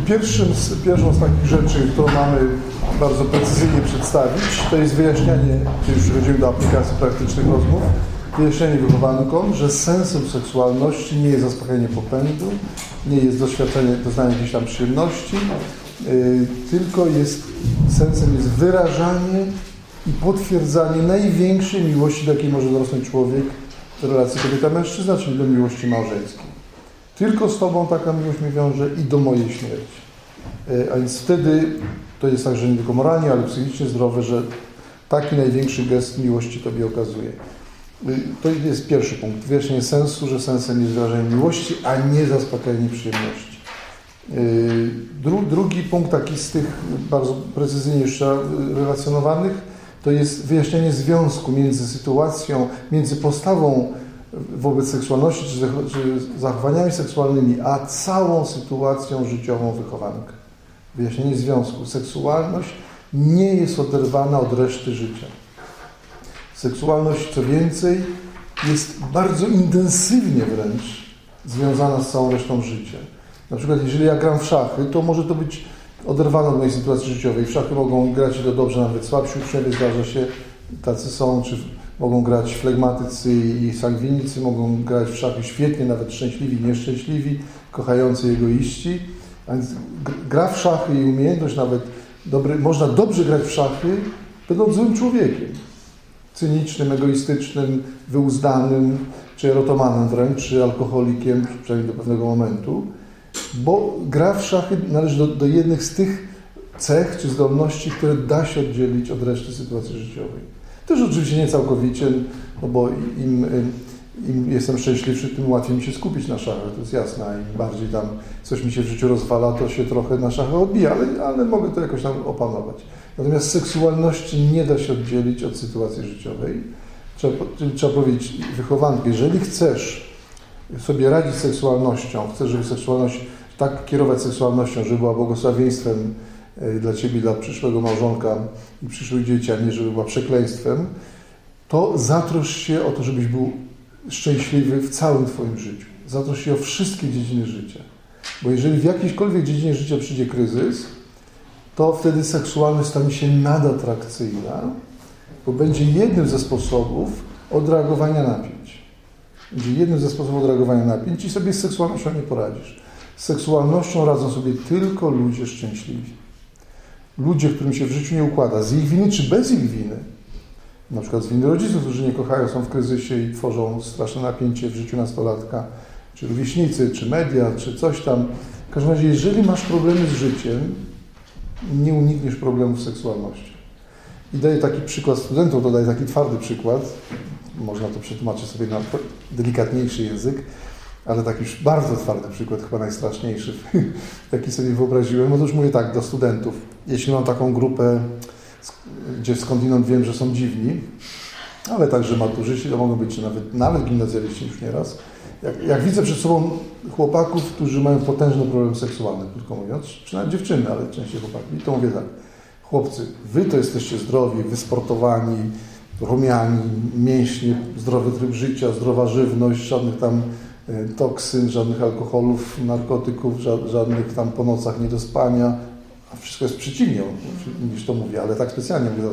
Pierwszym, pierwszą z takich rzeczy, którą mamy bardzo precyzyjnie przedstawić, to jest wyjaśnianie, kiedy już przechodzimy do aplikacji praktycznych rozmów, wyjaśnienie wychowankom, że sensem seksualności nie jest zaspokojenie popędu, nie jest doświadczenie, doznanie jakiejś tam przyjemności, yy, tylko jest sensem jest wyrażanie i potwierdzanie największej miłości, do jakiej może dorosnąć człowiek w relacji kobieta-mężczyzna, czyli do miłości małżeńskiej. Tylko z Tobą taka miłość mnie wiąże i do mojej śmierci. Yy, a więc wtedy to jest także nie tylko moralnie, ale psychicznie zdrowe, że taki największy gest miłości Tobie okazuje. To jest pierwszy punkt. Wyjaśnienie sensu, że sensem jest wyrażenie miłości, a nie zaspokojenie przyjemności. Dru, drugi punkt, taki z tych bardzo precyzyjnie jeszcze relacjonowanych, to jest wyjaśnienie związku między sytuacją, między postawą wobec seksualności czy, czy zachowaniami seksualnymi, a całą sytuacją życiową wychowanka. Wyjaśnienie związku. Seksualność nie jest oderwana od reszty życia. Seksualność, co więcej, jest bardzo intensywnie wręcz związana z całą resztą życia. Na przykład, jeżeli ja gram w szachy, to może to być oderwane od mojej sytuacji życiowej. W szachy mogą grać to dobrze nawet słabsi uczniowie, zdarza się, tacy są, czy mogą grać flegmatycy i sangwinicy, mogą grać w szachy świetnie, nawet szczęśliwi, nieszczęśliwi, kochający egoiści. A więc gra w szachy i umiejętność nawet, dobry, można dobrze grać w szachy, będąc złym człowiekiem cynicznym, egoistycznym, wyuzdanym, czy erotomanem wręcz, czy alkoholikiem, przynajmniej do pewnego momentu, bo gra w szachy należy do, do jednych z tych cech czy zdolności, które da się oddzielić od reszty sytuacji życiowej. Też oczywiście nie całkowicie, no bo im, im jestem szczęśliwszy, tym łatwiej mi się skupić na szachach, to jest jasne. Im bardziej tam coś mi się w życiu rozwala, to się trochę na szachach odbija, ale, ale mogę to jakoś tam opanować. Natomiast seksualności nie da się oddzielić od sytuacji życiowej. Trzeba, trzeba powiedzieć, wychowanki, jeżeli chcesz sobie radzić seksualnością, chcesz, żeby seksualność, tak kierować seksualnością, żeby była błogosławieństwem dla Ciebie, dla przyszłego małżonka i przyszłych dzieci, a nie żeby była przekleństwem, to zatrosz się o to, żebyś był szczęśliwy w całym Twoim życiu. Zatrosz się o wszystkie dziedziny życia. Bo jeżeli w jakiejkolwiek dziedzinie życia przyjdzie kryzys, to wtedy seksualność stanie się nadatrakcyjna, bo będzie jednym ze sposobów odreagowania napięć. Będzie jednym ze sposobów odreagowania napięć i sobie z seksualnością nie poradzisz. Z seksualnością radzą sobie tylko ludzie szczęśliwi. Ludzie, którym się w życiu nie układa, z ich winy czy bez ich winy. Na przykład z winy rodziców, którzy nie kochają, są w kryzysie i tworzą straszne napięcie w życiu nastolatka, czy rówieśnicy, czy media, czy coś tam. W każdym razie, jeżeli masz problemy z życiem, nie unikniesz problemów z seksualnością. I daję taki przykład studentów, to daję taki twardy przykład, można to przetłumaczyć sobie na delikatniejszy język, ale tak już bardzo twardy przykład, chyba najstraszniejszy, jaki sobie wyobraziłem. Otóż mówię tak do studentów, jeśli mam taką grupę, gdzie skądinąd wiem, że są dziwni, ale także maturzyści, to mogą być nawet, nawet gimnazjaliści już nieraz, jak, jak, widzę przed sobą chłopaków, którzy mają potężny problem seksualny, krótko mówiąc, nawet dziewczyny, ale częściej chłopaki, to mówię tak, chłopcy, wy to jesteście zdrowi, wysportowani, rumiani, mięśnie, zdrowy tryb życia, zdrowa żywność, żadnych tam toksyn, żadnych alkoholów, narkotyków, żadnych tam po nocach niedospania, a wszystko jest przeciwnie niż to mówię, ale tak specjalnie mówię,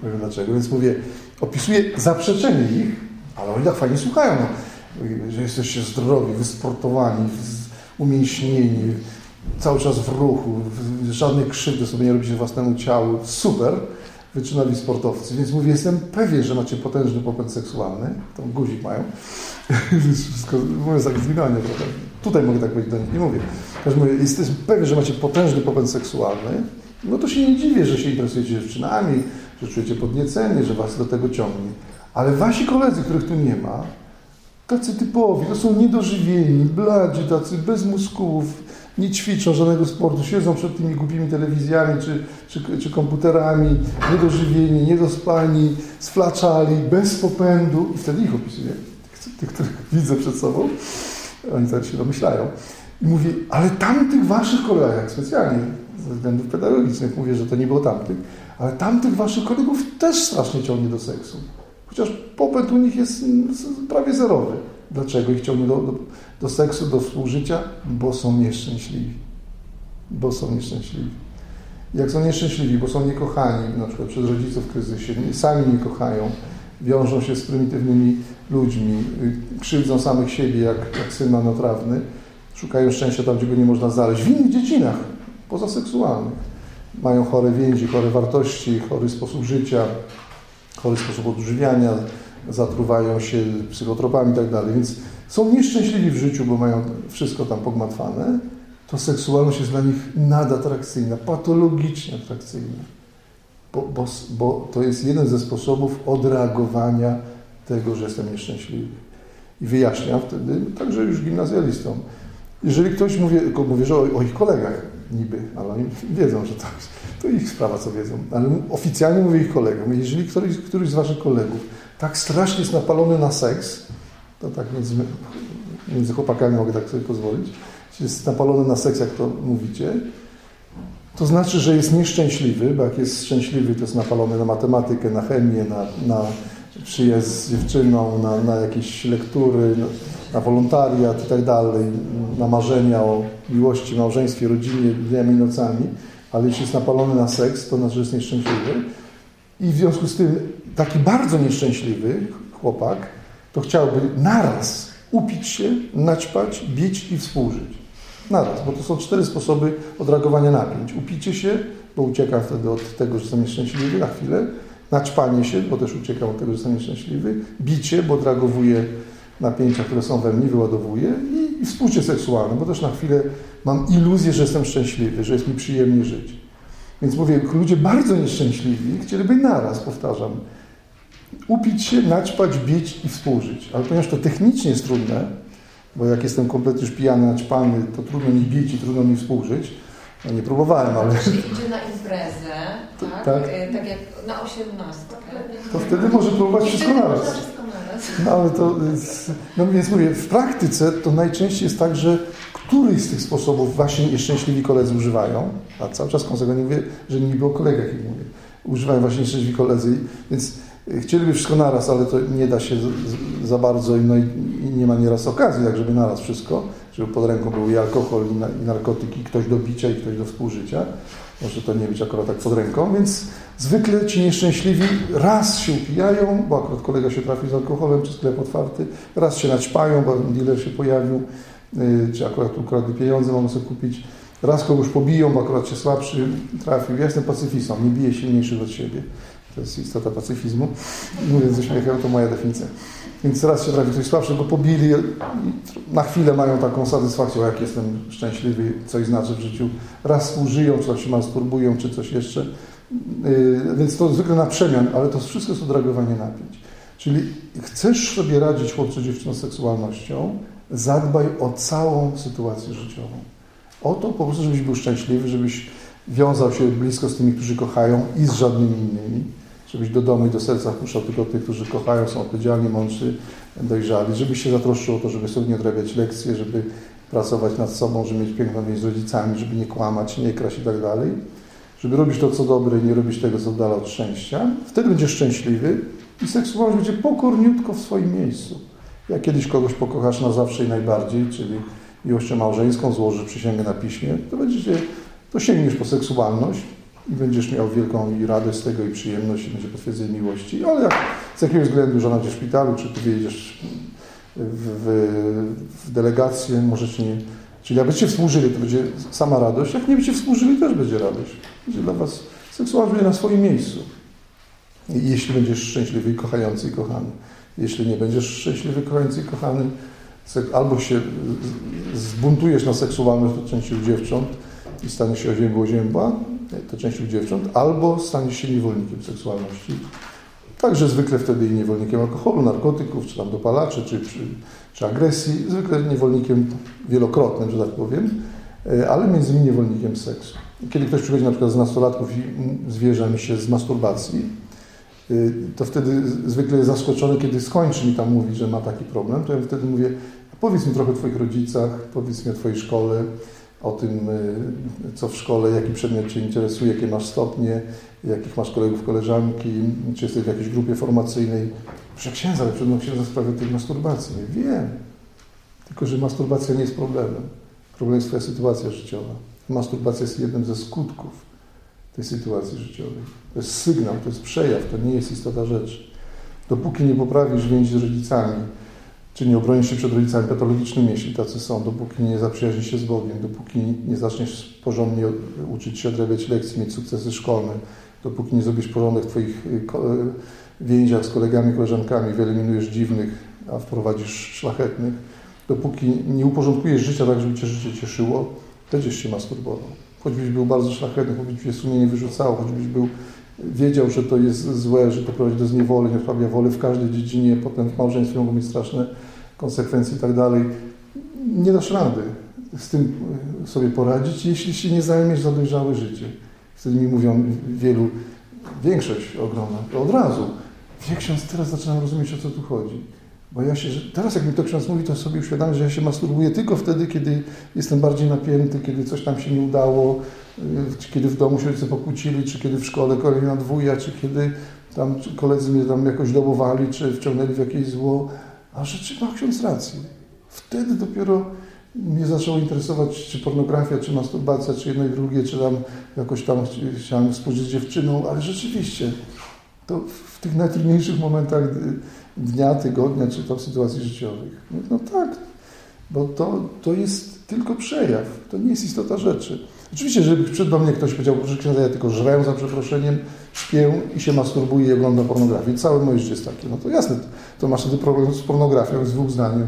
powiem dlaczego, więc mówię, opisuję zaprzeczenie ich, ale oni tak fajnie słuchają. No że jesteście zdrowi, wysportowani, umięśnieni, cały czas w ruchu, żadnej krzywdy sobie nie robicie własnemu ciału. Super, wyczynowi sportowcy. Więc mówię, jestem pewien, że macie potężny popęd seksualny. To guzik mają. Wszystko, mówię zwinanie trochę. Tutaj mogę tak powiedzieć, nie mówię. Każdy mówię, jestem pewien, że macie potężny popęd seksualny. No to się nie dziwię, że się interesujecie dziewczynami, że czujecie podniecenie, że was do tego ciągnie. Ale wasi koledzy, których tu nie ma, tacy typowi, to są niedożywieni, bladzi, tacy bez muskułów, nie ćwiczą żadnego sportu, siedzą przed tymi głupimi telewizjami czy, czy, czy komputerami, niedożywieni, niedospani, sflaczali, bez popędu i wtedy ich opisuję, tych, których widzę przed sobą, oni tak się domyślają. I mówię, ale tamtych waszych kolegach, specjalnie ze względów pedagogicznych mówię, że to nie było tamtych, ale tamtych waszych kolegów też strasznie ciągnie do seksu. Chociaż popęd u nich jest prawie zerowy. Dlaczego ich ciągnie do, do, do seksu, do współżycia? Bo są nieszczęśliwi. bo są nieszczęśliwi. Jak są nieszczęśliwi, bo są niekochani, na przykład przez rodziców w kryzysie, sami nie kochają, wiążą się z prymitywnymi ludźmi, y, krzywdzą samych siebie jak, jak syn marnotrawny, szukają szczęścia tam, gdzie go nie można znaleźć, w innych dziedzinach, pozaseksualnych. Mają chore więzi, chore wartości, chory sposób życia, chory sposób odżywiania, zatruwają się psychotropami i tak dalej. Więc są nieszczęśliwi w życiu, bo mają wszystko tam pogmatwane, to seksualność jest dla nich nadatrakcyjna, patologicznie atrakcyjna. Bo, bo, bo to jest jeden ze sposobów odreagowania tego, że jestem nieszczęśliwy. I wyjaśniam wtedy, także już gimnazjalistom. Jeżeli ktoś mówi, mówię, że o, o, ich kolegach niby, ale oni wiedzą, że to, to ich sprawa, co wiedzą, ale oficjalnie mówię ich kolegom. Jeżeli któryś, któryś z waszych kolegów tak strasznie jest napalony na seks, to tak między, między chłopakami mogę tak sobie pozwolić, jest napalony na seks, jak to mówicie, to znaczy, że jest nieszczęśliwy, bo jak jest szczęśliwy, to jest napalony na matematykę, na chemię, na, na przyjaźń z dziewczyną, na, na jakieś lektury, na, na wolontariat i tak dalej, na marzenia o miłości, małżeństwie, rodzinie, dniami i nocami, ale jeśli jest napalony na seks, to znaczy, jest nieszczęśliwy. I w związku z tym taki bardzo nieszczęśliwy chłopak, to chciałby naraz upić się, naćpać, bić i współżyć. Naraz, bo to są cztery sposoby odreagowania napięć. Upicie się, bo uciekam wtedy od tego, że jestem nieszczęśliwy na chwilę. Naćpanie się, bo też uciekam od tego, że jestem nieszczęśliwy. Bicie, bo odreagowuję napięcia, które są we mnie, wyładowuję. I, i współcie seksualne, bo też na chwilę mam iluzję, że jestem szczęśliwy, że jest mi przyjemnie żyć. Więc mówię, ludzie bardzo nieszczęśliwi chcieliby naraz, powtarzam, upić się, naćpać, bić i współżyć. Ale ponieważ to technicznie jest trudne, bo jak jestem kompletnie już pijany, naćpany, to trudno mi bić i trudno mi współżyć. No nie próbowałem, ale... Jeśli idzie na imprezę, tak? Tak, e, tak jak na osiemnastkę. To wtedy może próbować wszystko naraz. No ale to... No więc mówię, w praktyce to najczęściej jest tak, że któryś z tych sposobów właśnie nieszczęśliwi koledzy używają, a cały czas konsekwentnie mówię, że nie było kolegach, jak mówię. Używają właśnie nieszczęśliwi koledzy, więc Chcieliby wszystko naraz, ale to nie da się za bardzo no i nie ma nieraz okazji, tak żeby naraz wszystko, żeby pod ręką był i alkohol, i, narkotyki, ktoś do bicia i ktoś do współżycia. Może to nie być akurat tak pod ręką, więc zwykle ci nieszczęśliwi raz się upijają, bo akurat kolega się trafi z alkoholem, czy sklep otwarty, raz się naćpają, bo dealer się pojawił, y, czy akurat ukradli pieniądze, mamy sobie kupić, raz kogoś pobiją, bo akurat się słabszy trafił. Ja jestem pacyfistą, nie biję silniejszych od siebie. To jest istota pacyfizmu. Mówiąc ze śmiechem, to moja definicja. Więc raz się trafi ktoś słabszy, go pobili na chwilę mają taką satysfakcję, jak jestem szczęśliwy, coś znaczy w życiu. Raz współżyją, coś się masturbują, czy coś jeszcze. Yy, więc to zwykle na przemian, ale to wszystko jest odreagowanie napięć. Czyli chcesz sobie radzić chłopcu dziewczyną seksualnością, zadbaj o całą sytuację życiową. O to po prostu, żebyś był szczęśliwy, żebyś wiązał się blisko z tymi, którzy kochają i z żadnymi innymi żebyś do domu i do serca puszczał tylko tych, którzy kochają, są odpowiedzialni, mądrzy, dojrzali, żebyś się zatroszczył o to, żeby sobie nie odrabiać lekcje, żeby pracować nad sobą, żeby mieć piękną więź z rodzicami, żeby nie kłamać, nie kraść i tak dalej, żeby robić to, co dobre i nie robić tego, co oddala od szczęścia. Wtedy będziesz szczęśliwy i seksualność będzie pokorniutko w swoim miejscu. Jak kiedyś kogoś pokochasz na zawsze i najbardziej, czyli miłością małżeńską, złożysz przysięgę na piśmie, to będziecie, to sięgniesz po seksualność, i będziesz miał wielką i radość z tego i przyjemność i będzie potwierdzenie miłości. Ale jak z jakiegoś względu żona cię w szpitalu, czy ty wyjedziesz w, w, w delegację, możesz nie... Czyli jak będziecie współżyli, to będzie sama radość. Jak nie będziecie współżyli, też będzie radość. Będzie dla was seksualność na swoim miejscu. I jeśli będziesz szczęśliwy i kochający i kochany. Jeśli nie będziesz szczęśliwy, kochający i kochany, albo się zbuntujesz na seksualność do części dziewcząt i staniesz się oziębło zięba, to częścią dziewcząt, albo stanie się niewolnikiem seksualności. Także zwykle wtedy niewolnikiem alkoholu, narkotyków, czy tam dopalaczy, czy, czy, czy agresji, zwykle niewolnikiem wielokrotnym, że tak powiem, e, ale między innymi niewolnikiem seksu. Kiedy ktoś przychodzi na przykład z nastolatków i zwierza mi się z masturbacji, e, to wtedy zwykle jest zaskoczony, kiedy skończy mi tam mówić, że ma taki problem, to ja wtedy mówię, powiedz mi trochę o Twoich rodzicach, powiedz mi o Twojej szkole, o tym, y, co w szkole, jaki przedmiot Cię interesuje, jakie masz stopnie, jakich masz kolegów, koleżanki, czy jesteś w jakiejś grupie formacyjnej. Proszę księdza, ale przed mną księdza sprawia tej masturbacji. Wiem. Tylko, że masturbacja nie jest problemem. Problem jest Twoja sytuacja życiowa. Masturbacja jest jednym ze skutków tej sytuacji życiowej. To jest sygnał, to jest przejaw, to nie jest istota rzeczy. Dopóki nie poprawisz więzi z rodzicami, czy nie obronisz się przed rodzicami patologicznymi, jeśli tacy są, dopóki nie zaprzyjaźnisz się z Bogiem, dopóki nie zaczniesz porządnie uczyć się odrabiać lekcji, mieć sukcesy szkolne, dopóki nie zrobisz porządek w Twoich y, y, więziach z kolegami, koleżankami, wyeliminujesz dziwnych, a wprowadzisz szlachetnych, dopóki nie uporządkujesz życia tak, żeby Cię życie cieszyło, będziesz się masturbował. Choćbyś był bardzo szlachetny, choćbyś Cię sumienie wyrzucało, choćbyś był wiedział, że to jest złe, że to prowadzi do zniewoli, nie sprawia woli w każdej dziedzinie, potem w małżeństwie mogą mieć straszne konsekwencje i tak dalej. Nie dasz rady z tym sobie poradzić, jeśli się nie zajmiesz za dojrzałe życie. Wtedy mi mówią wielu, większość ogromna, od razu. Wie ksiądz, teraz zaczynam rozumieć, o co tu chodzi. Bo ja się, teraz jak mi to ksiądz mówi, to sobie uświadamiam, że ja się masturbuję tylko wtedy, kiedy jestem bardziej napięty, kiedy coś tam się nie udało, czy kiedy w domu się rodzice pokłócili, czy kiedy w szkole kolejna dwuja, czy kiedy tam koledzy mnie tam jakoś dołowali, czy wciągnęli w jakieś zło. A rzeczy ma ksiądz rację. Wtedy dopiero mnie zaczęło interesować, czy pornografia, czy masturbacja, czy jedno i drugie, czy tam jakoś tam chciałem spojrzeć z dziewczyną, ale rzeczywiście to w tych najtrudniejszych momentach dnia, tygodnia, czy tam sytuacji życiowych. No tak, bo to, to jest tylko przejaw, to nie jest istota rzeczy. Oczywiście, żeby przed mnie ktoś powiedział, że księdza, ja tylko żrę za przeproszeniem, śpię i się masturbuję i oglądam pornografię. Całe moje życie jest takie. No to jasne, to masz wtedy problem z pornografią, z dwóch zdaniem.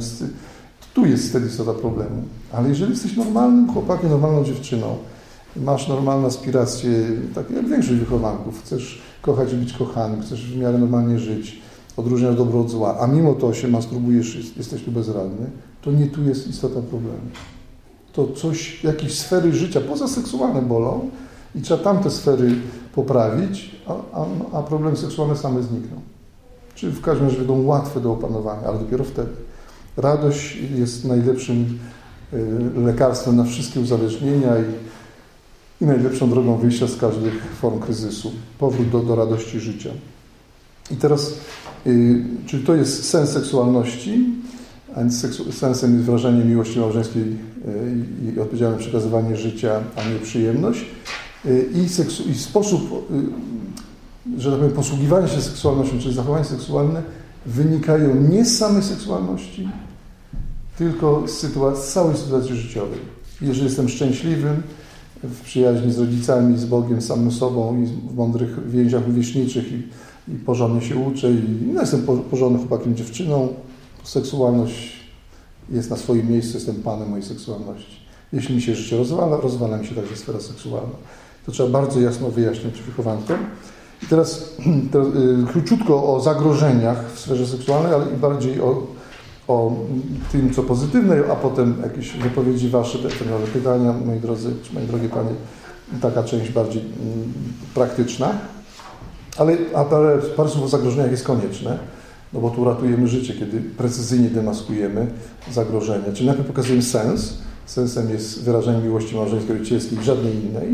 Tu jest wtedy istota problemu. Ale jeżeli jesteś normalnym chłopakiem, normalną dziewczyną, masz normalne aspiracje, takie jak większość wychowanków, chcesz kochać i być kochany, chcesz w miarę normalnie żyć, odróżniać dobro od zła, a mimo to się masturbujesz, jesteś tu bezradny, to nie tu jest istota problemu to coś, jakieś sfery życia poza seksualne bolą i trzeba tamte sfery poprawić, a, a, a problemy seksualne same znikną. Czy w każdym razie będą łatwe do opanowania, ale dopiero wtedy. Radość jest najlepszym y, lekarstwem na wszystkie uzależnienia i, i najlepszą drogą wyjścia z każdych form kryzysu. Powrót do, do radości życia. I teraz, y, czy to jest sens seksualności? A więc sensem jest wyrażanie miłości małżeńskiej y, i odpowiedzialne przekazywanie życia, a nie przyjemność. Y, I, seksu, i sposób, że tak powiem, posługiwania się seksualnością, czyli zachowanie seksualne, wynikają nie z samej seksualności, tylko z, sytuacji, z całej sytuacji życiowej. Jeżeli jestem szczęśliwym, w przyjaźni z rodzicami, z Bogiem, samym sobą i w mądrych więziach rówieśniczych i, i porządnie się uczę i no, jestem porządnym chłopakiem, dziewczyną, seksualność jest na swoim miejscu, jestem panem mojej seksualności. Jeśli mi się życie rozwala, rozwala mi się także sfera seksualna. To trzeba bardzo jasno wyjaśnić wychowankom. I teraz, teraz y, króciutko o zagrożeniach w sferze seksualnej, ale i bardziej o, o tym, co pozytywne, a potem jakieś wypowiedzi Wasze, pytania, moi drodzy, czy moje drogie Panie, taka część bardziej mm, praktyczna. Ale a parę, parę słów o zagrożeniach jest konieczne no bo tu ratujemy życie, kiedy precyzyjnie demaskujemy zagrożenia. Czyli najpierw pokazujemy sens. Sensem jest wyrażenie miłości małżeńskiej, rodzicielskiej i żadnej innej.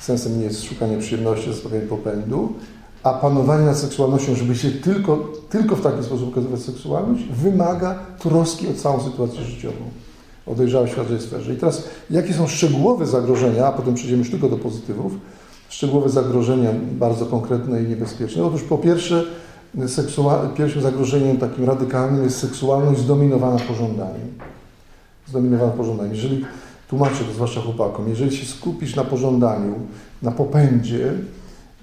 Sensem nie jest szukanie przyjemności, zaspokojenie popędu, a panowanie nad seksualnością, żeby się tylko, tylko w taki sposób okazywać seksualność, wymaga troski o całą sytuację życiową, o dojrzałość w każdej sferze. I teraz, jakie są szczegółowe zagrożenia, a potem przejdziemy już tylko do pozytywów, szczegółowe zagrożenia bardzo konkretne i niebezpieczne. Otóż po pierwsze, pierwszym zagrożeniem takim radykalnym jest seksualność zdominowana pożądaniem. Zdominowana pożądaniem. Jeżeli, tłumaczę to zwłaszcza chłopakom, jeżeli się skupisz na pożądaniu, na popędzie,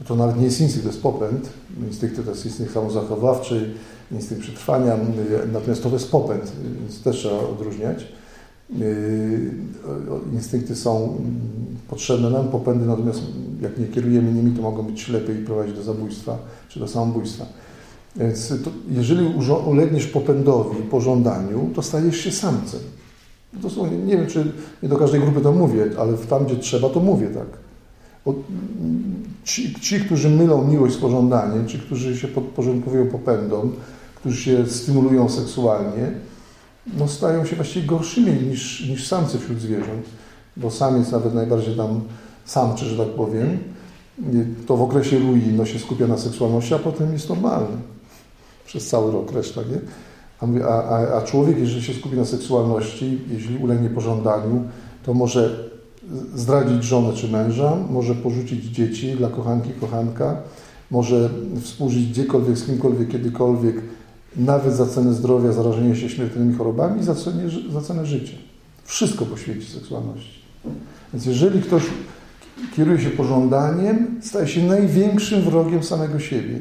to nawet nie jest instynkt, to jest popęd. Instynkt to jest instynkt samozachowawczy, instynkt przetrwania, natomiast to jest popęd, więc też trzeba odróżniać. Yy, instynkty są potrzebne nam, popędy natomiast jak nie kierujemy nimi, to mogą być ślepe i prowadzić do zabójstwa czy do samobójstwa. Więc to, jeżeli ulegniesz popędowi, pożądaniu, to stajesz się samcem. Nie wiem, czy nie do każdej grupy to mówię, ale tam, gdzie trzeba, to mówię tak. Bo ci, ci, którzy mylą miłość z pożądaniem, ci, którzy się podporządkowują popędom, którzy się stymulują seksualnie, no stają się właściwie gorszymi niż, niż samcy wśród zwierząt. Bo samiec nawet najbardziej tam samczy, że tak powiem, to w okresie rui no, się skupia na seksualności, a potem jest normalny przez cały rok reszta, nie? A, a, a człowiek, jeżeli się skupi na seksualności, jeśli ulegnie pożądaniu, to może zdradzić żonę czy męża, może porzucić dzieci dla kochanki, kochanka, może współżyć gdziekolwiek, z kimkolwiek, kiedykolwiek, nawet za cenę zdrowia, zarażenia się śmiertelnymi chorobami za cenę, za cenę życia. Wszystko poświęci seksualności. Więc jeżeli ktoś kieruje się pożądaniem, staje się największym wrogiem samego siebie.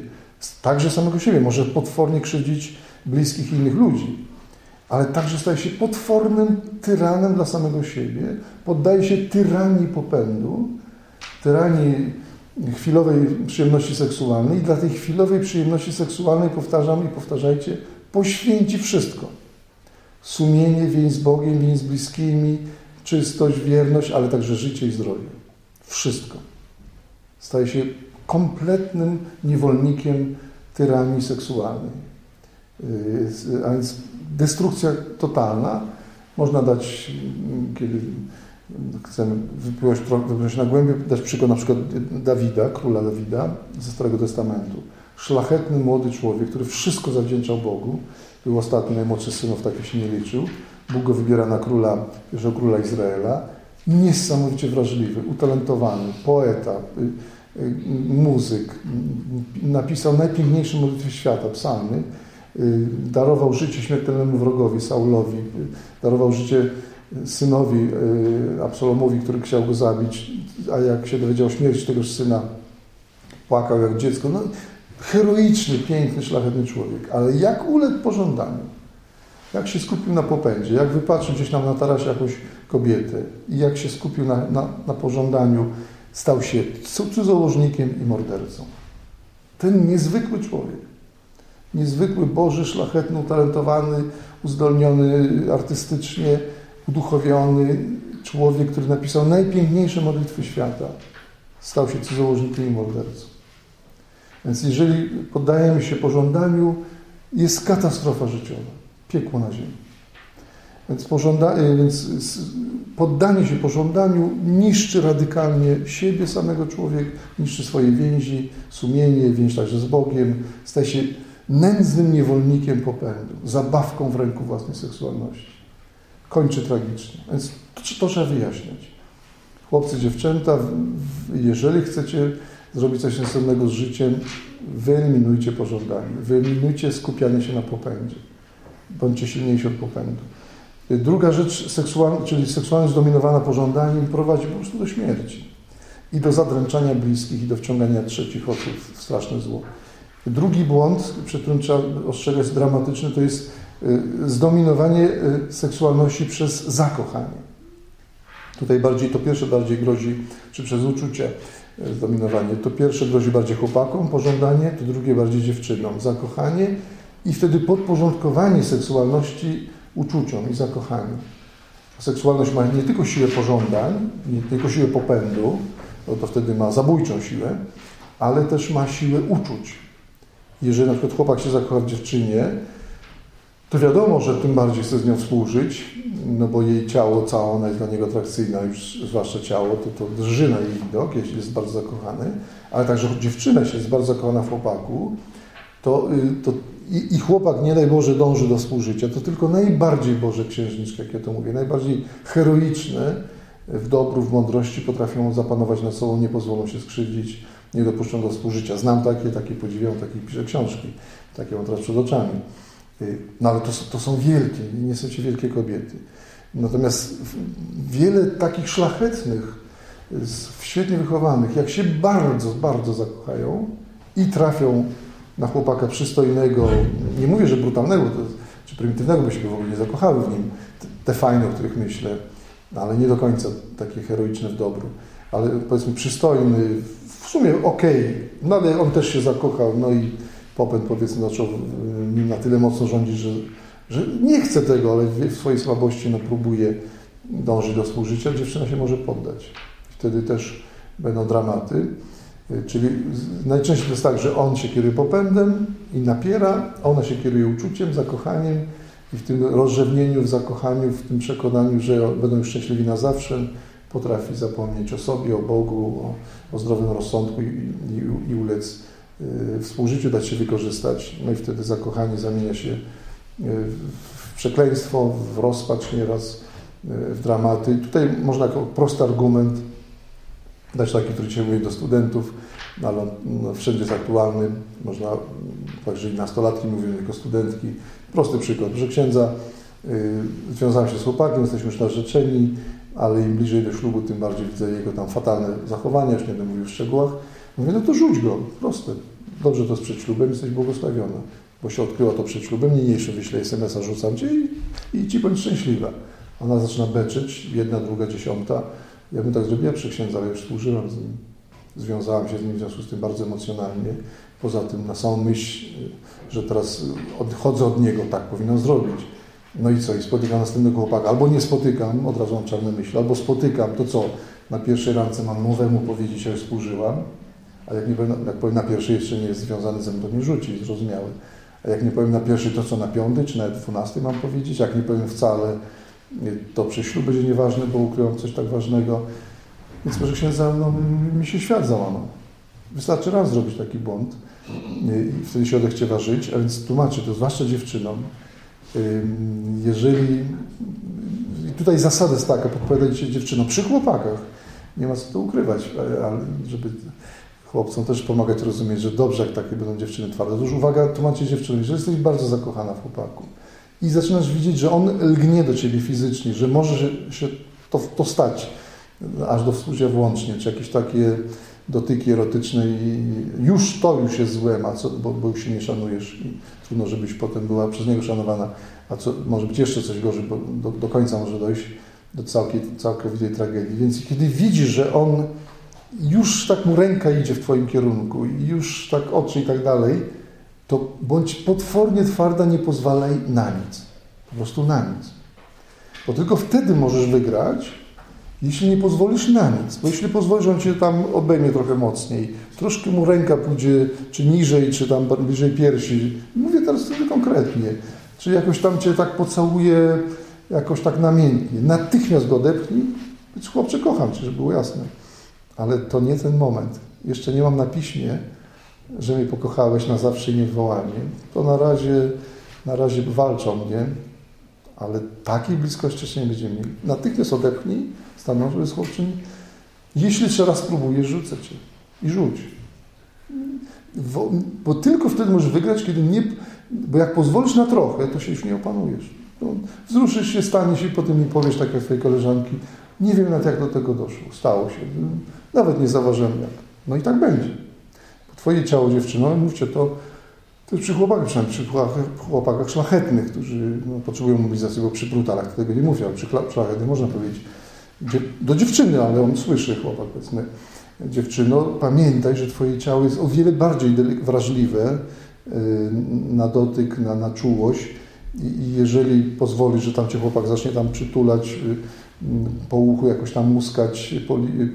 Także samego siebie. Może potwornie krzywdzić bliskich innych ludzi, ale także staje się potwornym tyranem dla samego siebie, poddaje się tyranii popędu, tyranii chwilowej przyjemności seksualnej i dla tej chwilowej przyjemności seksualnej, powtarzam i powtarzajcie, poświęci wszystko. Sumienie, więź z Bogiem, więź z bliskimi, czystość, wierność, ale także życie i zdrowie. Wszystko. Staje się kompletnym niewolnikiem tyranii seksualnej. Y, a więc destrukcja totalna. Można dać, kiedy chcemy wypłynąć na głębię, dać przykład na przykład Dawida, króla Dawida ze Starego Testamentu. Szlachetny młody człowiek, który wszystko zawdzięczał Bogu. Był ostatni najmłodszy synów, tak się nie liczył. Bóg go wybiera na króla, pierwszego króla Izraela. Niesamowicie wrażliwy, utalentowany, poeta, y, y, muzyk. Napisał najpiękniejsze modlitwy świata, psalmy. Y, darował życie śmiertelnemu wrogowi, Saulowi. Darował życie synowi Absalomowi, który chciał go zabić, a jak się dowiedział śmierci tegoż syna, płakał jak dziecko. No, heroiczny, piękny, szlachetny człowiek. Ale jak uległ pożądaniu? Jak się skupił na popędzie, jak wypatrzył gdzieś tam na tarasie jakąś kobietę i jak się skupił na, na, na pożądaniu, stał się cudzołożnikiem i mordercą. Ten niezwykły człowiek, niezwykły Boży, szlachetny, utalentowany, uzdolniony artystycznie, uduchowiony człowiek, który napisał najpiękniejsze modlitwy świata, stał się cudzołożnikiem i mordercą. Więc jeżeli poddajemy się pożądaniu, jest katastrofa życiowa piekło na ziemi. Więc, pożąda, y, więc poddanie się pożądaniu niszczy radykalnie siebie, samego człowiek, niszczy swoje więzi, sumienie, więź także z Bogiem, staje się nędznym niewolnikiem popędu, zabawką w ręku własnej seksualności. Kończy tragicznie. Więc to, trzeba wyjaśniać. Chłopcy, dziewczęta, jeżeli chcecie zrobić coś następnego z życiem, wyeliminujcie pożądanie, wyeliminujcie skupianie się na popędzie bądźcie silniejsi od popędu. Druga rzecz, seksualna, czyli seksualność zdominowana pożądaniem, prowadzi po prostu do śmierci i do zadręczania bliskich i do wciągania trzecich osób w straszne zło. Drugi błąd, przed którym trzeba ostrzegać, dramatyczny, to jest zdominowanie y, seksualności przez zakochanie. Tutaj bardziej, to pierwsze bardziej grozi, czy przez uczucie y, zdominowanie. To pierwsze grozi bardziej chłopakom, pożądanie, to drugie bardziej dziewczynom, zakochanie i wtedy podporządkowanie seksualności uczuciom i zakochaniu. Seksualność ma nie tylko siłę pożądań, nie tylko siłę popędu, no to wtedy ma zabójczą siłę, ale też ma siłę uczuć. Jeżeli na przykład chłopak się zakocha w dziewczynie, to wiadomo, że tym bardziej chce z nią współżyć, no bo jej ciało, cała ona jest dla niego atrakcyjna, już zwłaszcza ciało, to, to drży na jej widok, jeśli jest bardzo zakochany, ale także dziewczyna, jeśli jest bardzo zakochana w chłopaku, to, y, to i, i, chłopak, nie daj Boże, dąży do współżycia, to tylko najbardziej Boże księżniczki, jak ja to mówię, najbardziej heroiczne w dobru, w mądrości potrafią zapanować nad sobą, nie pozwolą się skrzywdzić, nie dopuszczą do współżycia. Znam takie, takie podziwiam, takie piszę książki, takie mam teraz przed oczami. Y, no ale to, to są wielkie, niestety wielkie kobiety. Natomiast wiele takich szlachetnych, świetnie wychowanych, jak się bardzo, bardzo zakochają i trafią na chłopaka przystojnego, nie mówię, że brutalnego, czy prymitywnego, by się w ogóle nie zakochały w nim, te fajne, o których myślę, no, ale nie do końca takie heroiczne w dobru, ale powiedzmy przystojny, w sumie okej, okay, no ale on też się zakochał, no i popęd powiedzmy zaczął nim na tyle mocno rządzić, że, że nie chce tego, ale w swojej słabości no, próbuje dążyć do współżycia, dziewczyna się może poddać. Wtedy też będą dramaty. Y, czyli najczęściej to jest tak, że on się kieruje popędem i napiera, ona się kieruje uczuciem, zakochaniem i w tym rozrzewnieniu, w zakochaniu, w tym przekonaniu, że będą już szczęśliwi na zawsze, potrafi zapomnieć o sobie, o Bogu, o, o zdrowym rozsądku i, i, i ulec y, współżyciu, dać się wykorzystać. No i wtedy zakochanie zamienia się y, w przekleństwo, w rozpacz nieraz w dramaty. Tutaj można jako prosty argument dać taki, który dzisiaj mówię do studentów, no, ale no, wszędzie jest aktualny. Można, także i nastolatki mówią, tylko studentki. Prosty przykład, że księdza y, związałem się z chłopakiem, jesteśmy już narzeczeni, ale im bliżej do ślubu, tym bardziej widzę jego tam fatalne zachowania, już nie będę mówił w szczegółach. Mówię, no to rzuć go, proste. Dobrze to jest przed ślubem, jesteś błogosławiona, bo się odkryło to przed ślubem, niniejszy wyślę SMS-a, rzucam cię i, i ci bądź szczęśliwa. Ona zaczyna beczyć, jedna, druga, dziesiąta. Ja bym tak zrobiła przy księdza, ale już służyłam z nim. Związałam się z nim w związku z tym bardzo emocjonalnie. Poza tym na samą myśl, że teraz odchodzę od niego, tak powinno zrobić. No i co? I spotykam następnego chłopaka. Albo nie spotykam, od razu mam czarne myśli, albo spotykam, to co? Na pierwszej randce mam nowemu powiedzieć, że współżyłam, a jak nie powiem, jak powiem na pierwszej jeszcze nie jest związany ze mną, to nie rzuci, zrozumiały. A jak nie powiem na pierwszej, to co na piątej, czy nawet dwunastej mam powiedzieć, jak nie powiem wcale, to przy ślub będzie nieważne, bo ukryłam coś tak ważnego. Więc proszę księdza, no, mi się świat załamał. Wystarczy raz zrobić taki błąd i wtedy się odechciewa żyć, a więc tłumaczę to, zwłaszcza dziewczynom. Jeżeli, tutaj zasada jest taka, podpowiadać się dziewczynom, przy chłopakach, nie ma co tu ukrywać, ale żeby chłopcom też pomagać rozumieć, że dobrze, jak takie będą dziewczyny twarde. Otóż uwaga, tłumaczę dziewczynom, że jesteś bardzo zakochana w chłopaku i zaczynasz widzieć, że on lgnie do ciebie fizycznie, że może się to, to stać, aż do współżycia włącznie, czy jakieś takie dotyki erotyczne i już to już jest złe, a co, bo, bo już się nie szanujesz i trudno, żebyś potem była przez niego szanowana, a co, może być jeszcze coś gorzej, bo do, do końca może dojść do całkowitej tragedii. Więc kiedy widzisz, że on już tak mu ręka idzie w twoim kierunku już tak oczy i tak dalej, to bądź potwornie twarda, nie pozwalaj na nic. Po prostu na nic. Bo tylko wtedy możesz wygrać, jeśli nie pozwolisz na nic. Bo jeśli pozwolisz, on cię tam obejmie trochę mocniej, troszkę mu ręka pójdzie czy niżej, czy tam bliżej piersi. Mówię teraz wtedy konkretnie. Czy jakoś tam cię tak pocałuje, jakoś tak namiętnie. Natychmiast go odepchnij. Więc chłopcze, kocham cię, żeby było jasne. Ale to nie ten moment. Jeszcze nie mam na piśmie, że mnie pokochałeś na zawsze i nieodwołanie, to na razie, na razie walczą mnie, ale takiej bliskości jeszcze nie będziemy mieli. Natychmiast odepchnij, stanął z chłopczyni. Jeśli jeszcze raz próbujesz, rzucę cię. I rzuć. Bo, bo, tylko wtedy możesz wygrać, kiedy nie... Bo jak pozwolisz na trochę, to się już nie opanujesz. No, wzruszysz się, staniesz i potem mi powiesz, tak jak twojej koleżanki, nie wiem nawet jak do tego doszło. Stało się. Nawet nie zauważyłem jak. No i tak będzie. Twoje ciało dziewczyno, mówcie to, to przy chłopakach, przynajmniej przy chłopakach szlachetnych, którzy no, potrzebują mobilizacji, bo przy brutalach tego nie mówię, ale przy szlachetnych można powiedzieć. Do dziewczyny, ale on słyszy, chłopak, powiedzmy. Dziewczyno, pamiętaj, że twoje ciało jest o wiele bardziej wrażliwe y, na dotyk, na, na czułość i jeżeli pozwolisz, że tam cię chłopak zacznie tam przytulać, y, po uchu jakoś tam muskać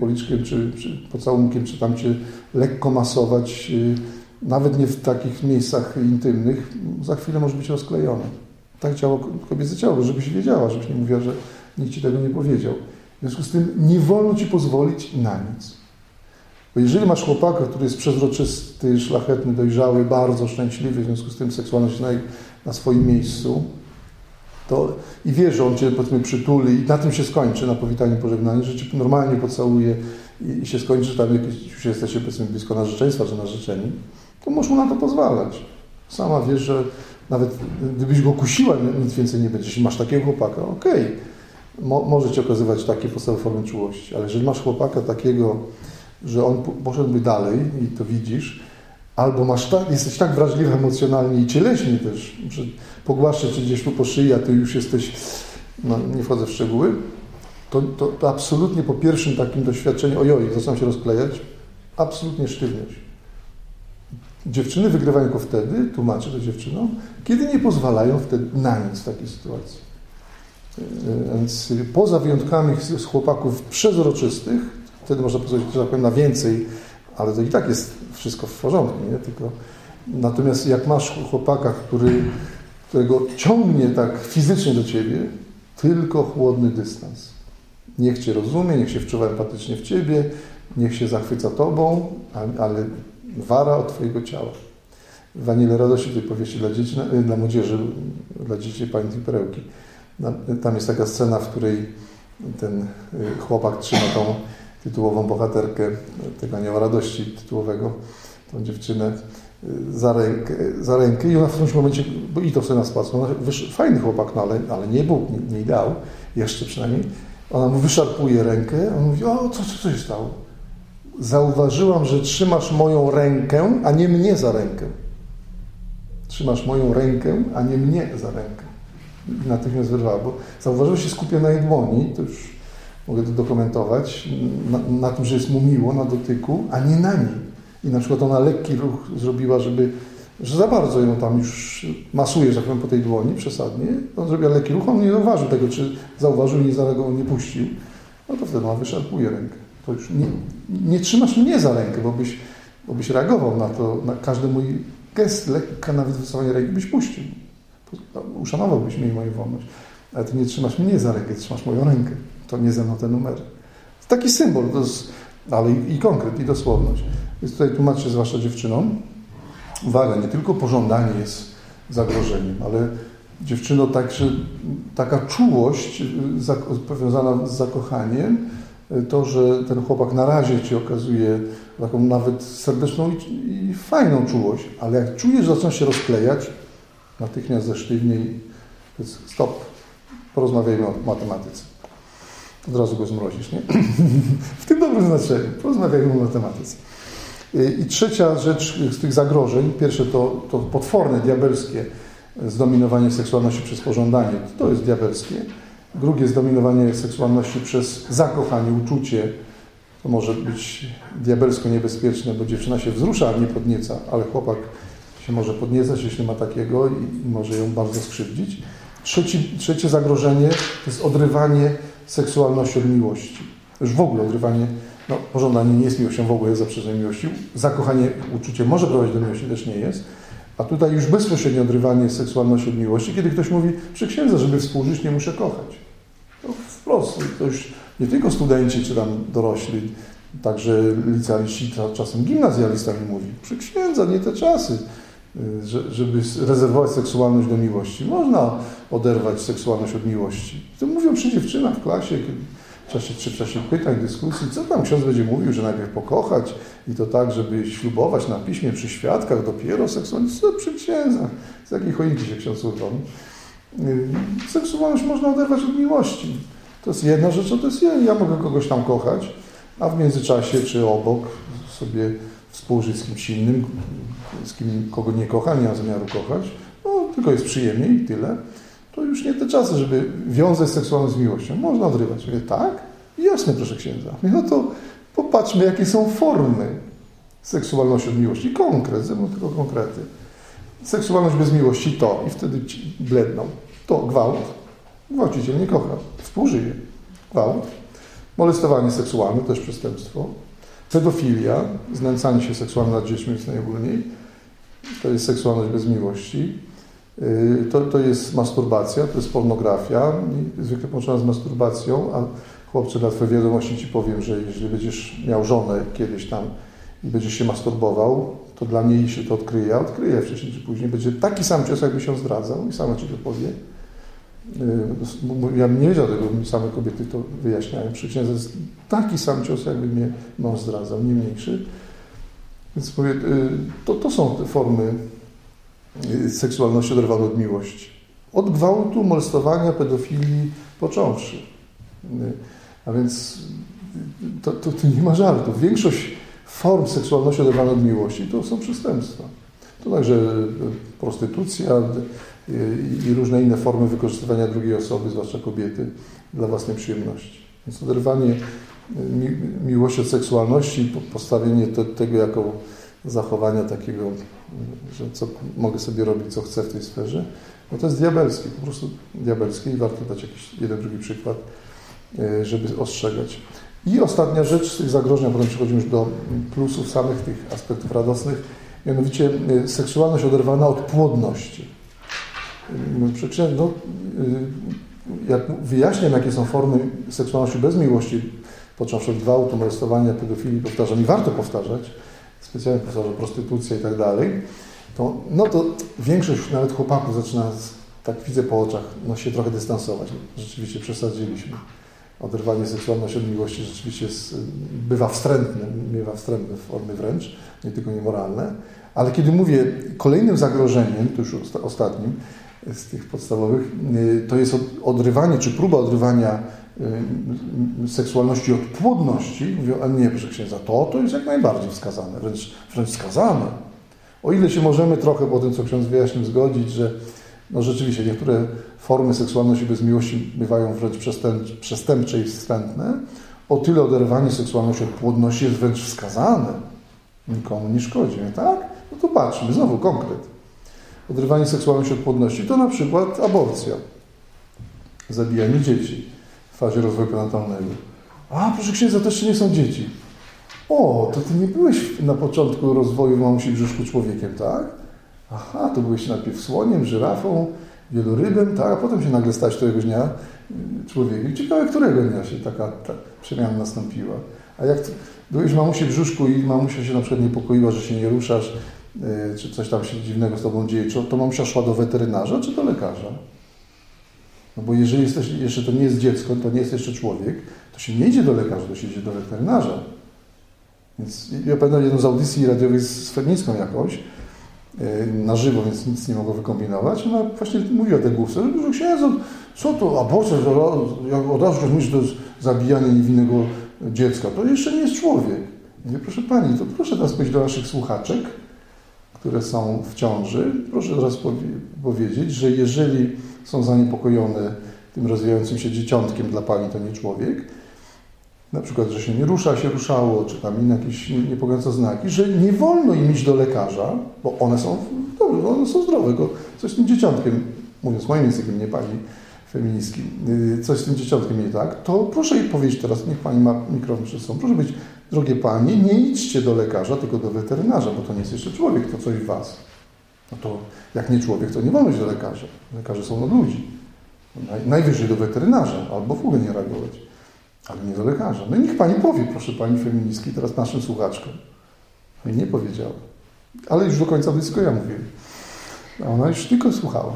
policzkiem czy, czy pocałunkiem, czy tam cię lekko masować, y, nawet nie w takich miejscach intymnych, za chwilę może być rozklejone. Tak ciało, kobiece ciało, żebyś wiedziała, żebyś nie mówiła, że nikt ci tego nie powiedział. W związku z tym nie wolno ci pozwolić na nic. Bo jeżeli masz chłopaka, który jest przezroczysty, szlachetny, dojrzały, bardzo szczęśliwy, w związku z tym seksualność na, na swoim miejscu, to i wie, że on cię powiedzmy przytuli i na tym się skończy, na powitaniu pożegnaniu, że cię normalnie pocałuje i, i się skończy, tam jakieś, już jesteście powiedzmy blisko narzeczeństwa czy narzeczeni, to możesz mu na to pozwalać. Sama wiesz, że nawet gdybyś go kusiła, nic więcej nie będzie. Jeśli masz takiego chłopaka, okej, okay. Mo, może ci okazywać takie podstawowe formy czułości, ale jeżeli masz chłopaka takiego, że on poszedłby dalej i to widzisz, albo masz tak, jesteś tak wrażliwy emocjonalnie i cieleśnie też, że pogłaszczę cię gdzieś tu po szyi, a ty już jesteś, no nie wchodzę w szczegóły, to, to, to absolutnie po pierwszym takim doświadczeniu, ojoj, zaczynam się rozklejać, absolutnie sztywność. Dziewczyny wygrywają tylko wtedy, tłumaczę to dziewczynom, kiedy nie pozwalają wtedy na nic w takiej sytuacji. E, więc poza wyjątkami z chłopaków przezroczystych, wtedy można pozwolić, że tak powiem, na więcej, ale to i tak jest wszystko w porządku, nie? Tylko, natomiast jak masz chłopaka, który, którego ciągnie tak fizycznie do ciebie, tylko chłodny dystans. Niech cię rozumie, niech się wczuwa empatycznie w ciebie, niech się zachwyca tobą, ale wara od twojego ciała. W Aniele Radości tej powieści dla dzieci, dla młodzieży, dla dzieci pamiętnej perełki. Tam jest taka scena, w której ten chłopak trzyma tą tytułową bohaterkę tego anioła radości tytułowego, tą dziewczynę za rękę, za rękę i ona w którymś momencie, bo i to sobie nas patrzyła, fajny chłopak, no ale, ale nie był, nie, nie ideał, jeszcze przynajmniej. Ona mu wyszarpuje rękę, on mówi, o, co, co, co się stało? Zauważyłam, że trzymasz moją rękę, a nie mnie za rękę. Trzymasz moją rękę, a nie mnie za rękę. I natychmiast wyrwała, bo zauważyła się skupia na jej dłoni, to już mogę to dokumentować, na, na tym, że jest mu miło na dotyku, a nie na niej i na przykład ona lekki ruch zrobiła, żeby, że za bardzo ją tam już masuje, że tak powiem, po tej dłoni przesadnie, on zrobiła lekki ruch, on nie zauważył tego, czy zauważył, nie zareagował, nie puścił, no to wtedy ona wyszarpuje rękę. To już nie, nie trzymasz mnie za rękę, bo byś, bo byś reagował na to, na każdy mój gest, lekka nawet wysuwanie ręki byś puścił. Uszanowałbyś mnie i moją wolność. Ale ty nie trzymasz mnie za rękę, trzymasz moją rękę. To nie ze mną te numery. Taki symbol, to jest, ale i, i konkret, i dosłowność. Więc tutaj tłumaczę, zwłaszcza dziewczynom, uwaga, nie tylko pożądanie jest zagrożeniem, ale dziewczyno także taka czułość y, powiązana z zakochaniem, y, to, że ten chłopak na razie Ci okazuje taką nawet serdeczną i, i fajną czułość, ale jak czujesz, że zaczyna się rozklejać, natychmiast zesztywniej, stop, porozmawiajmy o matematyce. Od razu go zmrozisz, nie? w tym dobrym znaczeniu. Porozmawiajmy o matematyce. I trzecia rzecz z tych zagrożeń, pierwsze to, to potworne, diabelskie zdominowanie seksualności przez pożądanie, to jest diabelskie. Drugie zdominowanie seksualności przez zakochanie, uczucie, to może być diabelsko niebezpieczne, bo dziewczyna się wzrusza, a nie podnieca, ale chłopak się może podniecać, jeśli ma takiego i, może ją bardzo skrzywdzić. Trzeci, trzecie zagrożenie to jest odrywanie seksualności od miłości. Już w ogóle odrywanie no, pożądanie nie jest miłością, w ogóle jest zaprzeczeniem miłości. Zakochanie, uczucie może prowadzić do miłości, też nie jest. A tutaj już bezpośrednie odrywanie seksualności od miłości, kiedy ktoś mówi, przy księdza, żeby współżyć, nie muszę kochać. To wprost. To już nie tylko studenci, czy tam dorośli, także licealiści, czasem gimnazjalistami mówi, przy księdza, nie te czasy, żeby rezerwować seksualność do miłości. Można oderwać seksualność od miłości. To mówią przy dziewczynach w klasie, w czasie, w czasie pytań, dyskusji, co tam ksiądz będzie mówił, że najpierw pokochać i to tak, żeby ślubować na piśmie przy świadkach, dopiero seksualność, co przy księdzach, z jakiej choinki się ksiądz urwał. Seksualność można oderwać od miłości. To jest jedna rzecz, to jest ja mogę kogoś tam kochać, a w międzyczasie czy obok sobie współżyć z kimś innym, z kim kogo nie kocham, nie mam zamiaru kochać, no, tylko jest przyjemnie i tyle to już nie te czasy, żeby wiązać seksualność z miłością. Można odrywać. Mówię, tak? Jasne, proszę księdza. Mówię, no to popatrzmy, jakie są formy seksualności od miłości. Konkret, ze mną tylko konkrety. Seksualność bez miłości to, i wtedy bledną, to gwałt. Gwałciciel nie kocha, współżyje. Gwałt. Molestowanie seksualne, jest przestępstwo. Pedofilia, znęcanie się seksualne nad dziećmi jest najogólniej. To jest seksualność bez miłości. Y, to, to jest masturbacja, to jest pornografia, zwykle połączona z masturbacją, a chłopcze na Twoje wiadomości Ci powiem, że jeżeli będziesz miał żonę kiedyś tam i będziesz się masturbował, to dla niej się to odkryje, a odkryje wcześniej czy później. Będzie taki sam cios, jakby się zdradzał i sama Ci to powie. Y, ja nie wiedział tego, same kobiety to wyjaśniają. Przy księdze jest taki sam cios, jakby mnie mąż zdradzał, nie mniejszy. Więc mówię, y, to, to są te formy Y, seksualności oderwane od miłości. Od gwałtu, molestowania, pedofilii począwszy. A więc to, to, to nie ma żartu. Większość form seksualności oderwanej od miłości to są przestępstwa. To także prostytucja i różne inne formy wykorzystywania drugiej osoby, zwłaszcza kobiety, dla własnej przyjemności. Więc oderwanie miłości od seksualności, postawienie tego jako zachowania takiego, że co, mogę sobie robić, co chcę w tej sferze, no to jest diabelskie, po prostu diabelskie i warto dać jakiś jeden, drugi przykład, e, żeby ostrzegać. I ostatnia rzecz z tych zagrożeń, potem przechodzimy już do plusów samych tych aspektów radosnych, mianowicie e, seksualność oderwana od płodności. E, Przecież, no, jak wyjaśniam, jakie są formy seksualności bez miłości, począwszy od gwałtu, molestowania, pedofilii, powtarzam i warto powtarzać, specjalnie profesorze prostytucja i tak dalej, to, no to większość nawet chłopaków zaczyna tak widzę po oczach, no się trochę dystansować. Rzeczywiście przesadziliśmy. Oderwanie seksualności od miłości rzeczywiście jest, bywa wstrętne, miewa wstrętne formy wręcz, nie tylko niemoralne. Ale kiedy mówię kolejnym zagrożeniem, to już ostatnim z tych podstawowych, y, to jest odrywanie, czy próba odrywania y, seksualności od płodności. Mówię, a nie, proszę księdza, to, to jest jak najbardziej wskazane, wręcz, wręcz wskazane. O ile się możemy trochę po tym, co ksiądz wyjaśnił, zgodzić, że no rzeczywiście niektóre formy seksualności bez miłości bywają wręcz przestępcze i wstrętne, o tyle oderwanie seksualności od płodności jest wręcz wskazane. Nikomu nie szkodzi, tak? No to patrzmy, znowu konkret. Odrywanie seksualności od płodności to na przykład aborcja, zabijanie dzieci w fazie rozwoju prenatalnego. A, proszę księdza, to jeszcze nie są dzieci. O, to ty nie byłeś na początku rozwoju mamusi brzuszku człowiekiem, tak? Aha, to byłeś najpierw słoniem, żyrafą, wielorybem, tak? A potem się nagle stać któregoś dnia y, człowiekiem. Ciekawe, którego dnia się taka ta przemiana nastąpiła. A jak byłeś mamusi brzuszku i mamusia się na przykład niepokoiła, że się nie ruszasz, czy coś tam się dziwnego z tobą dzieje, czy to mamusia szła do weterynarza, czy do lekarza? No bo jeżeli jesteś, jeszcze to nie jest dziecko, to nie jest jeszcze człowiek, to się nie idzie do lekarza, to się idzie do weterynarza. Więc ja pamiętam jedną z audycji radiowych z feministką jakąś, e, na żywo, więc nic nie mogło wykombinować. Ona właśnie mówiła te głupstwa, że księdza, co to aborcja, jak od razu mówisz, że to jest zabijanie niewinnego dziecka, to jeszcze nie jest człowiek. Nie, proszę Pani, to proszę teraz powiedzieć do naszych słuchaczek, które są w ciąży, proszę teraz powie powiedzieć, że jeżeli są zaniepokojone tym rozwijającym się dzieciątkiem dla Pani, to nie człowiek, na przykład, że się nie rusza, się ruszało, czy tam inne jakieś niepokojące znaki, że nie wolno im iść do lekarza, bo one są dobre, one są zdrowe, coś z tym dzieciątkiem, mówiąc moim językiem, nie pani feministki, y, coś z tym dzieciątkiem nie tak, to proszę jej powiedzieć teraz, niech pani ma mikrofon przed sobą, proszę być, drogie panie, nie idźcie do lekarza, tylko do weterynarza, bo to nie jest jeszcze człowiek, to coś w was. No to jak nie człowiek, to nie wolno iść do lekarza. Lekarze są od ludzi. Najwyżej do weterynarza, albo w ogóle nie reagować ale nie do lekarza. No i niech pani powie, proszę pani feministki, teraz naszym słuchaczkom. No i nie powiedziała. Ale już do końca blisko ja mówię. A ona już tylko słuchała.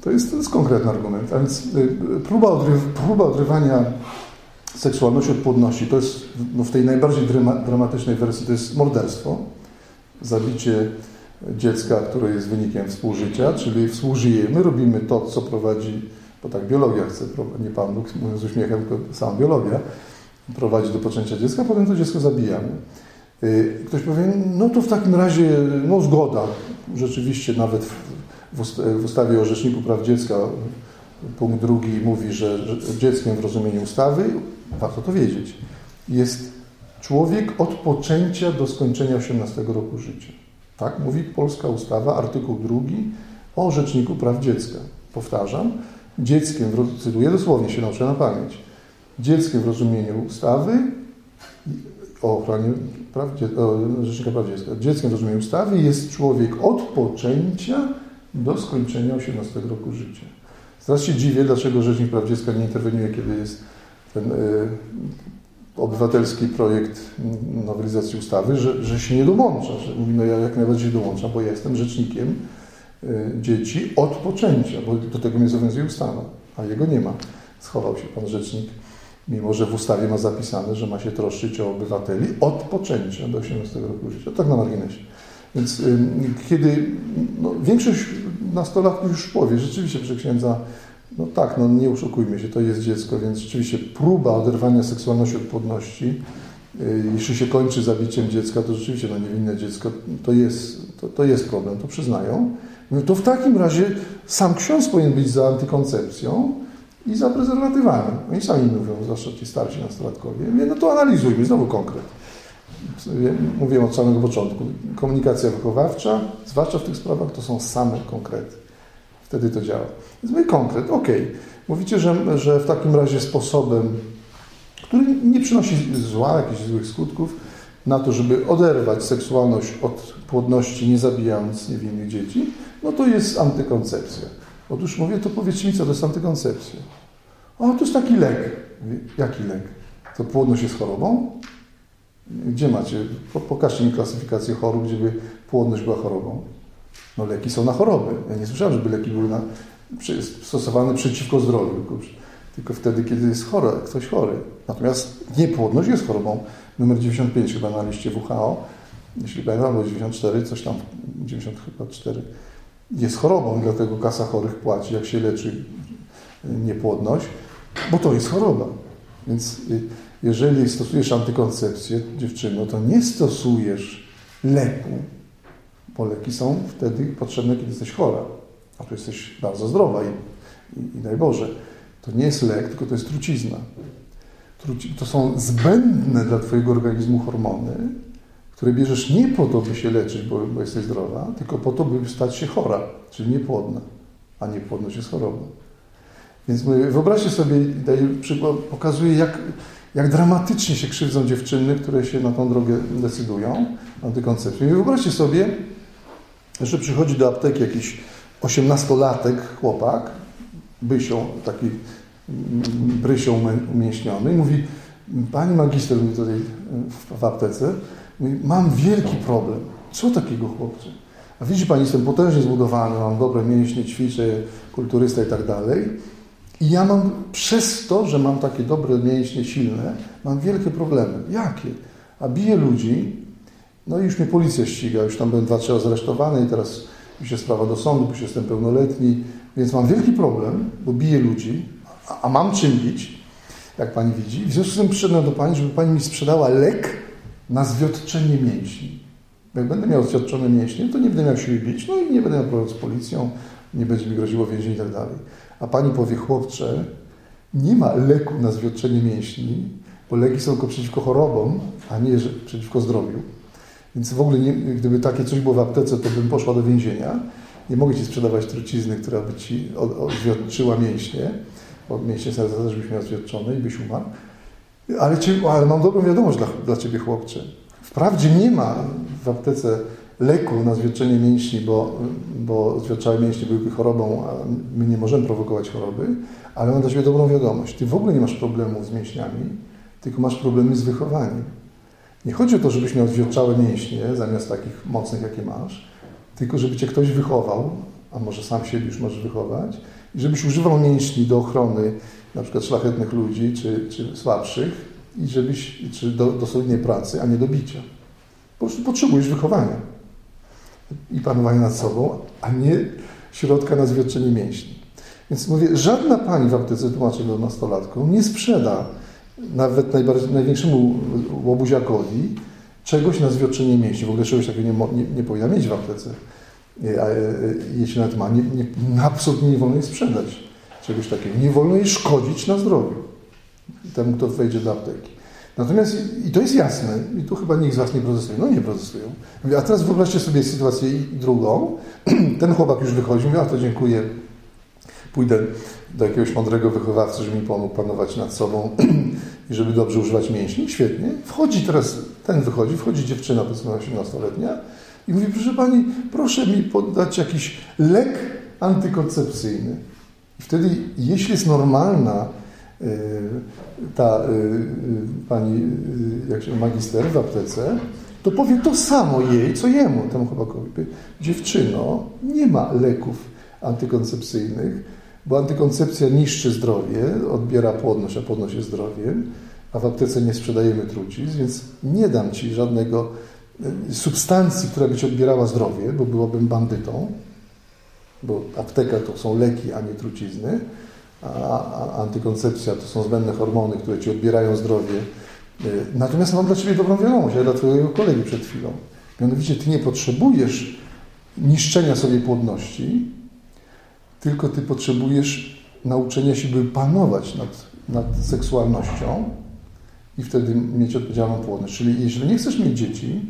To jest, to jest konkretny argument. A więc y, próba, odryw, próba odrywania seksualności od płodności to jest no w tej najbardziej dramatycznej wersji to jest morderstwo. Zabicie dziecka, które jest wynikiem współżycia, czyli współżyjemy, robimy to, co prowadzi bo tak biologia chce, nie Pan Bóg, mówiąc z uśmiechem, tylko sama biologia, prowadzi do poczęcia dziecka, potem to dziecko zabijamy. Y, ktoś powie, no to w takim razie, no zgoda. Rzeczywiście nawet w ustawie o Rzeczniku Praw Dziecka punkt drugi mówi, że dzieckiem w rozumieniu ustawy, warto to wiedzieć, jest człowiek od poczęcia do skończenia 18 roku życia. Tak mówi polska ustawa, artykuł drugi o Rzeczniku Praw Dziecka. Powtarzam, dzieckiem, cytuję dosłownie, się nauczę na pamięć, dzieckiem w rozumieniu ustawy o ochronie praw, o Rzecznika Praw Dziecka, dzieckiem w rozumieniu ustawy jest człowiek od poczęcia do skończenia 18 roku życia. Zaraz się dziwię, dlaczego Rzecznik Praw Dziecka nie interweniuje, kiedy jest ten y, obywatelski projekt nowelizacji ustawy, że, że się nie dołącza, że mówi, no ja jak najbardziej dołączam, bo jestem rzecznikiem Y, dzieci od poczęcia, bo do tego nie zobowiązuje ustawa, a jego nie ma. Schował się pan rzecznik, mimo że w ustawie ma zapisane, że ma się troszczyć o obywateli od poczęcia do 18 roku życia. Tak na marginesie. Więc y, kiedy no, większość nastolatków już powie, rzeczywiście, że księdza, no tak, no nie oszukujmy się, to jest dziecko, więc rzeczywiście próba oderwania seksualności od płodności, y, jeśli się kończy zabiciem dziecka, to rzeczywiście no, niewinne dziecko, to jest, to, to jest problem, to przyznają. No to w takim razie sam ksiądz powinien być za antykoncepcją i za prezerwatywami. Oni sami mówią, zwłaszcza ci starsi nastolatkowie. Mówię, no to analizujmy, znowu konkret. Mówiłem od samego początku. Komunikacja wychowawcza, zwłaszcza w tych sprawach, to są same konkrety. Wtedy to działa. Więc mówię konkret, ok. Mówicie, że, że w takim razie sposobem, który nie przynosi zła, jakichś złych skutków, na to, żeby oderwać seksualność od płodności, nie zabijając niewinnych dzieci, no to jest antykoncepcja. Otóż mówię, to powiedzcie mi, co to jest antykoncepcja. O, to jest taki lek. Jaki lek? To płodność jest chorobą? Gdzie macie? Pokażcie mi klasyfikację chorób, gdzie by płodność była chorobą. No leki są na choroby. Ja nie słyszałem, żeby leki były na, stosowane przeciwko zdrowiu, tylko wtedy, kiedy jest chory, ktoś chory. Natomiast niepłodność jest chorobą numer 95 chyba na liście WHO, jeśli pamiętam, albo 94, coś tam, 94, jest chorobą i dlatego kasa chorych płaci, jak się leczy niepłodność, bo to jest choroba. Więc y, jeżeli stosujesz antykoncepcję, dziewczyno, to nie stosujesz leku, bo leki są wtedy potrzebne, kiedy jesteś chora, a tu jesteś bardzo zdrowa i, i, i daj Boże. To nie jest lek, tylko to jest trucizna. Truci to są zbędne dla Twojego organizmu hormony, które bierzesz nie po to, by się leczyć, bo, bo jesteś zdrowa, tylko po to, by stać się chora, czyli niepłodna. A niepłodność jest chorobą. Więc mówię, wyobraźcie sobie, daję przykład, pokazuję, jak, jak dramatycznie się krzywdzą dziewczyny, które się na tą drogę decydują, antykoncepcję. Wyobraźcie sobie, że przychodzi do apteki jakiś osiemnastolatek chłopak, bysią, taki brysią umięśniony i mówi, pani magister mówi tutaj w aptece, mówi, mam wielki problem. Co takiego chłopcze? A widzi pani, jestem potężnie zbudowany, mam dobre mięśnie, ćwiczę, kulturysta i tak dalej. I ja mam przez to, że mam takie dobre mięśnie, silne, mam wielkie problemy. Jakie? A biję ludzi, no i już mnie policja ściga, już tam byłem dwa, trzy razy aresztowany i teraz już jest sprawa do sądu, bo jestem pełnoletni, więc mam wielki problem, bo biję ludzi, a, a mam czym bić, jak pani widzi. W związku z tym przyszedłem do pani, żeby pani mi sprzedała lek na zwiotczenie mięśni. Jak będę miał zwiotczone mięśnie, to nie będę miał siły bić, no i nie będę miał problemu z policją, nie będzie mi groziło więzienie i tak dalej. A pani powie, chłopcze, nie ma leku na zwiotczenie mięśni, bo leki są tylko przeciwko chorobom, a nie przeciwko zdrowiu. Więc w ogóle, nie, gdyby takie coś było w aptece, to bym poszła do więzienia. Nie mogę Ci sprzedawać trucizny, która by Ci odwiotczyła mięśnie, bo mięśnie serca też byś miał zwiotczone i byś umarł. Ale, ale mam dobrą wiadomość dla, dla Ciebie, chłopcze. Wprawdzie nie ma w aptece leku na zwiotczenie mięśni, bo, bo zwiotczałe mięśnie byłyby chorobą, a my nie możemy prowokować choroby, ale mam dla Ciebie dobrą wiadomość. Ty w ogóle nie masz problemu z mięśniami, tylko masz problemy z wychowaniem. Nie chodzi o to, żebyś miał zwiotczałe mięśnie zamiast takich mocnych, jakie masz, tylko żeby cię ktoś wychował, a może sam siebie już możesz wychować, i żebyś używał mięśni do ochrony na przykład szlachetnych ludzi czy, czy słabszych, i żebyś, czy do, do solidnej pracy, a nie do bicia. Po prostu potrzebujesz wychowania i panowania nad sobą, a nie środka na zwiotczenie mięśni. Więc mówię, żadna pani w aptece, tłumaczę do nastolatką, nie sprzeda nawet największemu łobuziakowi czegoś na zwiotczenie mięśni. W ogóle czegoś takiego nie, nie, nie powinna mieć w aptece. A, e, jeśli nawet ma, nie, nie, absolutnie nie wolno jej sprzedać czegoś takiego. Nie wolno jej szkodzić na zdrowiu temu, kto wejdzie do apteki. Natomiast, i to jest jasne, i tu chyba nikt z Was nie protestuje. No nie protestują. A teraz wyobraźcie sobie sytuację drugą. Ten chłopak już wychodzi, mówi, a to dziękuję, pójdę do jakiegoś mądrego wychowawcy, żeby mi pomógł panować nad sobą i żeby dobrze używać mięśni. Świetnie. Wchodzi teraz, ten wychodzi, wchodzi dziewczyna, powiedzmy 18-letnia i mówi, proszę Pani, proszę mi podać jakiś lek antykoncepcyjny. I wtedy, jeśli jest normalna y, ta y, y, pani, jak się magister w aptece, to powie to samo jej, co jemu, temu chłopakowi. Dziewczyno, nie ma leków antykoncepcyjnych, bo antykoncepcja niszczy zdrowie, odbiera płodność, a płodność jest zdrowiem, a w aptece nie sprzedajemy trucizn, więc nie dam Ci żadnego e, substancji, która by Ci odbierała zdrowie, bo byłabym bandytą, bo apteka to są leki, a nie trucizny, a, antykoncepcja to są zbędne hormony, które Ci odbierają zdrowie. E, natomiast mam dla Ciebie dobrą wiadomość, ja dla Twojego kolegi przed chwilą. Mianowicie Ty nie potrzebujesz niszczenia sobie płodności, tylko ty potrzebujesz nauczenia się, by panować nad, nad seksualnością i wtedy mieć odpowiedzialną płodność. Czyli jeśli nie chcesz mieć dzieci,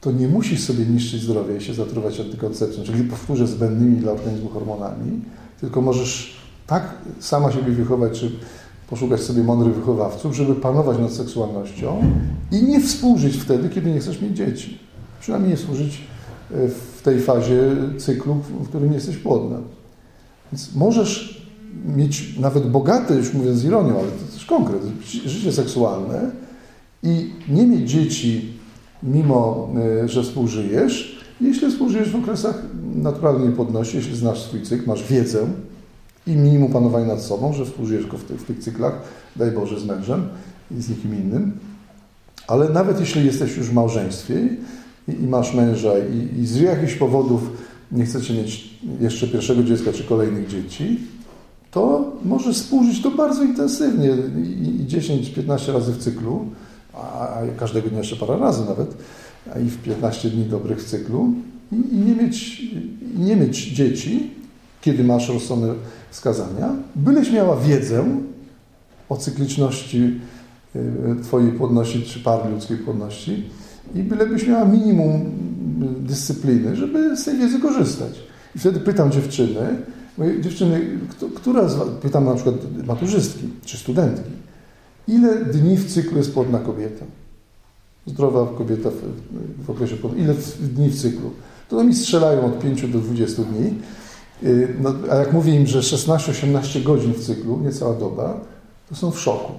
to nie musisz sobie niszczyć zdrowia i się zatruwać antykoncepcją, czyli powtórzę zbędnymi dla organizmu hormonami, tylko możesz tak sama siebie wychować, czy poszukać sobie mądrych wychowawców, żeby panować nad seksualnością i nie współżyć wtedy, kiedy nie chcesz mieć dzieci. Przynajmniej nie służyć e, w tej fazie cyklu, w którym nie jesteś płodna. Więc możesz mieć nawet bogate, już mówiąc z ironią, ale to też konkret, życie seksualne i nie mieć dzieci, mimo e, że współżyjesz, jeśli współżyjesz w okresach naturalnie podnosi, jeśli znasz swój cykl, masz wiedzę i minimum panowania nad sobą, że współżyjesz w tych, w tych cyklach, daj Boże, z mężem i z nikim innym. Ale nawet jeśli jesteś już w małżeństwie i, i masz męża i, i z jakichś powodów nie chcecie mieć jeszcze pierwszego dziecka czy kolejnych dzieci, to możesz współżyć to bardzo intensywnie i 10-15 razy w cyklu, a każdego dnia jeszcze parę razy nawet, i w 15 dni dobrych w cyklu. I nie mieć, nie mieć dzieci, kiedy masz rozsądne wskazania, byleś miała wiedzę o cykliczności y, Twojej płodności czy pary ludzkiej płodności i bylebyś miała minimum dyscypliny, żeby z tej wiedzy korzystać. I wtedy pytam dziewczyny, mówię, dziewczyny, która z was, pytam na przykład maturzystki czy studentki, ile dni w cyklu jest płodna kobieta? Zdrowa kobieta w, w okresie płodności, ile dni w cyklu? To mi strzelają od 5 do 20 dni, y, no, a jak mówię im, że 16-18 godzin w cyklu, niecała doba, to są w szoku.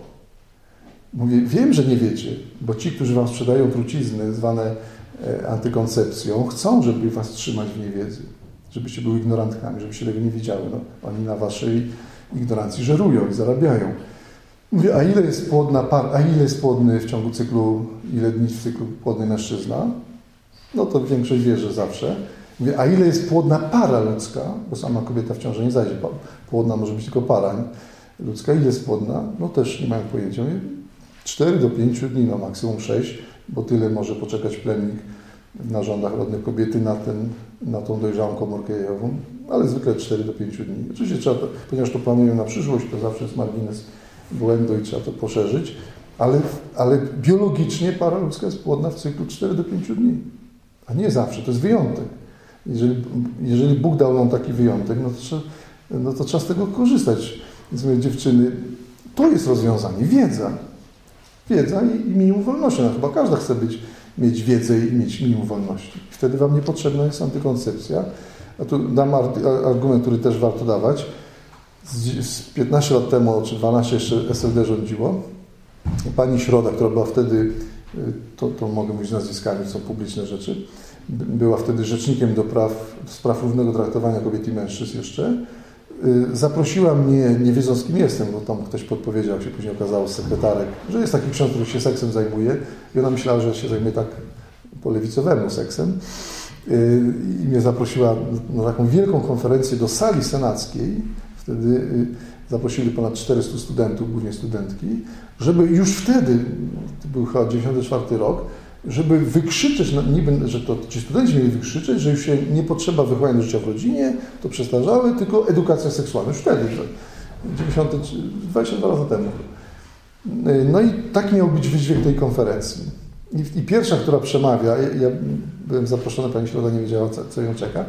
Mówię, wiem, że nie wiecie, bo ci, którzy wam sprzedają trucizny zwane e, antykoncepcją, chcą, żeby was trzymać w niewiedzy, żebyście były ignorantkami, żebyście tego nie wiedziały. No, oni na waszej ignorancji żerują i zarabiają. Mówię, a ile jest płodna par, a ile jest płodny w ciągu cyklu, ile dni w cyklu płodny mężczyzna? No to większość wie, że zawsze. Mówię, a ile jest płodna para ludzka? Bo sama kobieta w ciąży nie zajdzie. Płodna może być tylko para ludzka. Ile jest płodna? No też nie mają pojęcia. Mówię, 4 do 5 dni, no maksimum 6, bo tyle może poczekać plemnik w narządach rodnych kobiety na, ten, na tą dojrzałą komórkę jajową, ale zwykle 4 do 5 dni. Oczywiście trzeba, to, ponieważ to planują na przyszłość, to zawsze jest margines błędu i trzeba to poszerzyć, ale, ale biologicznie para ludzka jest płodna w cyklu 4 do 5 dni. A nie zawsze, to jest wyjątek. Jeżeli, jeżeli Bóg dał nam taki wyjątek, no to, no to trzeba z tego korzystać. Więc mówię, dziewczyny, to jest rozwiązanie, wiedza wiedza i, i minimum wolności. No, chyba każda chce być, mieć wiedzę i mieć minimum wolności. Wtedy Wam niepotrzebna jest antykoncepcja. A tu dam argument, który też warto dawać. Z, z 15 lat temu, czy 12 jeszcze SLD rządziło. Pani Środa, która była wtedy, y, to, to mogę mówić nazwiskami, są publiczne rzeczy, była wtedy rzecznikiem do praw, spraw równego traktowania kobiet i mężczyzn jeszcze zaprosiła mnie, nie wiedząc kim jestem, bo tam ktoś podpowiedział, jak się później okazało, sekretarek, że jest taki ksiądz, który się seksem zajmuje i ona myślała, że się zajmuje tak po lewicowemu seksem. Y, i mnie zaprosiła na taką wielką konferencję do sali senackiej, wtedy y, zaprosili ponad 400 studentów, głównie studentki, żeby już wtedy, to był chyba 94 rok, żeby wykrzyczeć, no, niby, że to ci studenci mieli wykrzyczeć, że już się nie potrzeba wychowania do życia w rodzinie, to przestarzały, tylko edukacja seksualna. Już wtedy, że 90, 22 lata temu. No i tak miał być wydźwięk tej konferencji. I, I, pierwsza, która przemawia, ja, ja byłem zaproszony, pani Środa nie wiedziała, co, co, ją czeka,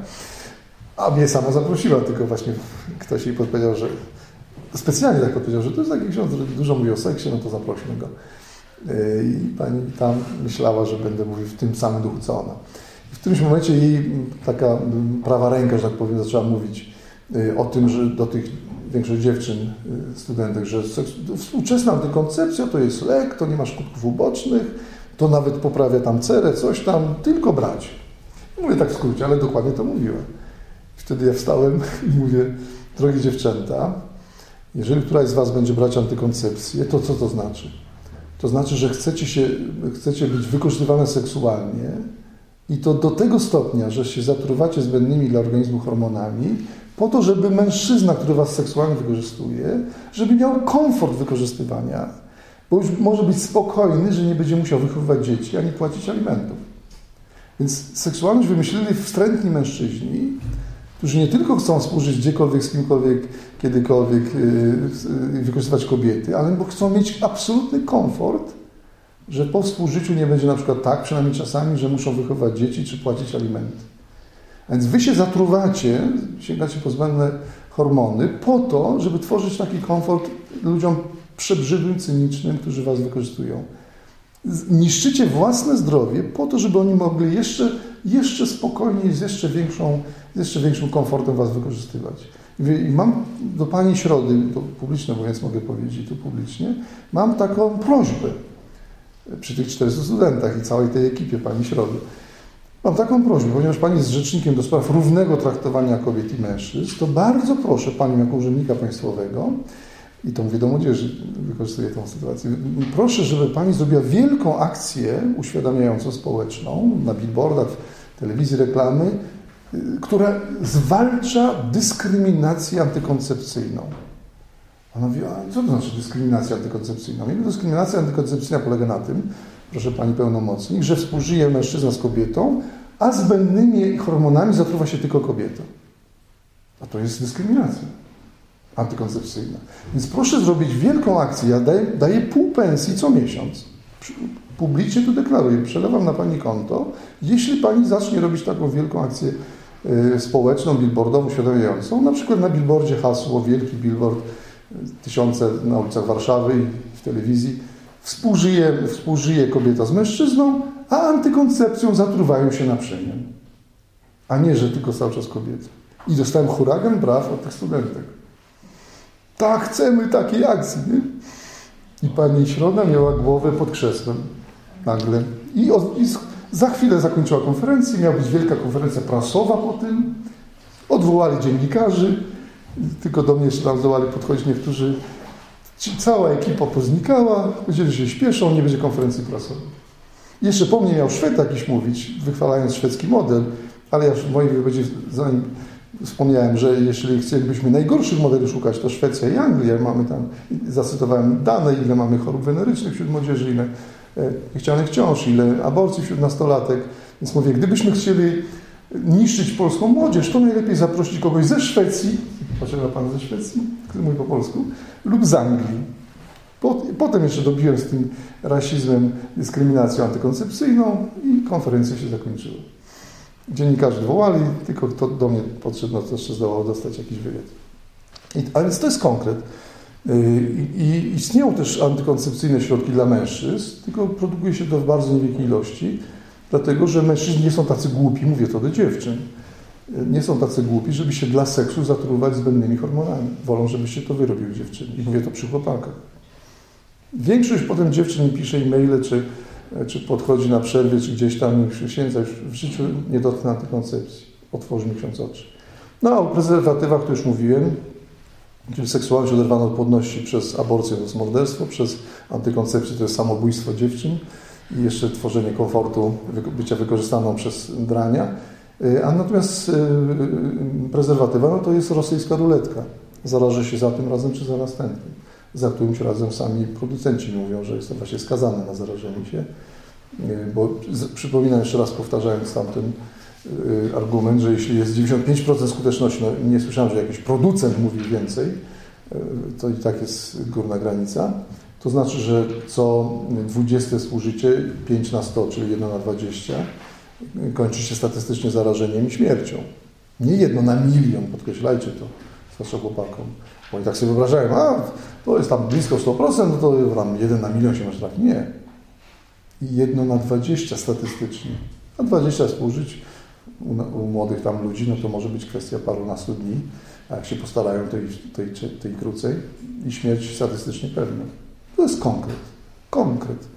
a mnie sama zaprosiła, tylko właśnie ktoś jej podpowiedział, że specjalnie tak podpowiedział, że to jest taki ksiądz, że dużo mówi o seksie, no to zaprośmy go. E, I pani tam myślała, że będę mówił w tym samym duchu, co ona. W którymś momencie jej taka prawa ręka, że tak powiem, zaczęła mówić e, o tym, że do tych większość dziewczyn, e, studentek, że współczesna antykoncepcja to jest lek, to nie ma skutków ubocznych, to nawet poprawia tam cerę, coś tam, tylko brać. Mówię tak w skrócie, ale dokładnie to mówiłem. Wtedy ja wstałem i mówię, drogie dziewczęta, jeżeli któraś z Was będzie brać antykoncepcję, to co to znaczy? To znaczy, że chcecie, się, chcecie być wykorzystywane seksualnie i to do tego stopnia, że się zatruwacie zbędnymi dla organizmu hormonami, po to, żeby mężczyzna, który was seksualnie wykorzystuje, żeby miał komfort wykorzystywania, bo już może być spokojny, że nie będzie musiał wychowywać dzieci ani płacić alimentów. Więc seksualność wymyślili wstrętni mężczyźni, którzy nie tylko chcą współżyć gdziekolwiek, z kimkolwiek, kiedykolwiek, y, y, wykorzystywać kobiety, ale bo chcą mieć absolutny komfort, że po współżyciu nie będzie na przykład tak, przynajmniej czasami, że muszą wychowywać dzieci czy płacić alimenty. A więc wy się zatruwacie, sięgacie po zbędne hormony po to, żeby tworzyć taki komfort ludziom przebrzydłym, cynicznym, którzy was wykorzystują. Niszczycie własne zdrowie po to, żeby oni mogli jeszcze, jeszcze spokojniej, z jeszcze, większą, z jeszcze większym komfortem was wykorzystywać. I mam do Pani Środy, to publiczne, bo więc mogę powiedzieć tu publicznie, mam taką prośbę przy tych 400 studentach i całej tej ekipie Pani Środy. Mam taką prośbę, ponieważ Pani jest rzecznikiem do spraw równego traktowania kobiet i mężczyzn, to bardzo proszę Panią jako urzędnika państwowego, i to mówię do młodzieży, wykorzystuję tę sytuację, proszę, żeby Pani zrobiła wielką akcję uświadamiającą społeczną na billboardach, telewizji, reklamy, która zwalcza dyskryminację antykoncepcyjną. Ona mówi, a co to znaczy dyskryminacja antykoncepcyjna? Mówię, dyskryminacja antykoncepcyjna polega na tym, proszę Pani pełnomocnik, że współżyje mężczyzna z kobietą, a zbędnymi hormonami zatruwa się tylko kobieta. A to jest dyskryminacja antykoncepcyjna. Więc proszę zrobić wielką akcję. Ja daję, daję pół pensji co miesiąc. Publicznie to deklaruję. Przelewam na Pani konto. Jeśli Pani zacznie robić taką wielką akcję y, społeczną, billboardową, uświadamiającą, na przykład na billboardzie hasło, wielki billboard, tysiące na ulicach Warszawy i w telewizji, współżyje, współżyje kobieta z mężczyzną, a antykoncepcją zatruwają się na przemian. A nie, że tylko cały czas kobiety. I dostałem huragan braw od tych studentek. Tak, chcemy takiej akcji. Nie? I pani Środa miała głowę pod krzesłem nagle. I, od, I, za chwilę zakończyła konferencję, miała być wielka konferencja prasowa po tym. Odwołali dziennikarzy, tylko do mnie jeszcze tam zdołali podchodzić niektórzy. Cała ekipa poznikała, powiedzieli, się śpieszą, nie będzie konferencji prasowej. Jeszcze po mnie miał Szwed jakiś mówić, wychwalając szwedzki model, ale ja w moim wypowiedzi zanim wspomniałem, że jeśli chcielibyśmy najgorszych modeli szukać, to Szwecja i Anglia. Mamy tam, zacytowałem dane, ile mamy chorób wenerycznych wśród młodzieży, ile e, niechcianych ciąż, ile aborcji wśród nastolatek. Więc mówię, gdybyśmy chcieli niszczyć polską młodzież, to najlepiej zaprosić kogoś ze Szwecji, posiada Pan ze Szwecji, który mówi po polsku, lub z Anglii. Potem jeszcze dobiłem z tym rasizmem, dyskryminacją antykoncepcyjną i konferencja się zakończyła. Dziennikarze wołali, tylko kto do mnie podszedł, no to jeszcze zdołał dostać jakiś wywiad. I, a więc to jest konkret. Y, I, I istnieją też antykoncepcyjne środki dla mężczyzn, tylko produkuje się to w bardzo niewielkiej ilości, dlatego że mężczyźni nie są tacy głupi, mówię to do dziewczyn, nie są tacy głupi, żeby się dla seksu zatruwać zbędnymi hormonami. Wolą, żeby się to wyrobił dziewczyny. I mówię to przy chłopakach. Większość potem dziewczyn pisze e-maile, czy czy podchodzi na przerwie, czy gdzieś tam księdza już w życiu nie dotknę antykoncepcji. Otworzy mi ksiądz oczy. No a o prezerwatywach to już mówiłem, czyli seksualność oderwana od płodności przez aborcję to jest morderstwo, przez antykoncepcję to jest samobójstwo dziewczyn i jeszcze tworzenie komfortu bycia wykorzystaną przez drania. Y, a natomiast y, y, prezerwatywa no to jest rosyjska ruletka. Zaraży się za tym razem czy za następnym za którymś razem sami producenci mówią, że jest właśnie skazane na zarażenie się. Y, bo przypominam jeszcze raz, powtarzając tamten y, argument, że jeśli jest 95% skuteczności, no nie słyszałem, że jakiś producent mówi więcej, y, to i tak jest górna granica. To znaczy, że co 20 współżycie, 5 na 100, czyli 1 na 20, kończy się statystycznie zarażeniem i śmiercią. Nie jedno na milion, podkreślajcie to, zwłaszcza chłopakom. Bo oni tak sobie wyobrażają, a to jest tam blisko 100%, no to tam 1 na milion się może trafić. Nie. I 1 na 20 statystycznie. A 20 współżyć u, u, młodych tam ludzi, no to może być kwestia parunastu dni, a jak się postarają, to i, to i krócej. I śmierć statystycznie pewna. To jest konkret. Konkret.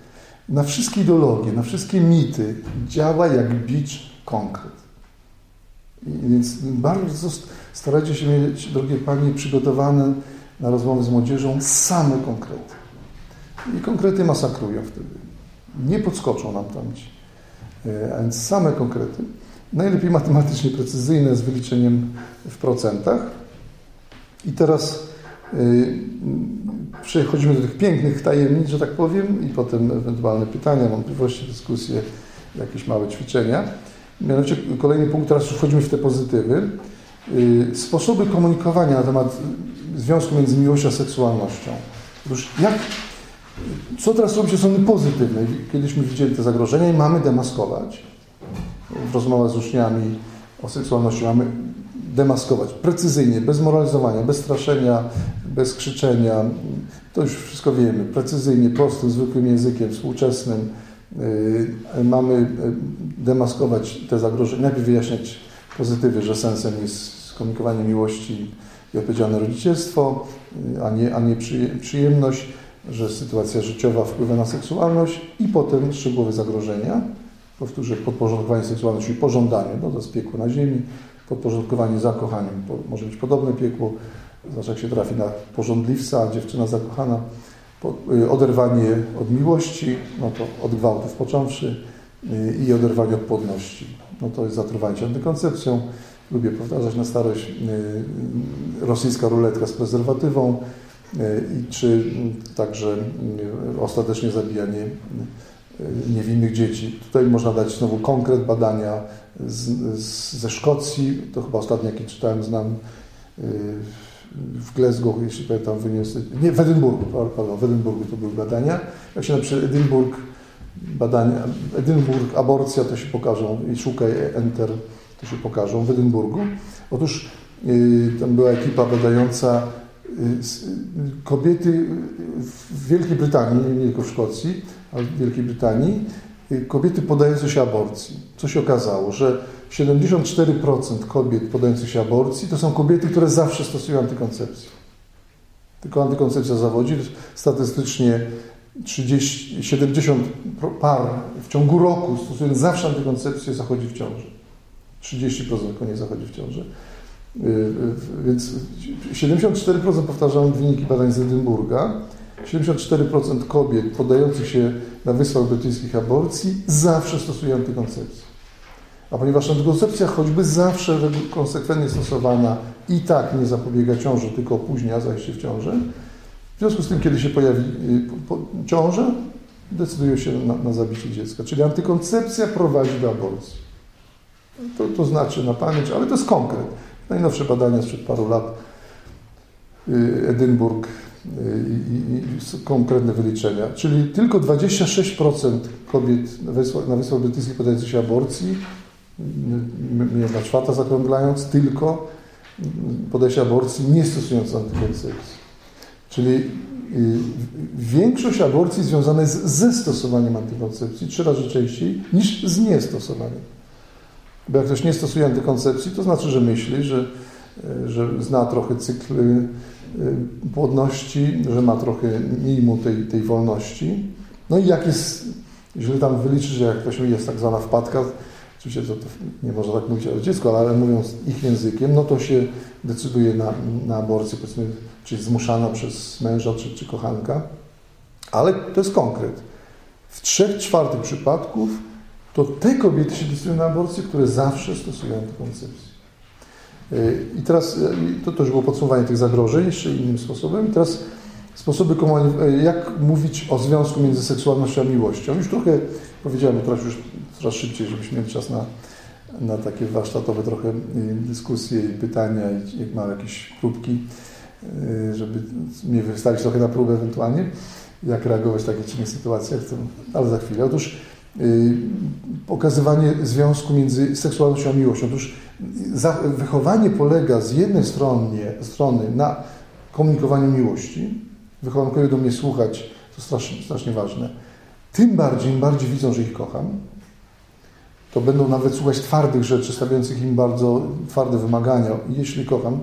Na wszystkie ideologie, na wszystkie mity działa jak bicz konkret. Więc bardzo starajcie się mieć, drogie Panie, przygotowane na rozmowy z młodzieżą same konkrety. I konkrety masakrują wtedy. Nie podskoczą nam tam ci. E, a więc same konkrety. Najlepiej matematycznie precyzyjne z wyliczeniem w procentach. I teraz yy, przechodzimy do tych pięknych tajemnic, że tak powiem, i potem ewentualne pytania, wątpliwości, dyskusje, jakieś małe ćwiczenia. Mianowicie kolejny punkt, teraz już wchodzimy w te pozytywy. Yy, sposoby komunikowania na temat związku między miłością a seksualnością. Otóż jak, co teraz robi się strony pozytywnej? Kiedyśmy widzieli te zagrożenia i mamy demaskować. W rozmowach z uczniami o seksualności mamy demaskować precyzyjnie, bez moralizowania, bez straszenia, bez krzyczenia. To już wszystko wiemy. Precyzyjnie, prostym, zwykłym językiem, współczesnym. Yy, mamy yy, demaskować te zagrożenia, najpierw wyjaśniać pozytywy, że sensem jest komunikowanie miłości i odpowiedzialne rodzicielstwo, a nie, a nie przyjemność, że sytuacja życiowa wpływa na seksualność i potem szczegółowe zagrożenia. Powtórzę, podporządkowanie seksualności i pożądaniu, no to jest piekło na ziemi, podporządkowanie zakochaniem, może być podobne piekło, znaczy jak się trafi na porządliwca, a dziewczyna zakochana, y, oderwanie od miłości, no to od gwałtów począwszy y, i oderwanie od płodności. No to jest zatruwanie się antykoncepcją. Lubię powtarzać na starość y, rosyjska ruletka z prezerwatywą i czy także ostatecznie zabijanie niewinnych dzieci. Tutaj można dać znowu konkret badania z, z, ze Szkocji, to chyba ostatnio jaki czytałem, znam w Glasgow, jeśli pamiętam, w uniwersytecie, nie, w Edynburgu, pardon, w Edynburgu to były badania. Jak się napisze Edynburg, badania, Edynburg, aborcja, to się pokażą i szukaj enter, to się pokażą w Edynburgu. Otóż yy, tam była ekipa badająca yy, kobiety w Wielkiej Brytanii, nie tylko w Szkocji, ale w Wielkiej Brytanii, yy, kobiety podające się aborcji. Co się okazało, że 74% kobiet podających się aborcji to są kobiety, które zawsze stosują antykoncepcję. Tylko antykoncepcja zawodzi. Statystycznie 30, 70 par w ciągu roku stosując zawsze antykoncepcję zachodzi w ciąży. 30% nie zachodzi w ciąży. Y, y, więc 74% powtarzam wyniki badań z Edynburga. 74% kobiet podających się na Wyspach Brytyjskich aborcji zawsze stosuje antykoncepcję. A ponieważ antykoncepcja choćby zawsze konsekwentnie stosowana i tak nie zapobiega ciąży, tylko opóźnia zajście w ciąży, w związku z tym, kiedy się pojawi y, ciąża, decydują się na, na zabicie dziecka. Czyli antykoncepcja prowadzi do aborcji. To, to znaczy na pamięć, ale to jest konkret. Najnowsze badania sprzed paru lat, y, Edynburg y, i, konkretne wyliczenia. Czyli tylko 26% kobiet na Wyspach Brytyjskich podających się aborcji jedna czwarta zakrąglając, tylko podejście aborcji nie stosując antykoncepcji. Czyli y, większość aborcji związana jest ze stosowaniem antykoncepcji trzy razy częściej niż z niestosowaniem. Bo jak ktoś nie stosuje antykoncepcji, to znaczy, że myśli, że, y, że zna trochę cykl y, płodności, że ma trochę minimum tej, tej wolności. No i jak jest, jeżeli tam wyliczy, że jak ktoś jest tak zwana wpadka, oczywiście to, to nie można tak mówić o dziecku, ale, mówiąc ich językiem, no to się decyduje na, na aborcję, powiedzmy, czy zmuszana przez męża, czy, czy kochanka. Ale to jest konkret. W trzech czwartych przypadków to te kobiety się decydują na aborcję, które zawsze stosują antykoncepcję. Y, I teraz y, to też było podsumowanie tych zagrożeń jeszcze innym sposobem. I teraz sposoby, jak mówić o związku między seksualnością a miłością. Już trochę powiedziałem, teraz już coraz szybciej, żebyśmy mieli czas na, na takie warsztatowe trochę dyskusje i pytania, i jak mam jakieś próbki, y, żeby mnie wystawić trochę na próbę ewentualnie, jak reagować w takich innych sytuacjach, ale za chwilę. Otóż y, pokazywanie związku między seksualnością a miłością. Otóż za, wychowanie polega z jednej strony, strony na komunikowaniu miłości. Wychowankowie do mnie słuchać, to strasznie, strasznie ważne. Tym bardziej, im bardziej widzą, że ich kocham, to będą nawet słuchać twardych rzeczy, stawiających im bardzo twarde wymagania. Jeśli kocham,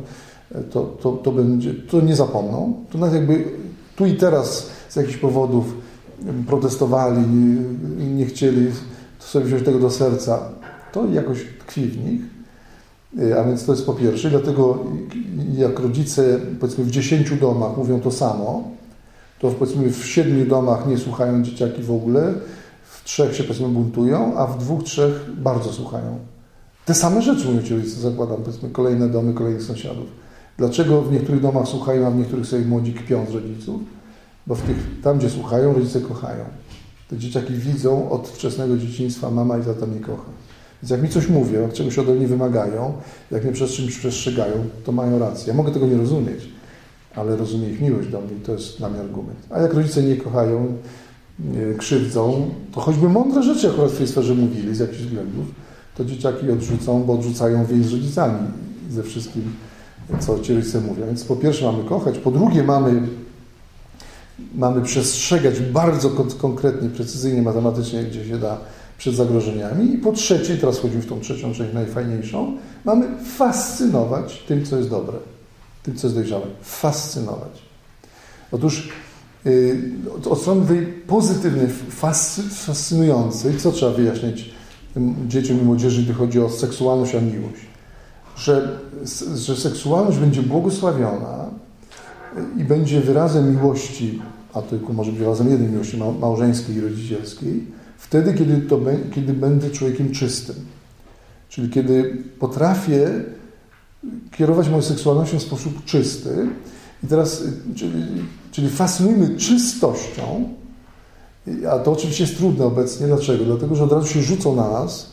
to, to, to, będzie, to nie zapomną. To nawet jakby tu i teraz z jakichś powodów protestowali, nie chcieli sobie wziąć tego do serca, to jakoś tkwi w nich. A więc to jest po pierwsze. Dlatego jak rodzice powiedzmy w dziesięciu domach mówią to samo, to powiedzmy w siedmiu domach nie słuchają dzieciaki w ogóle, w trzech się powiedzmy buntują, a w dwóch, trzech bardzo słuchają. Te same rzeczy mówią ci rodzice, zakładam, powiedzmy kolejne domy, kolejnych sąsiadów. Dlaczego w niektórych domach słuchają, a w niektórych sobie młodzi kpią z rodziców? Bo w tych, tam, gdzie słuchają, rodzice kochają. Te dzieciaki widzą od wczesnego dzieciństwa, mama i tata mnie kocha. Więc jak mi coś mówią, jak czegoś ode mnie wymagają, jak mnie przed czymś przestrzegają, to mają rację. Ja mogę tego nie rozumieć, ale rozumie ich miłość do mnie to jest dla mnie argument. A jak rodzice nie kochają, krzywdzą, to choćby mądre rzeczy akurat w tej sferze mówili z jakichś względów, to dzieciaki odrzucą, bo odrzucają więź z rodzicami ze wszystkim, co ci rodzice mówią. Więc po pierwsze mamy kochać, po drugie mamy, mamy przestrzegać bardzo konkretnie, precyzyjnie, matematycznie, gdzie się da, przed zagrożeniami. I po trzecie, teraz wchodzimy w tą trzecią część, najfajniejszą, mamy fascynować tym, co jest dobre, tym, co jest dojrzałe. Fascynować. Otóż Y, od strony tej pozytywnej, fascynującej, co trzeba wyjaśnić dzieciom i młodzieży, gdy chodzi o seksualność a miłość. Że, że seksualność będzie błogosławiona i będzie wyrazem miłości, a tylko może być wyrazem jednej miłości małżeńskiej i rodzicielskiej, wtedy, kiedy, to, kiedy będę człowiekiem czystym. Czyli kiedy potrafię kierować moją seksualnością w sposób czysty. I teraz, czyli, czyli fascynujmy czystością, a to oczywiście jest trudne obecnie. Dlaczego? Dlatego, że od razu się rzucą na nas,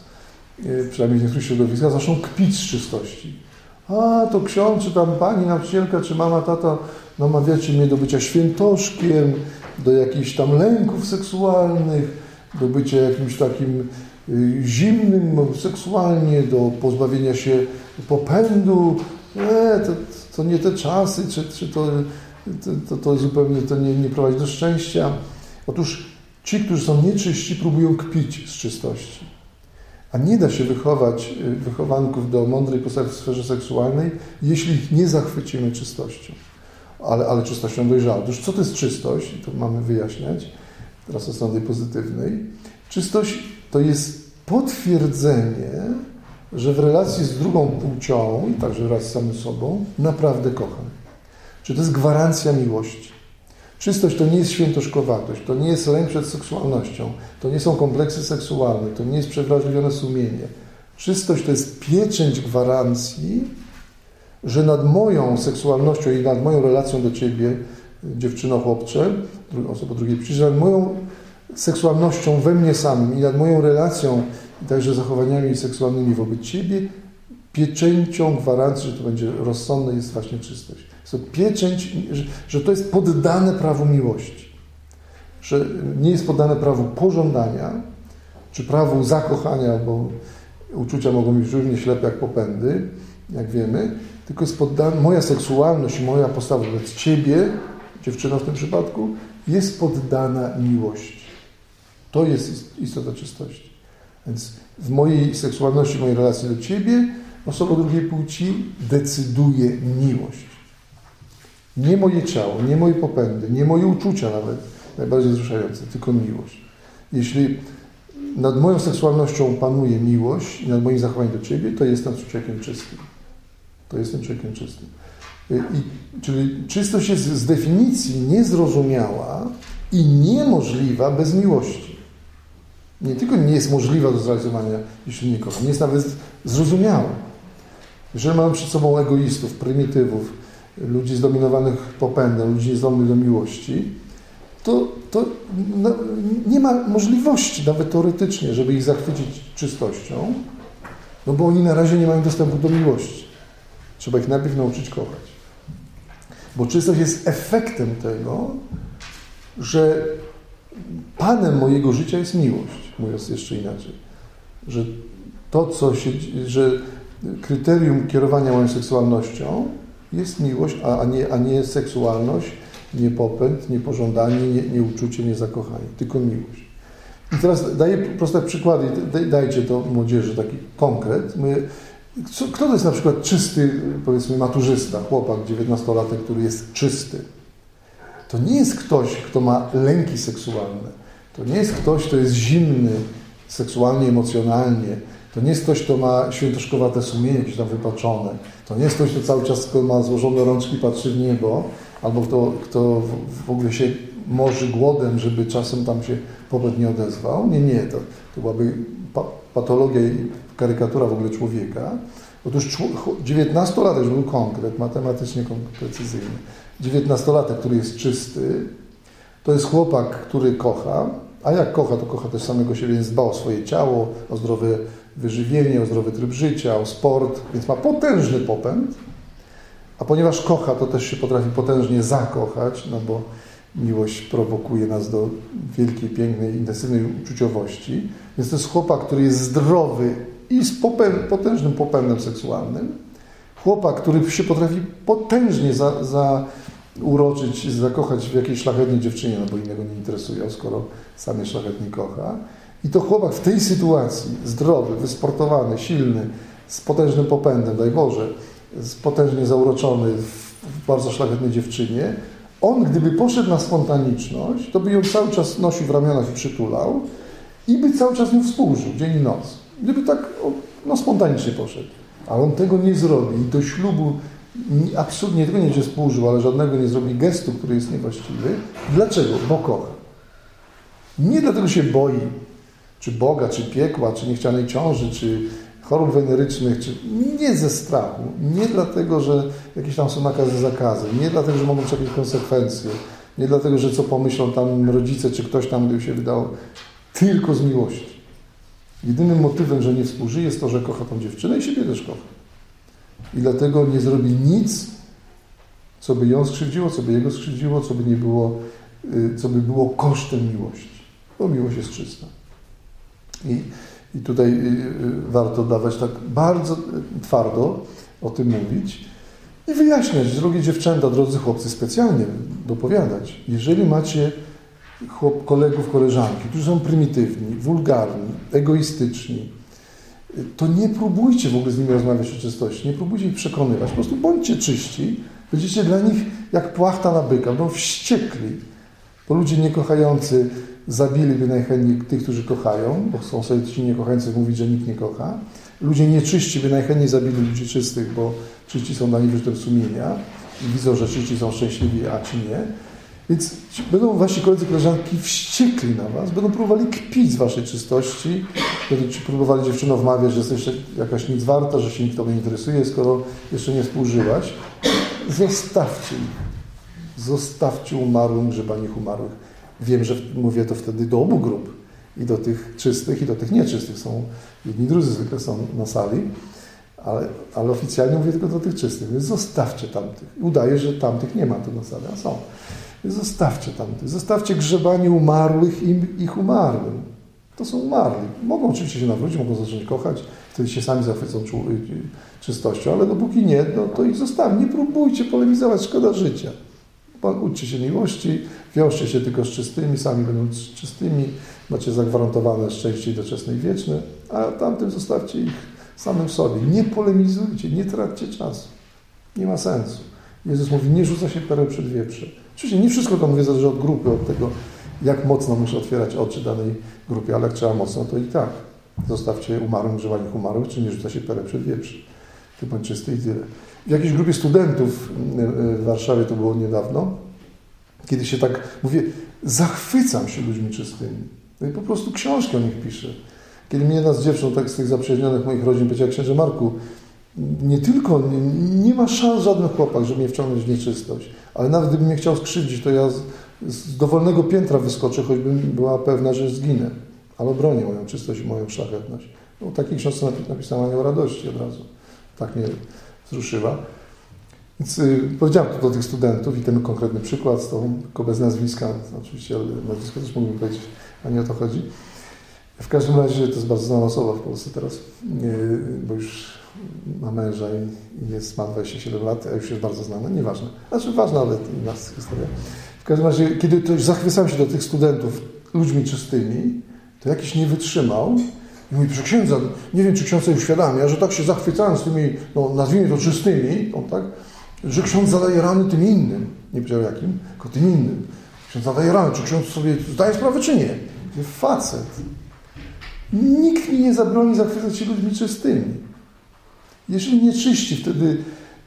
e, przynajmniej w niektórych środowiskach, zaczną kpić z czystości. A, to ksiądz, czy tam pani nauczycielka, czy mama, tata namawiacie mnie do bycia świętoszkiem, do jakichś tam lęków seksualnych, do bycia jakimś takim zimnym seksualnie, do pozbawienia się popędu. Nie, to, to nie te czasy, czy, czy to, to, to zupełnie to nie, nie prowadzi do szczęścia. Otóż ci, którzy są nieczyści, próbują kpić z czystości. A nie da się wychować y, wychowanków do mądrej postawy w sferze seksualnej, jeśli ich nie zachwycimy czystością. Ale, ale czystością dojrzałą. Otóż co to jest czystość? I to mamy wyjaśniać teraz o strony pozytywnej. Czystość to jest potwierdzenie, że w relacji z drugą płcią, i także wraz z samym sobą, naprawdę kocham. Czy to jest gwarancja miłości. Czystość to nie jest świętoszkowatość, to nie jest lęk przed seksualnością, to nie są kompleksy seksualne, to nie jest przewrażliwione sumienie. Czystość to jest pieczęć gwarancji, że nad moją seksualnością i nad moją relacją do Ciebie, dziewczyno, chłopcze, osoba drugiej płci, nad moją seksualnością we mnie samym i nad moją relacją także zachowaniami seksualnymi wobec Ciebie, pieczęcią gwarancji, że to będzie rozsądne, jest właśnie czystość. Jest to pieczęć, że, że to jest poddane prawu miłości. Że nie jest poddane prawu pożądania, czy prawu zakochania, bo uczucia mogą być równie ślepe jak popędy, jak wiemy, tylko jest poddana, moja seksualność moja postawa wobec Ciebie, dziewczyna w tym przypadku, jest poddana miłości. To jest istota czystości. Więc w mojej seksualności, w mojej relacji do Ciebie osoba drugiej płci decyduje miłość. Nie moje ciało, nie moje popędy, nie moje uczucia nawet, najbardziej wzruszające, tylko miłość. Jeśli nad moją seksualnością panuje miłość i nad moim zachowaniem do Ciebie, to jestem człowiekiem czystym. To jestem człowiekiem czystym. I, czyli czystość jest z definicji niezrozumiała i niemożliwa bez miłości. Nie tylko nie jest możliwa do zrealizowania, jeśli kocham, nie jest nawet zrozumiała. Jeżeli mamy przed sobą egoistów, prymitywów, ludzi zdominowanych popędem, ludzi zdolnych do miłości, to, to no, nie ma możliwości, nawet teoretycznie, żeby ich zachwycić czystością, no bo oni na razie nie mają dostępu do miłości. Trzeba ich najpierw nauczyć kochać. Bo czystość jest efektem tego, że Panem mojego życia jest miłość, mówiąc jeszcze inaczej. Że to, co się, że kryterium kierowania moją seksualnością jest miłość, a, nie, a nie seksualność, nie popęd, nie pożądanie, nie, nie uczucie, nie zakochanie, tylko miłość. I teraz daję proste przykłady, dajcie to młodzieży taki konkret. Kto to jest na przykład czysty, powiedzmy, maturzysta, chłopak, 19-latek, który jest czysty? To nie jest ktoś, kto ma lęki seksualne. To nie jest ktoś, kto jest zimny seksualnie, emocjonalnie. To nie jest ktoś, kto ma świętoszkowate sumienie, jakieś tam wypaczone. To nie jest ktoś, kto cały czas ma złożone rączki, patrzy w niebo, albo kto, kto w ogóle się morzy głodem, żeby czasem tam się pobyt nie odezwał. Nie, nie, to, to byłaby patologia i karykatura w ogóle człowieka. Otóż 19-latek, żeby był konkret, matematycznie precyzyjny, 19-latek, który jest czysty, to jest chłopak, który kocha, a jak kocha, to kocha też samego siebie, więc dba o swoje ciało, o zdrowe wyżywienie, o zdrowy tryb życia, o sport, więc ma potężny popęd, a ponieważ kocha, to też się potrafi potężnie zakochać, no bo miłość prowokuje nas do wielkiej, pięknej, intensywnej uczuciowości. Więc to jest chłopak, który jest zdrowy i z potężnym popędem seksualnym. Chłopak, który się potrafi potężnie za, za uroczyć, zakochać w jakiejś szlachetnej dziewczynie, no bo innego nie interesuje, skoro sam jest szlachetnie kocha. I to chłopak w tej sytuacji, zdrowy, wysportowany, silny, z potężnym popędem, daj Boże, potężnie zauroczony w bardzo szlachetnej dziewczynie, on gdyby poszedł na spontaniczność, to by ją cały czas nosił w ramionach i przytulał i by cały czas nią współżył, dzień i noc. Gdyby tak no, spontanicznie poszedł. Ale on tego nie zrobi i do ślubu absolutnie tego nie będzie współżył, ale żadnego nie zrobi gestu, który jest niewłaściwy. Dlaczego? Bo kocha. Nie dlatego się boi, czy Boga, czy piekła, czy niechcianej ciąży, czy chorób wenerycznych, czy nie ze strachu, nie dlatego, że jakieś tam są nakazy, zakazy, nie dlatego, że mogą być konsekwencje, nie dlatego, że co pomyślą tam rodzice, czy ktoś tam, gdyby się wydało, tylko z miłości. Jedynym motywem, że nie współżyje jest to, że kocha tą dziewczynę i siebie też kocha. I dlatego nie zrobi nic, co by ją skrzywdziło, co by jego skrzywdziło, co by nie było, y, co by było kosztem miłości. Bo miłość jest czysta. I, i tutaj y, y, warto dawać tak bardzo twardo o tym mówić i wyjaśniać, drogie dziewczęta, drodzy chłopcy, specjalnie dopowiadać. Jeżeli macie chłop, kolegów, koleżanki, którzy są prymitywni, wulgarni, egoistyczni, to nie próbujcie w ogóle z nimi rozmawiać o czystości, nie próbujcie ich przekonywać, po prostu bądźcie czyści, będziecie dla nich jak płachta na byka, będą wściekli, bo ludzie niekochający zabiliby najchętniej tych, którzy kochają, bo są sobie ci niekochający mówić, że nikt nie kocha. Ludzie nieczyści by najchętniej zabili ludzi czystych, bo czyści są dla nich wyrzutem sumienia i widzą, że czyści są szczęśliwi, a ci nie. Więc będą wasi koledzy, koleżanki wściekli na was, będą próbowali kpić z waszej czystości, będą ci próbowali dziewczyno wmawiać, że jesteś jakaś nic warta, że się nikt tobą nie interesuje, skoro jeszcze nie współżyłaś. Zostawcie ich. Zostawcie umarłym grzebanich umarłych. Wiem, że mówię to wtedy do obu grup. I do tych czystych, i do tych nieczystych. Są jedni drudzy zwykle są na sali, ale, ale oficjalnie mówię tylko do tych czystych. Więc zostawcie tamtych. Udaje, że tamtych nie ma tu na sali, a są. Zostawcie tamtych. Zostawcie grzebanie umarłych i ich umarłym. To są umarli. Mogą oczywiście się nawrócić, mogą zacząć kochać, wtedy się sami zachwycą y, czystością, ale dopóki nie, no to ich zostawcie. Nie próbujcie polemizować, szkoda życia. Uczcie się miłości, wiążcie się tylko z czystymi, sami będąc czystymi, macie zagwarantowane szczęście doczesne i wieczne, a tamtym zostawcie ich samym sobie. Nie polemizujcie, nie traćcie czasu. Nie ma sensu. Jezus mówi, nie rzuca się perę przed wieprze. Oczywiście nie wszystko to mówię zależy od grupy, od tego, jak mocno muszę otwierać oczy danej grupie, ale jak trzeba mocno, to i tak. Zostawcie umarłym używanych umarłych, czy nie rzuca się perę przed wieprze. Ty bądź czysty i tyle. W jakiejś grupie studentów w Warszawie to było niedawno, kiedy się tak, mówię, zachwycam się ludźmi czystymi. No i po prostu książkę o nich piszę. Kiedy mnie jedna z dziewcząt tak z tych zaprzyjaźnionych moich rodzin powiedziała, księże Marku, nie tylko, nie, nie, ma szans żaden chłopak, żeby mnie wciągnąć w nieczystość, ale nawet gdybym mnie chciał skrzywdzić, to ja z, z dowolnego piętra wyskoczę, choćbym była pewna, że zginę. Ale bronię moją czystość i moją szlachetność. No, takiej książce napisała o radości od razu. Tak mnie wzruszyła. Więc y, powiedziałem to do tych studentów i ten konkretny przykład, to tylko bez nazwiska, oczywiście, ale nazwisko też mógłbym powiedzieć, a nie o to chodzi. W każdym razie to jest bardzo znana osoba w Polsce teraz, y, bo już ma męża i jest, ma 27 lat, a już jest bardzo znana, nieważne. Znaczy ważna, ale nas historia. W każdym razie, kiedy to już zachwycałem się do tych studentów ludźmi czystymi, to jakiś nie wytrzymał i mówi, proszę księdza, nie wiem, czy ksiądz sobie uświadamia, że tak się zachwycałem z tymi, no nazwijmy to czystymi, no, tak, że ksiądz zadaje rany tym innym. Nie powiedział jakim, tylko tym innym. Ksiądz zadaje rany, czy ksiądz sobie zdaje sprawę, czy nie. Facet. Nikt mi nie zabroni zachwycać się ludźmi czystymi. Jeżeli nieczyści, wtedy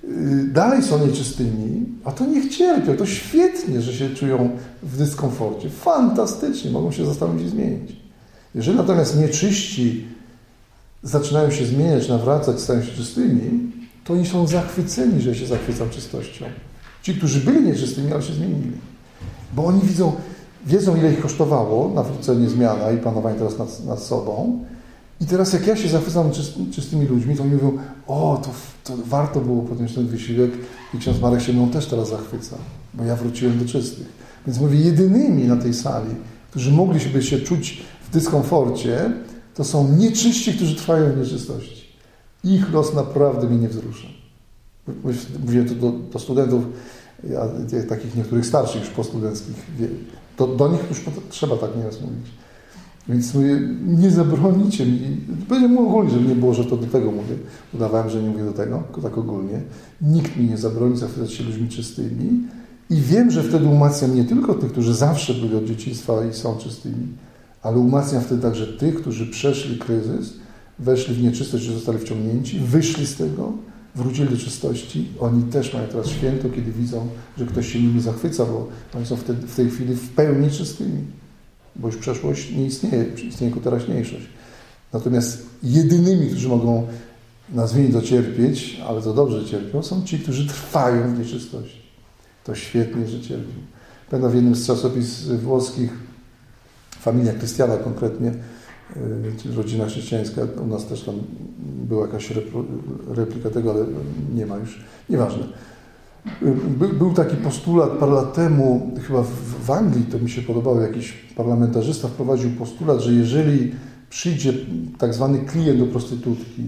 y, dalej są nieczystymi, a to niech cierpią. To świetnie, że się czują w dyskomforcie. Fantastycznie, mogą się zastanowić i zmienić. Jeżeli natomiast nieczyści zaczynają się zmieniać, nawracać, stają się czystymi, to oni są zachwyceni, że się zachwycam czystością. Ci, którzy byli nieczystymi, ale się zmienili. Bo oni widzą, wiedzą, ile ich kosztowało nawrócenie, zmiana i panowanie teraz nad, nad sobą. I teraz jak ja się zachwycam czystymi ludźmi, to oni mówią, o, to, to warto było podjąć ten wysiłek i ksiądz Marek się mną też teraz zachwyca, bo ja wróciłem do czystych. Więc mówię, jedynymi na tej sali, którzy mogliby się czuć w dyskomforcie, to są nieczyści, którzy trwają w nieczystości. Ich los naprawdę mnie nie wzrusza. Mówię to do, do studentów, ja, takich niektórych starszych już postudenckich. Do, do nich już trzeba tak nieraz mówić. Więc mówię, nie zabronicie mi. Powiedziałem ogólnie, żeby nie było, że to do tego mówię. Udawałem, że nie mówię do tego, tylko tak ogólnie. Nikt mi nie zabroni zachwycać się ludźmi czystymi. I wiem, że wtedy umacniam nie tylko tych, którzy zawsze byli od dzieciństwa i są czystymi, ale umacnia wtedy także tych, którzy przeszli kryzys, weszli w nieczystość, zostali wciągnięci, wyszli z tego, wrócili do czystości. Oni też mają teraz święto, kiedy widzą, że ktoś się nimi zachwyca, bo oni są w tej chwili w pełni czystymi, bo już przeszłość nie istnieje, istnieje tylko teraźniejszość. Natomiast jedynymi, którzy mogą, nazwijmy to cierpieć, ale to dobrze cierpią, są ci, którzy trwają w nieczystości. To świetnie, że cierpią. Pamiętam w jednym z czasopis włoskich, familia Krystiana konkretnie, y, czyli rodzina chrześcijańska, u nas też tam była jakaś replika tego, ale nie ma już, nieważne. By, był taki postulat parę lat temu, chyba w, w Anglii to mi się podobało, jakiś parlamentarzysta wprowadził postulat, że jeżeli przyjdzie tak zwany klient do prostytutki,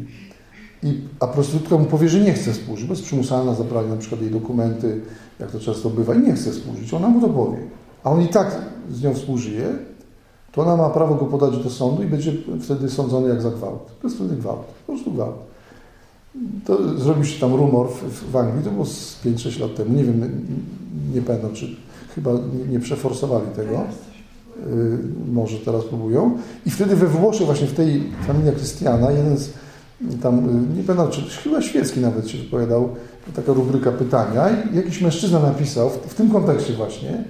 i, a prostytutka mu powie, że nie chce współżyć, bo jest przymuszalna, zabrali na przykład jej dokumenty, jak to często bywa, i nie chce współżyć, ona mu to powie. A on i tak z nią współżyje, to ona ma prawo go podać do sądu i będzie wtedy sądzony jak za gwałt. To jest wtedy gwałt, po prostu gwałt. To zrobił się tam rumor w, w Anglii, to było z 5-6 lat temu, nie wiem, nie pamiętam, czy chyba nie przeforsowali tego. Y, może teraz próbują. I wtedy we Włoszech, właśnie w tej familii Krystiana, jeden z tam, y, nie pamiętam, czy chyba świecki nawet się wypowiadał, taka rubryka pytania i jakiś mężczyzna napisał, w, w tym kontekście właśnie,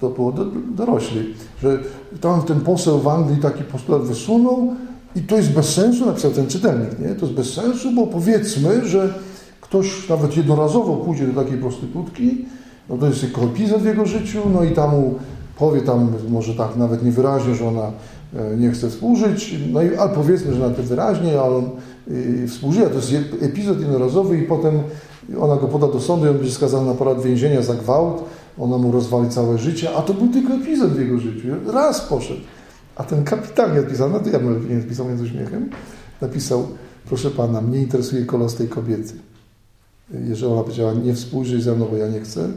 to było do, dorośli, że tam ten poseł w Anglii taki postulat wysunął i to jest bez sensu, napisał ten czytelnik, nie? To jest bez sensu, bo powiedzmy, że ktoś nawet jednorazowo pójdzie do takiej prostytutki, no to jest epizod w jego życiu, no i tam mu powie tam może tak nawet niewyraźnie, że ona e, nie chce współżyć, no i, ale powiedzmy, że nawet wyraźnie, ale on y, współżyje, to jest epizod jednorazowy i potem ona go poda do sądu i on będzie skazany na porad więzienia za gwałt, ona mu rozwali całe życie, a to był tylko epizod w jego życiu. Raz poszedł. A ten kapitalnie odpisał, no to ja bym nie napisał między uśmiechem, napisał, proszę pana, mnie interesuje kolos tej kobiety. Jeżeli ona powiedziała, nie współżyj ze mną, bo ja nie chcę,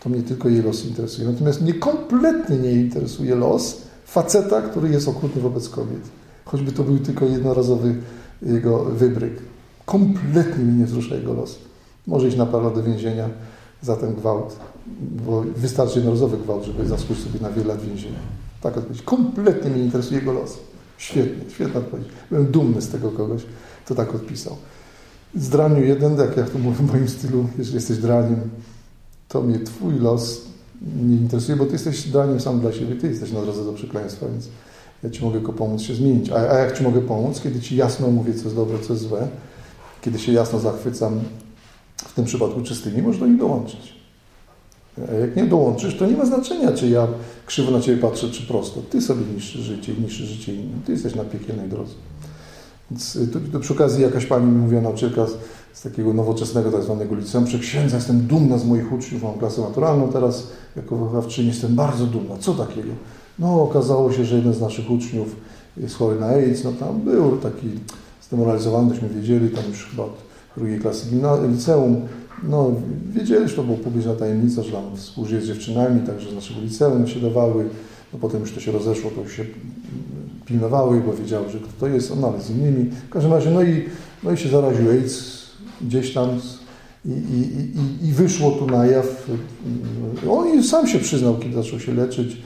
to mnie tylko jej los interesuje. Natomiast mnie kompletnie nie interesuje los faceta, który jest okrutny wobec kobiet. Choćby to był tylko jednorazowy jego wybryk. Kompletnie mnie nie wzrusza jego los. Może iść na parę do więzienia za ten gwałt, bo wystarczy jednorazowy gwałt, żeby zasłużyć sobie na wiele lat więzienia. Tak odpowiedź. Kompletnie mnie nie interesuje jego los. Świetnie, świetna odpowiedź. Byłem dumny z tego kogoś, kto tak odpisał. Zdraniu jeden, jak ja to mówię w moim stylu, jeżeli jesteś draniem, to mnie Twój los nie interesuje, bo Ty jesteś daniem sam dla siebie, Ty jesteś na drodze do przekleństwa, więc ja Ci mogę tylko pomóc się zmienić. A, a jak Ci mogę pomóc? Kiedy Ci jasno mówię, co jest dobre, co jest złe, kiedy się jasno zachwycam, w tym przypadku czystymi, można do nich dołączyć. A jak nie dołączysz, to nie ma znaczenia, czy ja krzywo na Ciebie patrzę, czy prosto. Ty sobie niszczysz życie i niszczysz życie innym. Ty jesteś na piekielnej drodze. Więc y, tu, tu przy okazji jakaś pani mi mówiła, nauczycielka z, z takiego nowoczesnego tak zwanego liceum, że księdza jestem dumna z moich uczniów, mam klasę naturalną teraz, jako wychowawczyni jestem bardzo dumna. Co takiego? No okazało się, że jeden z naszych uczniów jest chory na AIDS, no tam był taki zdemoralizowany, tośmy wiedzieli, tam już chyba od drugiej klasy liceum, no wiedzieli, że to była publiczna tajemnica, że tam współżyje z dziewczynami, także z naszego liceum się dawały, no potem już to się rozeszło, to już się pilnowały, bo wiedziały, że kto to jest, on ale z innymi. W każdym razie, no i, no i się zaraził AIDS gdzieś tam i, i, i, i wyszło tu na jaw. On sam się przyznał, kiedy zaczął się leczyć,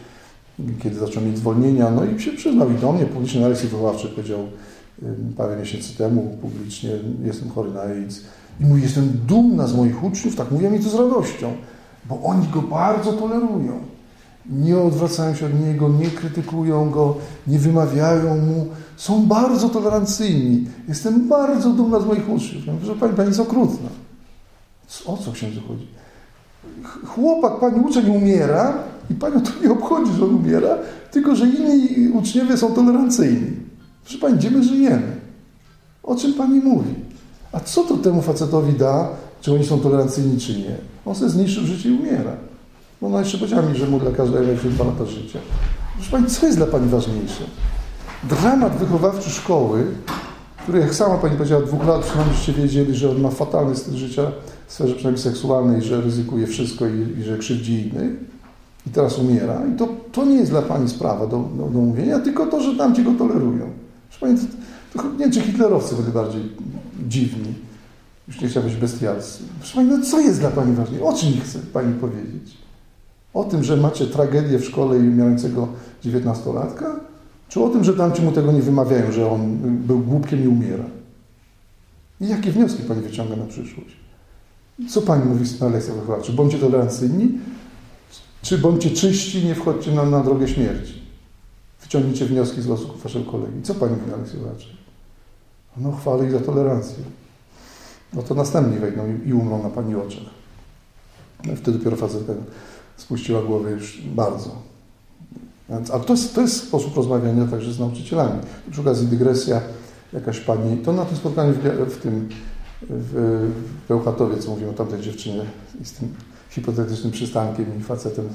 kiedy zaczął mieć zwolnienia, no i się przyznał i do mnie publicznie na lekcji wychowawczej powiedział parę miesięcy temu publicznie, jestem chory na AIDS. I mówi, jestem dumna z moich uczniów, tak mówię mi to z radością, bo oni go bardzo tolerują nie odwracają się od niego, nie krytykują go, nie wymawiają mu, są bardzo tolerancyjni. Jestem bardzo dumna z moich uczniów. Ja mówię, że pani, pani jest okrutna. O co księdzu chodzi? Chłopak, pani uczeń umiera i panią to nie obchodzi, że on umiera, tylko że inni uczniowie są tolerancyjni. Proszę pani, gdzie my żyjemy? O czym pani mówi? A co to temu facetowi da, czy oni są tolerancyjni, czy nie? On sobie zniszczył życie i umiera. No, no jeszcze powiedziała mi, że mu dla każdego jest dwa lata życia. Proszę Pani, co jest dla Pani ważniejsze? Dramat wychowawczy szkoły, który jak sama Pani powiedziała, dwóch lat przynajmniej wiedzieli, że on ma fatalny styl życia w sferze przynajmniej seksualnej, że ryzykuje wszystko i, i że krzywdzi innych i teraz umiera. I to, to nie jest dla Pani sprawa do, do, do mówienia, tylko to, że tamci go tolerują. Proszę Pani, to, to, nie wiem, czy hitlerowcy byli bardziej dziwni. Już nie chciałbym być bestialscy. Proszę Pani, no co jest dla Pani ważniejsze? O czym chce Pani powiedzieć? O tym, że macie tragedię w szkole i umierającego dziewiętnastolatka? Czy o tym, że tamci mu tego nie wymawiają, że on był głupkiem i umiera? I jakie wnioski Pani wyciąga na przyszłość? Co Pani mówi na lekcjach wychowawczych? Bądźcie tolerancyjni, czy bądźcie czyści, nie wchodźcie na, na drogę śmierci. Wyciągnijcie wnioski z losów Waszego kolegi. Co Pani mówi na lekcjach wychowawczych? No chwalę ich za tolerancję. No to następni wejdą i, i umrą na Pani oczach. No i wtedy dopiero facet spuściła głowę już bardzo. Więc, a to jest, to jest sposób rozmawiania także z nauczycielami. Przy okazji dygresja, jakaś pani, to na tym spotkaniu w, w tym w Bełchatowie, co mówimy o tamtej dziewczynie z tym hipotetycznym przystankiem i facetem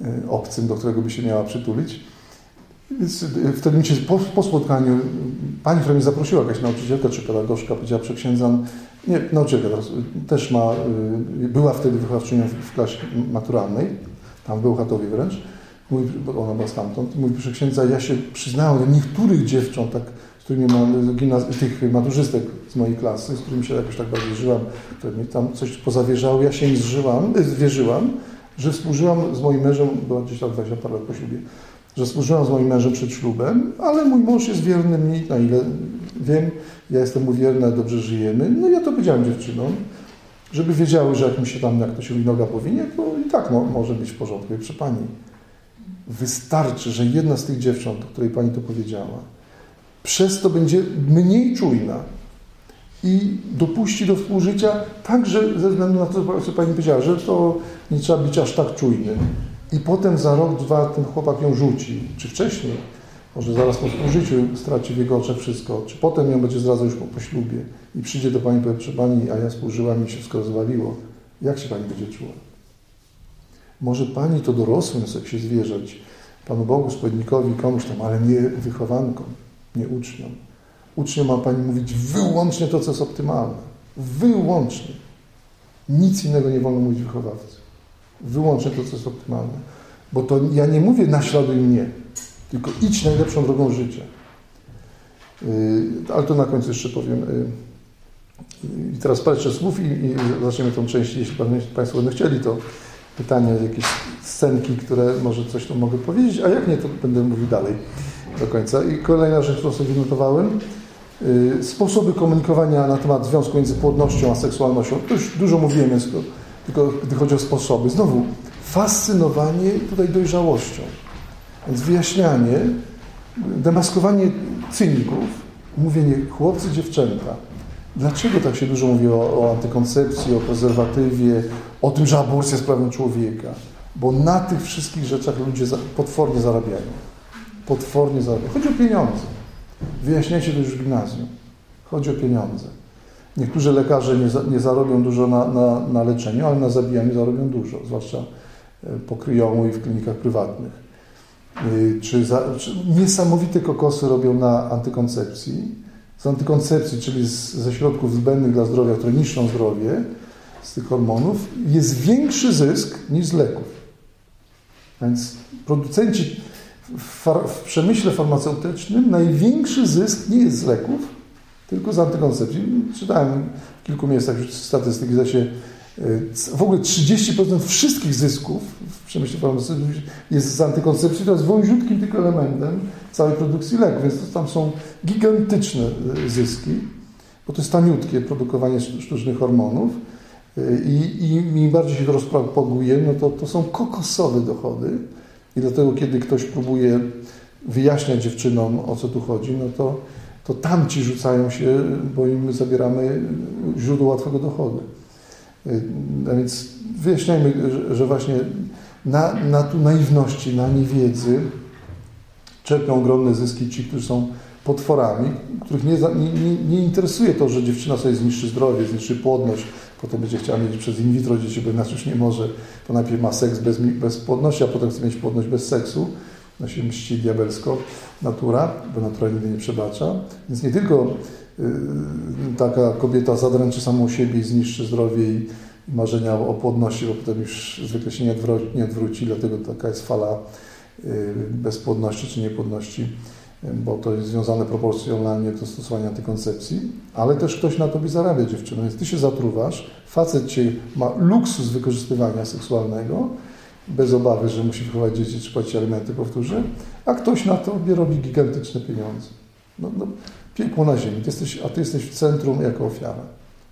e, obcym, do którego by się miała przytulić. Więc e, wtedy mi się po, po spotkaniu pani, która mnie zaprosiła, jakaś nauczycielka czy pedagogzka, powiedziała, że księdza, nie, nauczycielka teraz, też ma, e, była wtedy wychowawczynią w, w klasie maturalnej, tam w Bełchatowie wręcz, bo ona była stamtąd, mówi, że księdza, ja się przyznałem do niektórych dziewcząt, tak, z którymi mam, tych maturzystek z mojej klasy, z którymi się jakoś tak bardzo żyłam, które mi tam coś pozawierzały, ja się im zżyłam, e, zwierzyłam, że współżyłam z moim mężem, była gdzieś tam 20 parę lat po ślubie, że współżyłam z moim mężem przed ślubem, ale mój mąż jest wierny mi, na ile wiem, ja jestem mu wierna, dobrze żyjemy. No ja to powiedziałam dziewczynom, żeby wiedziały, że jak mi się tam, jak to się mi noga powinie, to i tak mo może być w porządku. I przy Pani, wystarczy, że jedna z tych dziewcząt, o której Pani to powiedziała, przez to będzie mniej czujna i dopuści do współżycia także ze względu na to, co Pani powiedziała, że to nie trzeba być aż tak czujnym. I potem za rok, dwa ten chłopak ją rzuci, czy wcześniej, może zaraz po współżyciu straci w jego oczach wszystko, czy potem ją będzie zdradzał już po, po ślubie i przyjdzie do Pani i powie, Pani, a ja współżyłam i się wszystko rozwaliło. Jak się Pani będzie czuła? Może Pani to dorosłym sobie się zwierzać, Panu Bogu, spowiednikowi, komuś tam, ale nie wychowankom, nie uczniom. Uczniom ma Pani mówić wyłącznie to, co jest optymalne. Wyłącznie. Nic innego nie wolno mówić wychowawcy. Wyłącznie to, co jest optymalne. Bo to ja nie mówię naśladuj mnie, tylko idź najlepszą drogą życia. Yy, ale to na końcu jeszcze powiem. Yy, I teraz parę słów i, i zaczniemy tą część. Jeśli Państwo będą chcieli, to pytania, jakieś scenki, które może coś tu mogę powiedzieć, a jak nie, to będę mówił dalej do końca. I kolejna rzecz, którą sobie wynotowałem. Yy, sposoby komunikowania na temat związku między płodnością a seksualnością. To już dużo mówiłem, więc tylko gdy chodzi o sposoby. Znowu, fascynowanie tutaj dojrzałością. Więc wyjaśnianie, demaskowanie cyników, mówienie chłopcy, dziewczęta. Dlaczego tak się dużo mówi o, o antykoncepcji, o prezerwatywie, o tym, że aborcja jest prawem człowieka? Bo na tych wszystkich rzeczach ludzie potwornie zarabiają. Potwornie zarabiają. Chodzi o pieniądze. Wyjaśniajcie to już w gimnazjum. Chodzi o pieniądze. Niektórzy lekarze nie, za, nie zarobią dużo na, na, na, leczeniu, ale na zabijaniu zarobią dużo, zwłaszcza e, po kryjomu i w klinikach prywatnych. E, czy, za, czy niesamowite kokosy robią na antykoncepcji. Z antykoncepcji, czyli z, ze środków zbędnych dla zdrowia, które niszczą zdrowie, z tych hormonów, jest większy zysk niż z leków. Więc producenci w, far, w przemyśle farmaceutycznym największy zysk nie jest z leków, tylko z antykoncepcji. Czytałem w kilku miejscach już statystyki, że się w ogóle 30% wszystkich zysków w przemyśle farmaceutycznym jest z antykoncepcji, to jest wąziutkim tylko elementem całej produkcji leków, więc to tam są gigantyczne e, zyski, bo to jest taniutkie produkowanie sztucznych hormonów e, i, i im bardziej się to rozpropaguje, no to, to są kokosowe dochody i dlatego kiedy ktoś próbuje wyjaśniać dziewczynom o co tu chodzi, no to to tamci rzucają się, bo im zabieramy źródło łatwego dochodu. A więc wyjaśniajmy, że właśnie na, na tu naiwności, na niewiedzy czerpią ogromne zyski ci, którzy są potworami, których nie, nie, nie, interesuje to, że dziewczyna sobie zniszczy zdrowie, zniszczy płodność, potem będzie chciała mieć przez in vitro dzieci, bo inaczej już nie może, to najpierw ma seks bez, bez płodności, a potem chce mieć płodność bez seksu no się mści diabelsko natura, bo natura nigdy nie przebacza. Więc nie tylko y, taka kobieta zadręczy samą siebie i zniszczy zdrowie i, marzenia o płodności, bo potem już zwykle się nie, odwróci, nie odwróci, dlatego taka jest fala y, bezpłodności czy niepłodności, bo to jest związane proporcjonalnie do stosowania antykoncepcji, ale też ktoś na tobie zarabia dziewczyno, więc ty się zatruwasz, facet cię ma luksus wykorzystywania seksualnego, bez obawy, że musi wychować dzieci czy płacić alimenty, powtórzę, a ktoś na to robi gigantyczne pieniądze. No, no, piekło na ziemi, ty jesteś, a ty jesteś w centrum jako ofiara.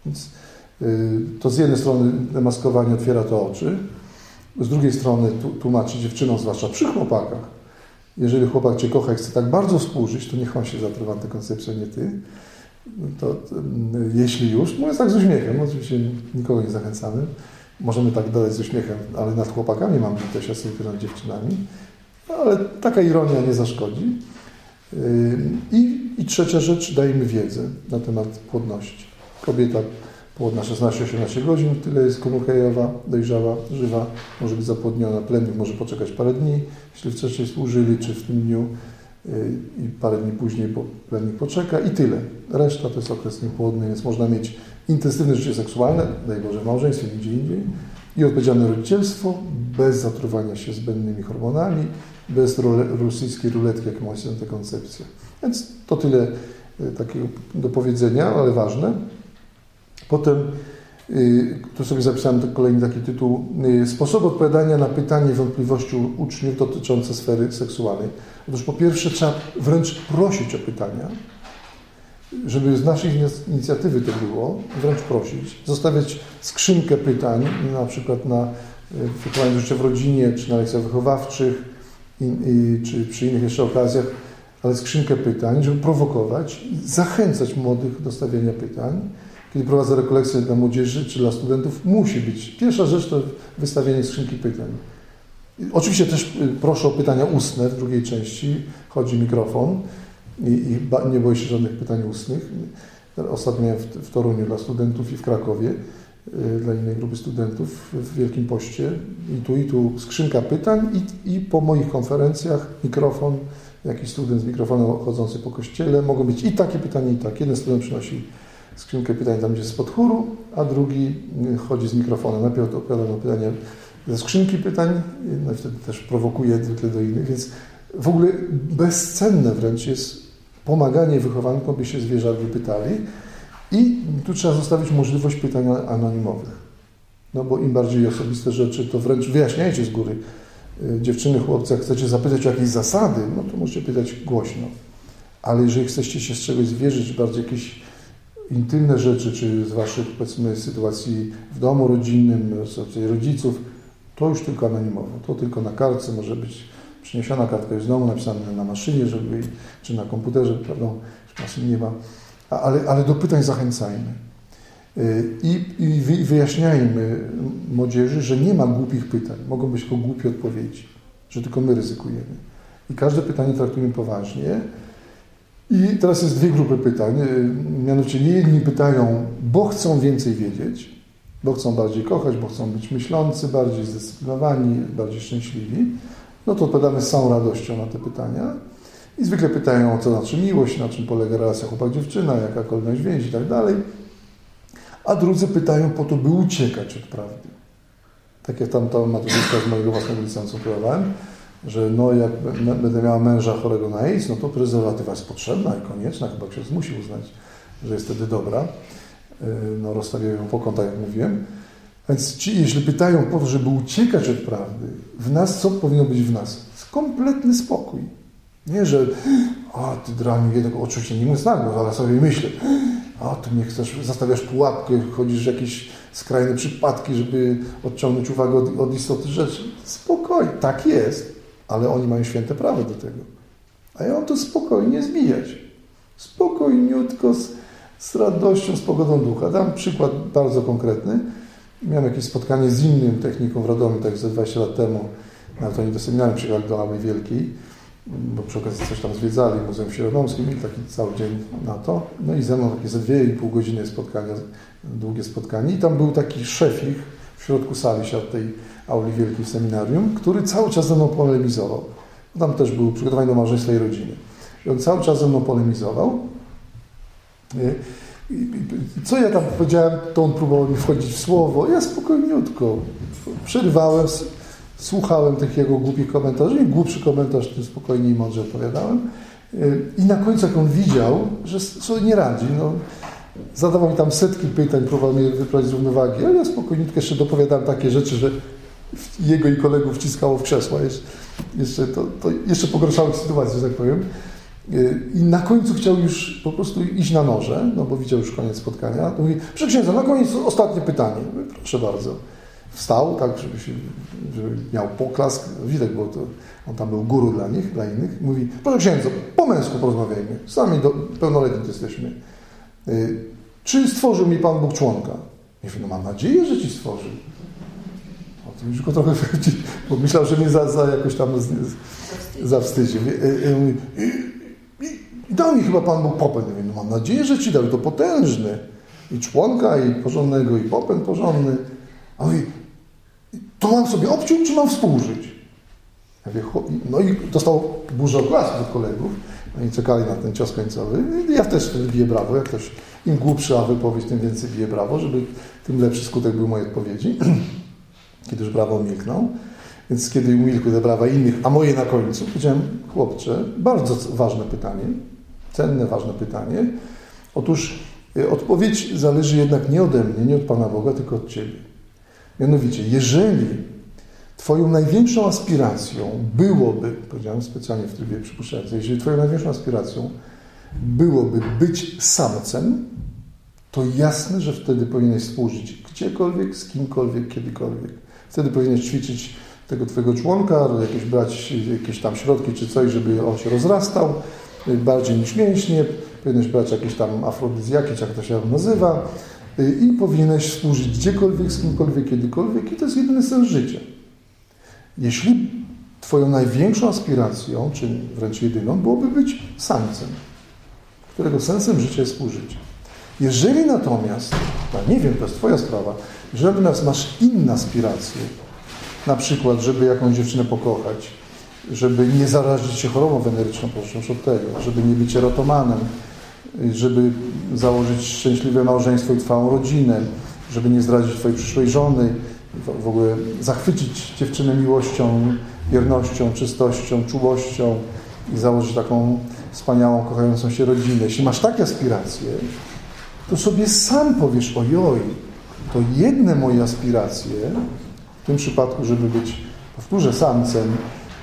Więc yy, to z jednej strony demaskowanie otwiera to oczy, z drugiej strony tłumaczy dziewczynom, zwłaszcza przy chłopakach, jeżeli chłopak Cię kocha i chce tak bardzo współżyć, to niech on się zatrywa antykoncepcją, nie Ty. To, to, jeśli już, mówiąc tak z uśmiechem, oczywiście nikogo nie zachęcamy, możemy tak dodać z uśmiechem, ale nad chłopakami mam też ja sobie nad dziewczynami, ale taka ironia nie zaszkodzi. Yy, I, I trzecia rzecz, dajmy wiedzę na temat płodności. Kobieta płodna 16-18 godzin, tyle jest komórka jajowa, dojrzała, żywa, może być zapłodniona, plemnik może poczekać parę dni, jeśli wcześniej służyli, czy w tym dniu yy, i parę dni później plemnik poczeka i tyle. Reszta to jest okres niepłodny, więc można mieć intensywne życie seksualne, daj Boże w małżeństwie, nigdzie indziej i odpowiedzialne rodzicielstwo bez zatruwania się zbędnymi hormonami, bez rosyjskiej ruletki, jaką jest antykoncepcja. Więc to tyle yy, takiego do powiedzenia, ale ważne. Potem, y, tu sobie zapisałem kolejny taki tytuł, y, sposób odpowiadania na pytanie wątpliwości uczniów dotyczące sfery seksualnej. Otóż po pierwsze trzeba wręcz prosić o pytania, żeby z naszej inicjatywy to było, wręcz prosić, zostawiać skrzynkę pytań, na przykład na y, wychowanie życia w rodzinie, czy na lekcjach wychowawczych, i, i, czy przy innych jeszcze okazjach, ale skrzynkę pytań, żeby prowokować, zachęcać młodych do stawiania pytań, kiedy prowadzę rekolekcje dla młodzieży czy dla studentów, musi być. Pierwsza rzecz to wystawienie skrzynki pytań. Oczywiście też y, proszę o pytania ustne w drugiej części. Chodzi mikrofon i, i nie boję się żadnych pytań ustnych. Ostatnio w, w Toruniu dla studentów i w Krakowie y, dla innej grupy studentów w Wielkim Poście. I tu, i tu skrzynka pytań i, i po moich konferencjach mikrofon, jakiś student z mikrofonem chodzący po kościele. Mogą być i takie pytania, i tak. Jeden student przynosi skrzynkę pytań tam, gdzie spod chóru, a drugi y, chodzi z mikrofonem. Najpierw odpowiada na pytania ze skrzynki pytań, no i wtedy też prowokuje zwykle do innych, więc w ogóle bezcenne wręcz jest pomaganie wychowankom, by się zwierzę wypytali i tu trzeba zostawić możliwość pytań anonimowych. No bo im bardziej osobiste rzeczy, to wręcz wyjaśniajcie z góry. Y, dziewczyny, chłopcy, chcecie zapytać o jakieś zasady, no to możecie pytać głośno. Ale jeżeli chcecie się z czegoś zwierzyć, bardziej jakieś intymne rzeczy, czy z Waszych, powiedzmy, sytuacji w domu rodzinnym, sytuacji rodziców, to już tylko anonimowo. To tylko na kartce może być przyniesiona kartka już z domu, napisana na maszynie, żeby, czy na komputerze, prawda, maszyny nie ma. Ale, ale do pytań zachęcajmy. Y, I, I wyjaśniajmy młodzieży, że nie ma głupich pytań, mogą być tylko głupie odpowiedzi, że tylko my ryzykujemy. I każde pytanie traktujemy poważnie, i teraz jest dwie grupy pytań. Y, mianowicie nie jedni pytają, bo chcą więcej wiedzieć, bo chcą bardziej kochać, bo chcą być myślący, bardziej zdyscyplinowani, bardziej szczęśliwi. No to odpowiadamy z całą radością na te pytania. I zwykle pytają, co znaczy miłość, na czym polega relacja chłopak-dziewczyna, jaka kolejność więzi i tak dalej. A drudzy pytają po to, by uciekać od prawdy. Tak jak tam ta maturzystka z mojego własnego licencjum próbowałem że no jak będę miała męża chorego na AIDS, no to prezerwatywa jest potrzebna i konieczna, chyba ksiądz musi uznać, że jest wtedy dobra. Y, no rozstawiają ją po kątach, jak mówiłem. Więc ci, jeśli pytają po to, żeby uciekać od prawdy, w nas co powinno być w nas? Kompletny spokój. Nie, że a ty draniu jednego, oczywiście nie mówiąc nagle, ale sobie myślę, a ty mnie chcesz, zastawiasz pułapkę, chodzisz w jakieś skrajne przypadki, żeby odciągnąć uwagę od, od istoty rzeczy. Spokoj, tak jest ale oni mają święte prawo do tego. A ja mam to spokojnie zbijać. Spokojniutko, z, z radością, z pogodą ducha. Dam przykład bardzo konkretny. Miałem jakieś spotkanie z innym techniką w Radomiu, tak ze 20 lat temu. Nawet oni do seminarium przyjechali do Ały Wielkiej, bo przy okazji coś tam zwiedzali, Muzeum Śródomskim, mieli taki cały dzień na to. No i ze mną takie ze dwie i pół godziny spotkania, długie spotkanie. I tam był taki szefik w środku sali siadł tej auli wielkiej seminarium, który cały czas ze mną polemizował. Tam też był przygotowany do małżeństwa i rodziny. I on cały czas ze mną polemizował. Co ja tam powiedziałem, to on próbował mi wchodzić w słowo. Ja spokojniutko przerywałem, słuchałem tych jego głupich komentarzy. Im głupszy komentarz, tym spokojniej i mądrze odpowiadałem. I na końcu, jak on widział, że sobie nie radzi, no, zadawał mi tam setki pytań, próbował mnie wyprowadzić z równowagi, ale ja spokojniutko jeszcze dopowiadałem takie rzeczy, że jego i kolegów wciskało w krzesła. Jeszcze, jeszcze, to, to jeszcze pogorszało sytuację, że tak powiem. I na końcu chciał już po prostu iść na noże, no bo widział już koniec spotkania. To mówi, proszę księdza, na koniec ostatnie pytanie. Mówię, proszę bardzo. Wstał, tak, żeby, się, żeby miał poklask. Widać, bo to, on tam był guru dla nich, dla innych. Mówi, proszę księdza, po męsku porozmawiajmy. Sami do, pełnoletni jesteśmy. Y, czy stworzył mi Pan Bóg członka? Ja no mam nadzieję, że Ci stworzył. O tym już go trochę bo myślał, że mnie za, za jakoś tam zawstydzi. I dał mi chyba Pan Bóg popęd. Ja mówię, no mam nadzieję, że Ci dał. to potężny. I członka, i porządnego, i popęd porządny. A mówi, to mam sobie obciąć, czy mam współżyć? Ja mówię, no i dostał burzę oklasków od kolegów. Oni czekali na ten cios końcowy. I ja też wtedy biję brawo. Jak ktoś im głupsza wypowiedź, tym więcej bije brawo, żeby tym lepszy skutek był mojej odpowiedzi. Kiedy już brawo umilknął. Więc kiedy umilkły te brawa innych, a moje na końcu, powiedziałem, chłopcze, bardzo ważne pytanie, cenne, ważne pytanie. Otóż e, odpowiedź zależy jednak nie ode mnie, nie od Pana Boga, tylko od Ciebie. Mianowicie, jeżeli Twoją największą aspiracją byłoby, powiedziałem specjalnie w trybie przypuszczającym, jeżeli Twoją największą aspiracją byłoby być samcem, to jasne, że wtedy powinieneś współżyć gdziekolwiek, z kimkolwiek, kiedykolwiek. Wtedy powinieneś ćwiczyć tego Twojego członka, jakieś brać jakieś tam środki czy coś, żeby on się rozrastał bardziej niż mięśnie, powinieneś brać jakieś tam afrodyzjaki, czy jak to się nazywa i powinieneś współżyć gdziekolwiek, z kimkolwiek, kiedykolwiek i to jest jedyny sens życia. Jeśli Twoją największą aspiracją, czy wręcz jedyną, byłoby być samcem, którego sensem życia jest współżycie. Jeżeli natomiast, no nie wiem, to jest Twoja sprawa, jeżeli natomiast masz inne aspiracje, na przykład, żeby jakąś dziewczynę pokochać, żeby nie zarazić się chorobą weneryczną, począwszy od tego, żeby nie być erotomanem, żeby założyć szczęśliwe małżeństwo i trwałą rodzinę, żeby nie zdradzić Twojej przyszłej żony, w ogóle zachwycić dziewczynę miłością, wiernością, czystością, czułością i założyć taką wspaniałą, kochającą się rodzinę. Jeśli masz takie aspiracje, to sobie sam powiesz, ojoj, to jedne moje aspiracje, w tym przypadku, żeby być, powtórzę, samcem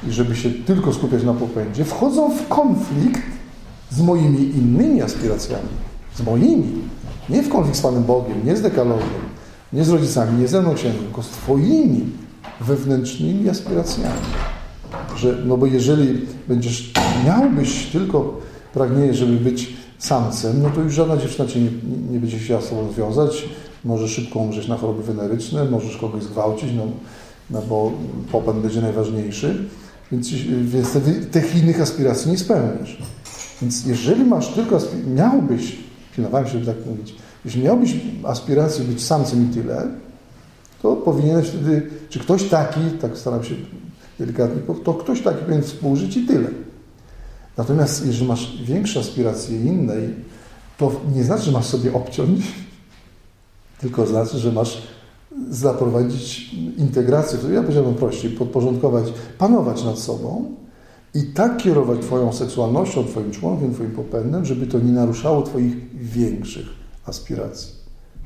i żeby się tylko skupiać na popędzie, wchodzą w konflikt z moimi innymi aspiracjami. Z moimi. Nie w konflikt z Panem Bogiem, nie z dekalogiem, nie z rodzicami, nie ze mną księdzem, tylko z Twoimi wewnętrznymi aspiracjami. Że, no bo jeżeli będziesz, miałbyś tylko pragnienie, żeby być samcem, no to już żadna dziewczyna Cię nie, nie będzie chciała z Tobą związać, może szybko umrzeć na choroby weneryczne, możesz kogoś zgwałcić, no, no bo popęd będzie najważniejszy, więc, więc wtedy tych innych aspiracji nie spełnisz. Więc jeżeli masz tylko, miałbyś, pilnowałem się, żeby tak mówić, jeśli miałbyś aspirację być samcem i tyle, to powinieneś wtedy, czy ktoś taki, tak staram się delikatnie, to ktoś taki powinien współżyć i tyle. Natomiast jeżeli masz większe aspiracje innej, to nie znaczy, że masz sobie obciąć, tylko znaczy, że masz zaprowadzić integrację, to ja powiedziałbym prościej, podporządkować, panować nad sobą i tak kierować Twoją seksualnością, Twoim członkiem, Twoim popędem, żeby to nie naruszało Twoich większych aspiracji.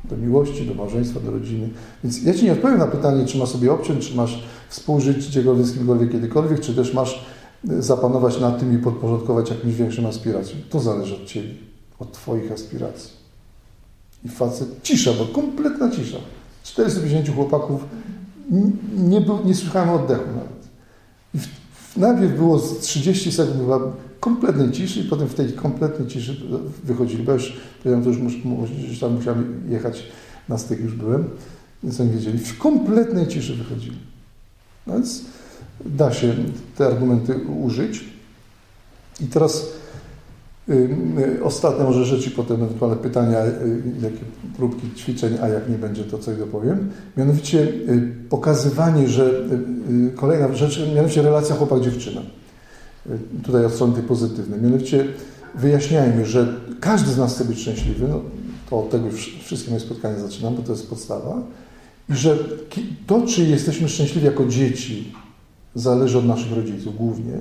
Do miłości, do małżeństwa, do rodziny. Więc ja Ci nie odpowiem na pytanie, czy masz sobie obciąć, czy masz współżyć gdziekolwiek, z kimkolwiek, kiedykolwiek, czy też masz zapanować nad tym i podporządkować jakimś większym aspiracjom. To zależy od Ciebie, od Twoich aspiracji. I facet, cisza, bo kompletna cisza. 450 chłopaków, nie, był, nie słyszałem oddechu nawet. I w, w, najpierw było z 30 sekund była kompletnej ciszy i potem w tej kompletnej ciszy wychodzili. Bo już, powiedziałem, to już mus, tam musiałem jechać na styk, już byłem, więc oni wiedzieli. W kompletnej ciszy wychodzili. No więc da się te argumenty użyć. I teraz y, y, ostatnie może rzeczy, potem ewentualne pytania, y, jakie próbki ćwiczeń, a jak nie będzie, to coś dopowiem. Mianowicie pokazywanie, że kolejna rzecz, mianowicie relacja chłopak-dziewczyna. Tutaj od strony tej pozytywnej. Mianowicie wyjaśniajmy, że każdy z nas chce być szczęśliwy, no, to od tego wszystkie moje spotkania zaczynam, bo to jest podstawa. I że to, czy jesteśmy szczęśliwi jako dzieci, zależy od naszych rodziców głównie.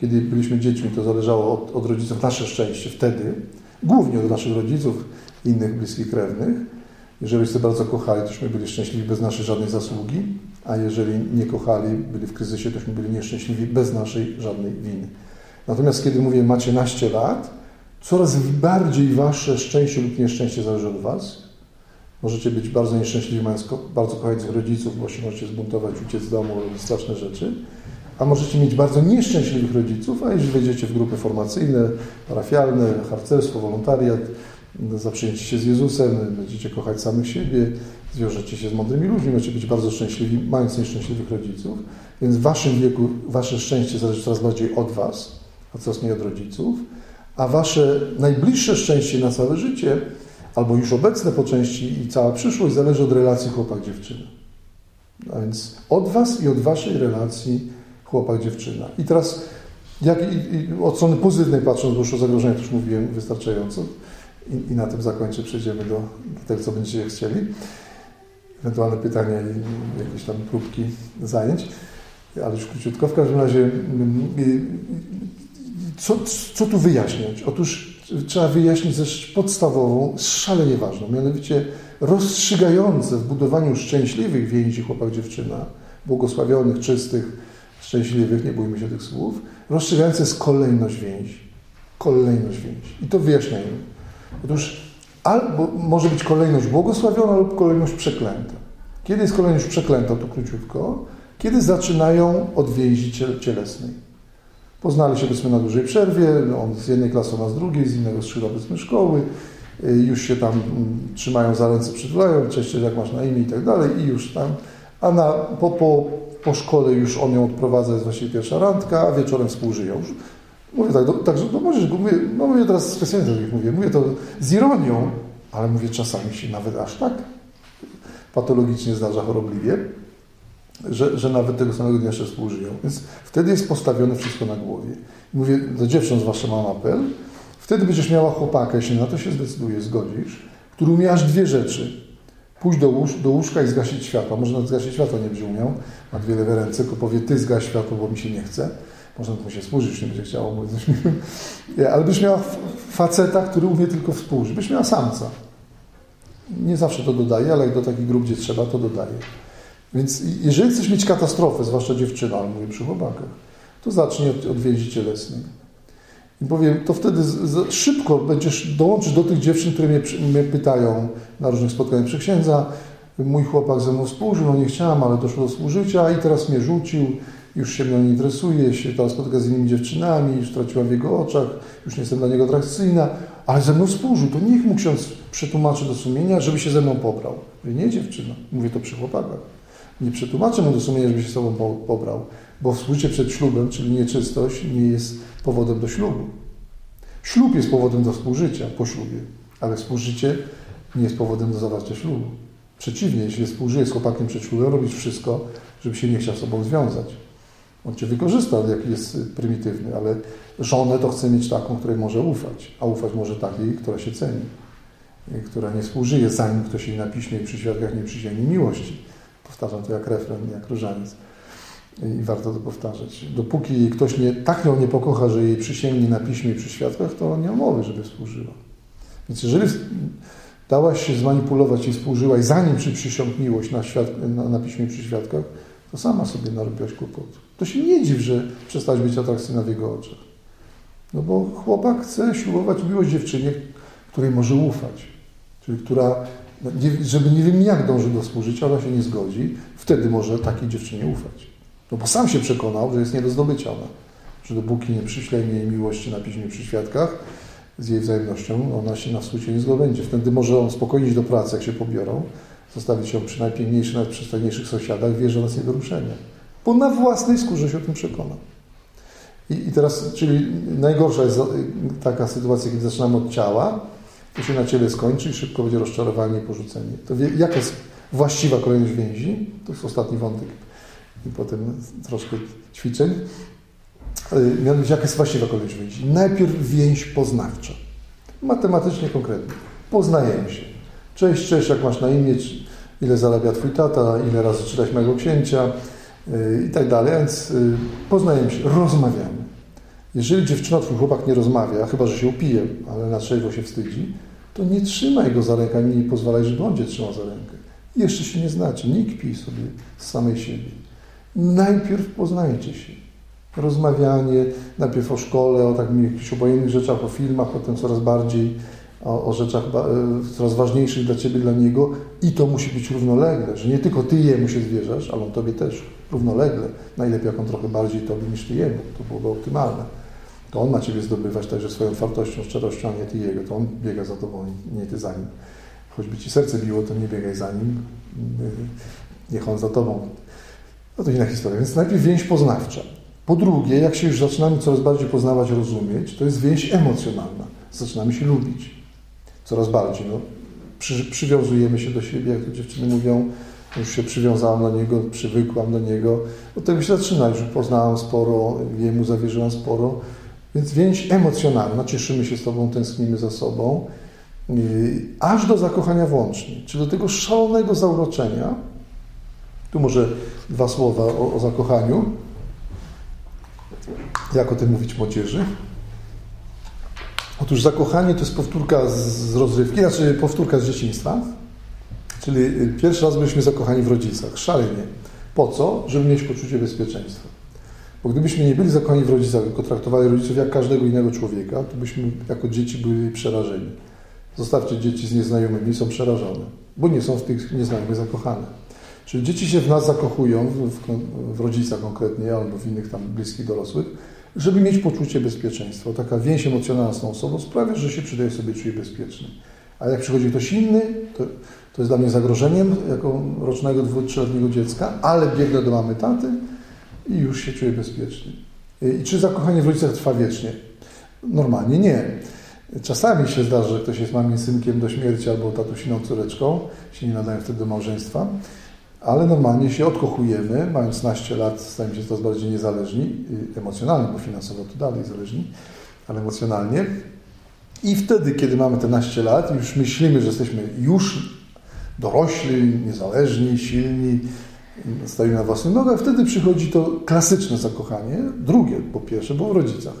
Kiedy byliśmy dziećmi, to zależało od, od rodziców nasze szczęście wtedy, głównie od naszych rodziców innych bliskich krewnych. Jeżeli sobie bardzo kochali, tośmy byli szczęśliwi bez naszej żadnej zasługi, a jeżeli nie kochali, byli w kryzysie, tośmy byli nieszczęśliwi bez naszej żadnej winy. Natomiast kiedy mówię macie naście lat, coraz bardziej wasze szczęście lub nieszczęście zależy od was. Możecie być bardzo nieszczęśliwi, mając bardzo kochających rodziców, bo się możecie zbuntować, uciec z domu, robić straszne rzeczy. A możecie mieć bardzo nieszczęśliwych rodziców, a jeżeli wejdziecie w grupy formacyjne, parafialne, harcerstwo, wolontariat, zaprzyjęcie się z Jezusem, będziecie kochać samych siebie, zwiążecie się z mądrymi ludźmi, możecie być bardzo szczęśliwi, mając nieszczęśliwych rodziców. Więc w waszym wieku wasze szczęście zależy coraz bardziej od was, a coraz mniej od rodziców, a wasze najbliższe szczęście na całe życie, albo już obecne po części i cała przyszłość zależy od relacji chłopak-dziewczyna. A więc od was i od waszej relacji chłopak-dziewczyna. I teraz, jak i, i od strony pozytywnej patrząc, bo już o zagrożeniach już mówiłem wystarczająco i, i na tym zakończę, przejdziemy do, do tego, co będziecie chcieli. Ewentualne pytania i jakieś tam próbki zajęć, ale już króciutko. W każdym razie, mm, co, co tu wyjaśniać? Otóż trzeba wyjaśnić rzecz podstawową, szalenie ważną, mianowicie rozstrzygające w budowaniu szczęśliwych więzi chłopak-dziewczyna, błogosławionych, czystych, szczęśliwych, nie bójmy się tych słów, rozstrzygające jest kolejność więzi. Kolejność więzi. I to wyjaśniajmy. Otóż albo może być kolejność błogosławiona lub kolejność przeklęta. Kiedy jest kolejność przeklęta, to króciutko, kiedy zaczynają od więzi cielesnej. Poznali się powiedzmy na dużej przerwie, no on z jednej klasy, ona z drugiej, z innego skrzydła powiedzmy szkoły, y, już się tam mm, trzymają za ręce, przytulają, cześć, jak masz na imię i tak dalej i już tam, a na, po, po po szkole już on ją odprowadza, jest właśnie pierwsza randka, a wieczorem współżyją. Mówię tak, do, także to możesz, mówię, no mówię teraz specjalnie tak jak mówię, mówię to z ironią, ale mówię czasami się nawet aż tak patologicznie zdarza chorobliwie, że, że nawet tego samego dnia jeszcze współżyją. Więc wtedy jest postawione wszystko na głowie. Mówię do dziewcząt zwłaszcza mam apel, wtedy będziesz miała chłopaka, jeśli na to się zdecyduje, zgodzisz, który umie aż dwie rzeczy pójść do, łóż, do łóżka i zgasić światło. Może nawet zgasić światło nie będzie umiał, ma dwie lewe ręce, tylko powie, ty zgaś światło, bo mi się nie chce. Można mu się współżyć, nie będzie chciało, mówić coś Ale byś miała faceta, który umie tylko współżyć. Byś miała samca. Nie zawsze to dodaje, ale jak do takich grup, gdzie trzeba, to dodaje. Więc jeżeli chcesz mieć katastrofę, zwłaszcza dziewczyna, ale mówię przy chłopakach, to zacznij od, od więzi. I powiem, to wtedy z, z, szybko będziesz dołączyć do tych dziewczyn, które mnie, mnie, pytają na różnych spotkaniach przy księdza. Mój chłopak ze mną współżył, no nie chciałam, ale doszło do współżycia i teraz mnie rzucił, już się mną nie interesuje, się teraz spotyka z innymi dziewczynami, już straciłam w jego oczach, już nie jestem dla niego atrakcyjna, ale ze mną współżył, to niech mu ksiądz przetłumaczy do sumienia, żeby się ze mną pobrał. Mówię, nie dziewczyna, mówię to przy chłopakach. Nie przetłumaczę mu do sumienia, żeby się sobą pobrał, bo współżycie przed ślubem, czyli nieczystość, nie jest powodem do ślubu. Ślub jest powodem do współżycia po ślubie, ale współżycie nie jest powodem do zawarcia ślubu. Przeciwnie, jeśli współżyje z chłopakiem przed ślubem, robisz wszystko, żeby się nie chciał sobą związać. On cię wykorzysta, jak jest prymitywny, ale żonę to chce mieć taką, której może ufać, a ufać może takiej, która się ceni, która nie współżyje, zanim ktoś jej na piśmie i przy świadkach nie przysięgnie miłości. Powtarzam to jak refren, jak różaniec i warto to powtarzać. Dopóki ktoś nie, tak ją nie pokocha, że jej przysięgnie na piśmie i przy świadkach, to nie ma mowy, żeby współżyła. Więc jeżeli dałaś się zmanipulować i współżyłaś, zanim przysiąg miłość na, świad, na, na piśmie przy świadkach, to sama sobie narobiłaś kłopotu. To się nie dziw, że przestałaś być atrakcyjna w jego oczach. No bo chłopak chce ślubować miłość dziewczynie, której może ufać. Czyli która, no, żeby nie wiem jak dąży do współżycia, ona się nie zgodzi, wtedy może takiej dziewczynie ufać. No bo sam się przekonał, że jest nie do zdobycia ona. Że dopóki nie przyśle jej miłości na piśmie przy świadkach, z jej wzajemnością, ona się na wsłucie nie zdobędzie. Wtedy może on spokojnie do pracy, jak się pobiorą, zostawić ją przy najpiękniejszych, nawet przystojniejszych sąsiadach, wie, że ona nie do ruszenia. Bo na własnej skórze się o tym przekonał. I, I, teraz, czyli najgorsza jest taka sytuacja, kiedy zaczynamy od ciała, to się na ciele skończy i szybko będzie rozczarowanie i porzucenie. To jaka jest właściwa kolejność więzi? To jest ostatni wątek i potem troszkę ćwiczeń. E, mianowicie, jaka jest właściwa kolejność więzi? Najpierw więź poznawcza. Matematycznie konkretnie. Poznajemy się. Cześć, cześć, jak masz na imię, ile zarabia twój tata, ile razy czytać mojego księcia yy, i tak dalej. Więc yy, poznajemy się, rozmawiamy. Jeżeli dziewczyna, twój chłopak nie rozmawia, chyba że się upije, ale na trzeźwo się wstydzi, to nie trzymaj go za rękę, nie pozwalaj, żeby on cię trzymał za rękę. Jeszcze się nie znacie, nie kpij sobie z samej siebie. Najpierw poznajcie się. Rozmawianie, najpierw o szkole, o takich jakichś obojętnych rzeczach, o filmach, potem coraz bardziej o, o rzeczach e, coraz ważniejszych dla Ciebie, dla Niego i to musi być równolegle, że nie tylko Ty Jemu się zwierzasz, ale On Tobie też równolegle. Najlepiej, jak On trochę bardziej Tobie niż Ty Jemu. To byłoby optymalne. To On ma Ciebie zdobywać także swoją otwartością, szczerością, a nie Ty Jego. To On biega za Tobą, nie Ty za Nim. Choćby Ci serce biło, to nie biegaj za Nim. Niech On za Tobą. No to inna historia. Więc najpierw więź poznawcza. Po drugie, jak się już zaczynamy coraz bardziej poznawać, rozumieć, to jest więź emocjonalna. Zaczynamy się lubić coraz bardziej. No, przy, przywiązujemy się do siebie, jak to dziewczyny mówią, już się przywiązałam do niego, przywykłam do niego. Od tego się zaczyna, już poznałam sporo, jemu zawierzyłam sporo. Więc więź emocjonalna, cieszymy się z Tobą, tęsknimy za sobą, yy, aż do zakochania włącznie, czyli do tego szalonego zauroczenia. Tu może dwa słowa o, o zakochaniu. Jak o tym mówić młodzieży? Otóż zakochanie to jest powtórka z rozrywki, znaczy powtórka z dzieciństwa. Czyli y, pierwszy raz byliśmy zakochani w rodzicach, szalenie. Po co? Żeby mieć poczucie bezpieczeństwa. Bo gdybyśmy nie byli zakochani w rodzicach, tylko traktowali rodziców jak każdego innego człowieka, to byśmy jako dzieci byli przerażeni. Zostawcie dzieci z nieznajomymi, są przerażone, bo nie są w tych nieznajomych zakochane. Czyli dzieci się w nas zakochują, w, w, rodzicach konkretnie, albo w innych tam bliskich dorosłych, żeby mieć poczucie bezpieczeństwa. Taka więź emocjonalna z tą osobą sprawia, że się przydaje sobie czuje bezpieczny. A jak przychodzi ktoś inny, to, to jest dla mnie zagrożeniem jako rocznego, dwu, trzyletniego dziecka, ale biegnę do mamy taty i już się czuję bezpieczny. I czy zakochanie w rodzicach trwa wiecznie? Normalnie nie. Czasami się zdarza, że ktoś jest mamim synkiem do śmierci albo tatusiną córeczką, się nie nadają wtedy do małżeństwa ale normalnie się odkochujemy, mając naście lat stajemy się coraz bardziej niezależni, y, emocjonalnie, bo finansowo to dalej zależni, ale emocjonalnie. I wtedy, kiedy mamy te naście lat, już myślimy, że jesteśmy już dorośli, niezależni, silni, stoimy na własnych nogach, wtedy przychodzi to klasyczne zakochanie, drugie, bo pierwsze było w rodzicach.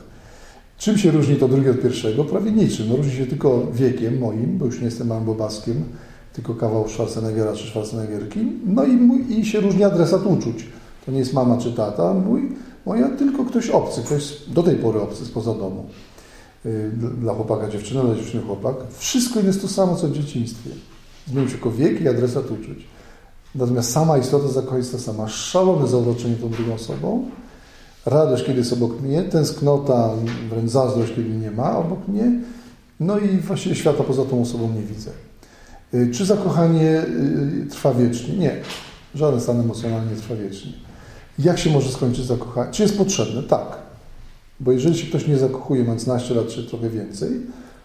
Czym się różni to drugie od pierwszego? Prawie niczym. No, różni się tylko wiekiem moim, bo już nie jestem małym bobaskiem, tylko kawał Schwarzeneggera czy Schwarzeneggerki. No i, mój, i się różni adresat uczuć. To nie jest mama czy tata, mój, moja, tylko ktoś obcy, ktoś do tej pory obcy spoza domu. Y, dla chłopaka dziewczyna, dla dziewczyny chłopak. Wszystko jest to samo, co w dzieciństwie. Zmienił się tylko wiek i adresat uczuć. Natomiast sama istota ta sama. Szalone zauroczenie tą drugą osobą, radość, kiedy jest obok mnie, tęsknota, wręcz zazdrość, kiedy nie ma obok mnie, no i właściwie świata poza tą osobą nie widzę. Y, czy zakochanie y, trwa wiecznie? Nie. Żaden stan emocjonalny nie trwa wiecznie. Jak się może skończyć zakochanie? Czy jest potrzebne? Tak. Bo jeżeli się ktoś nie zakochuje, mając naście lat czy trochę więcej,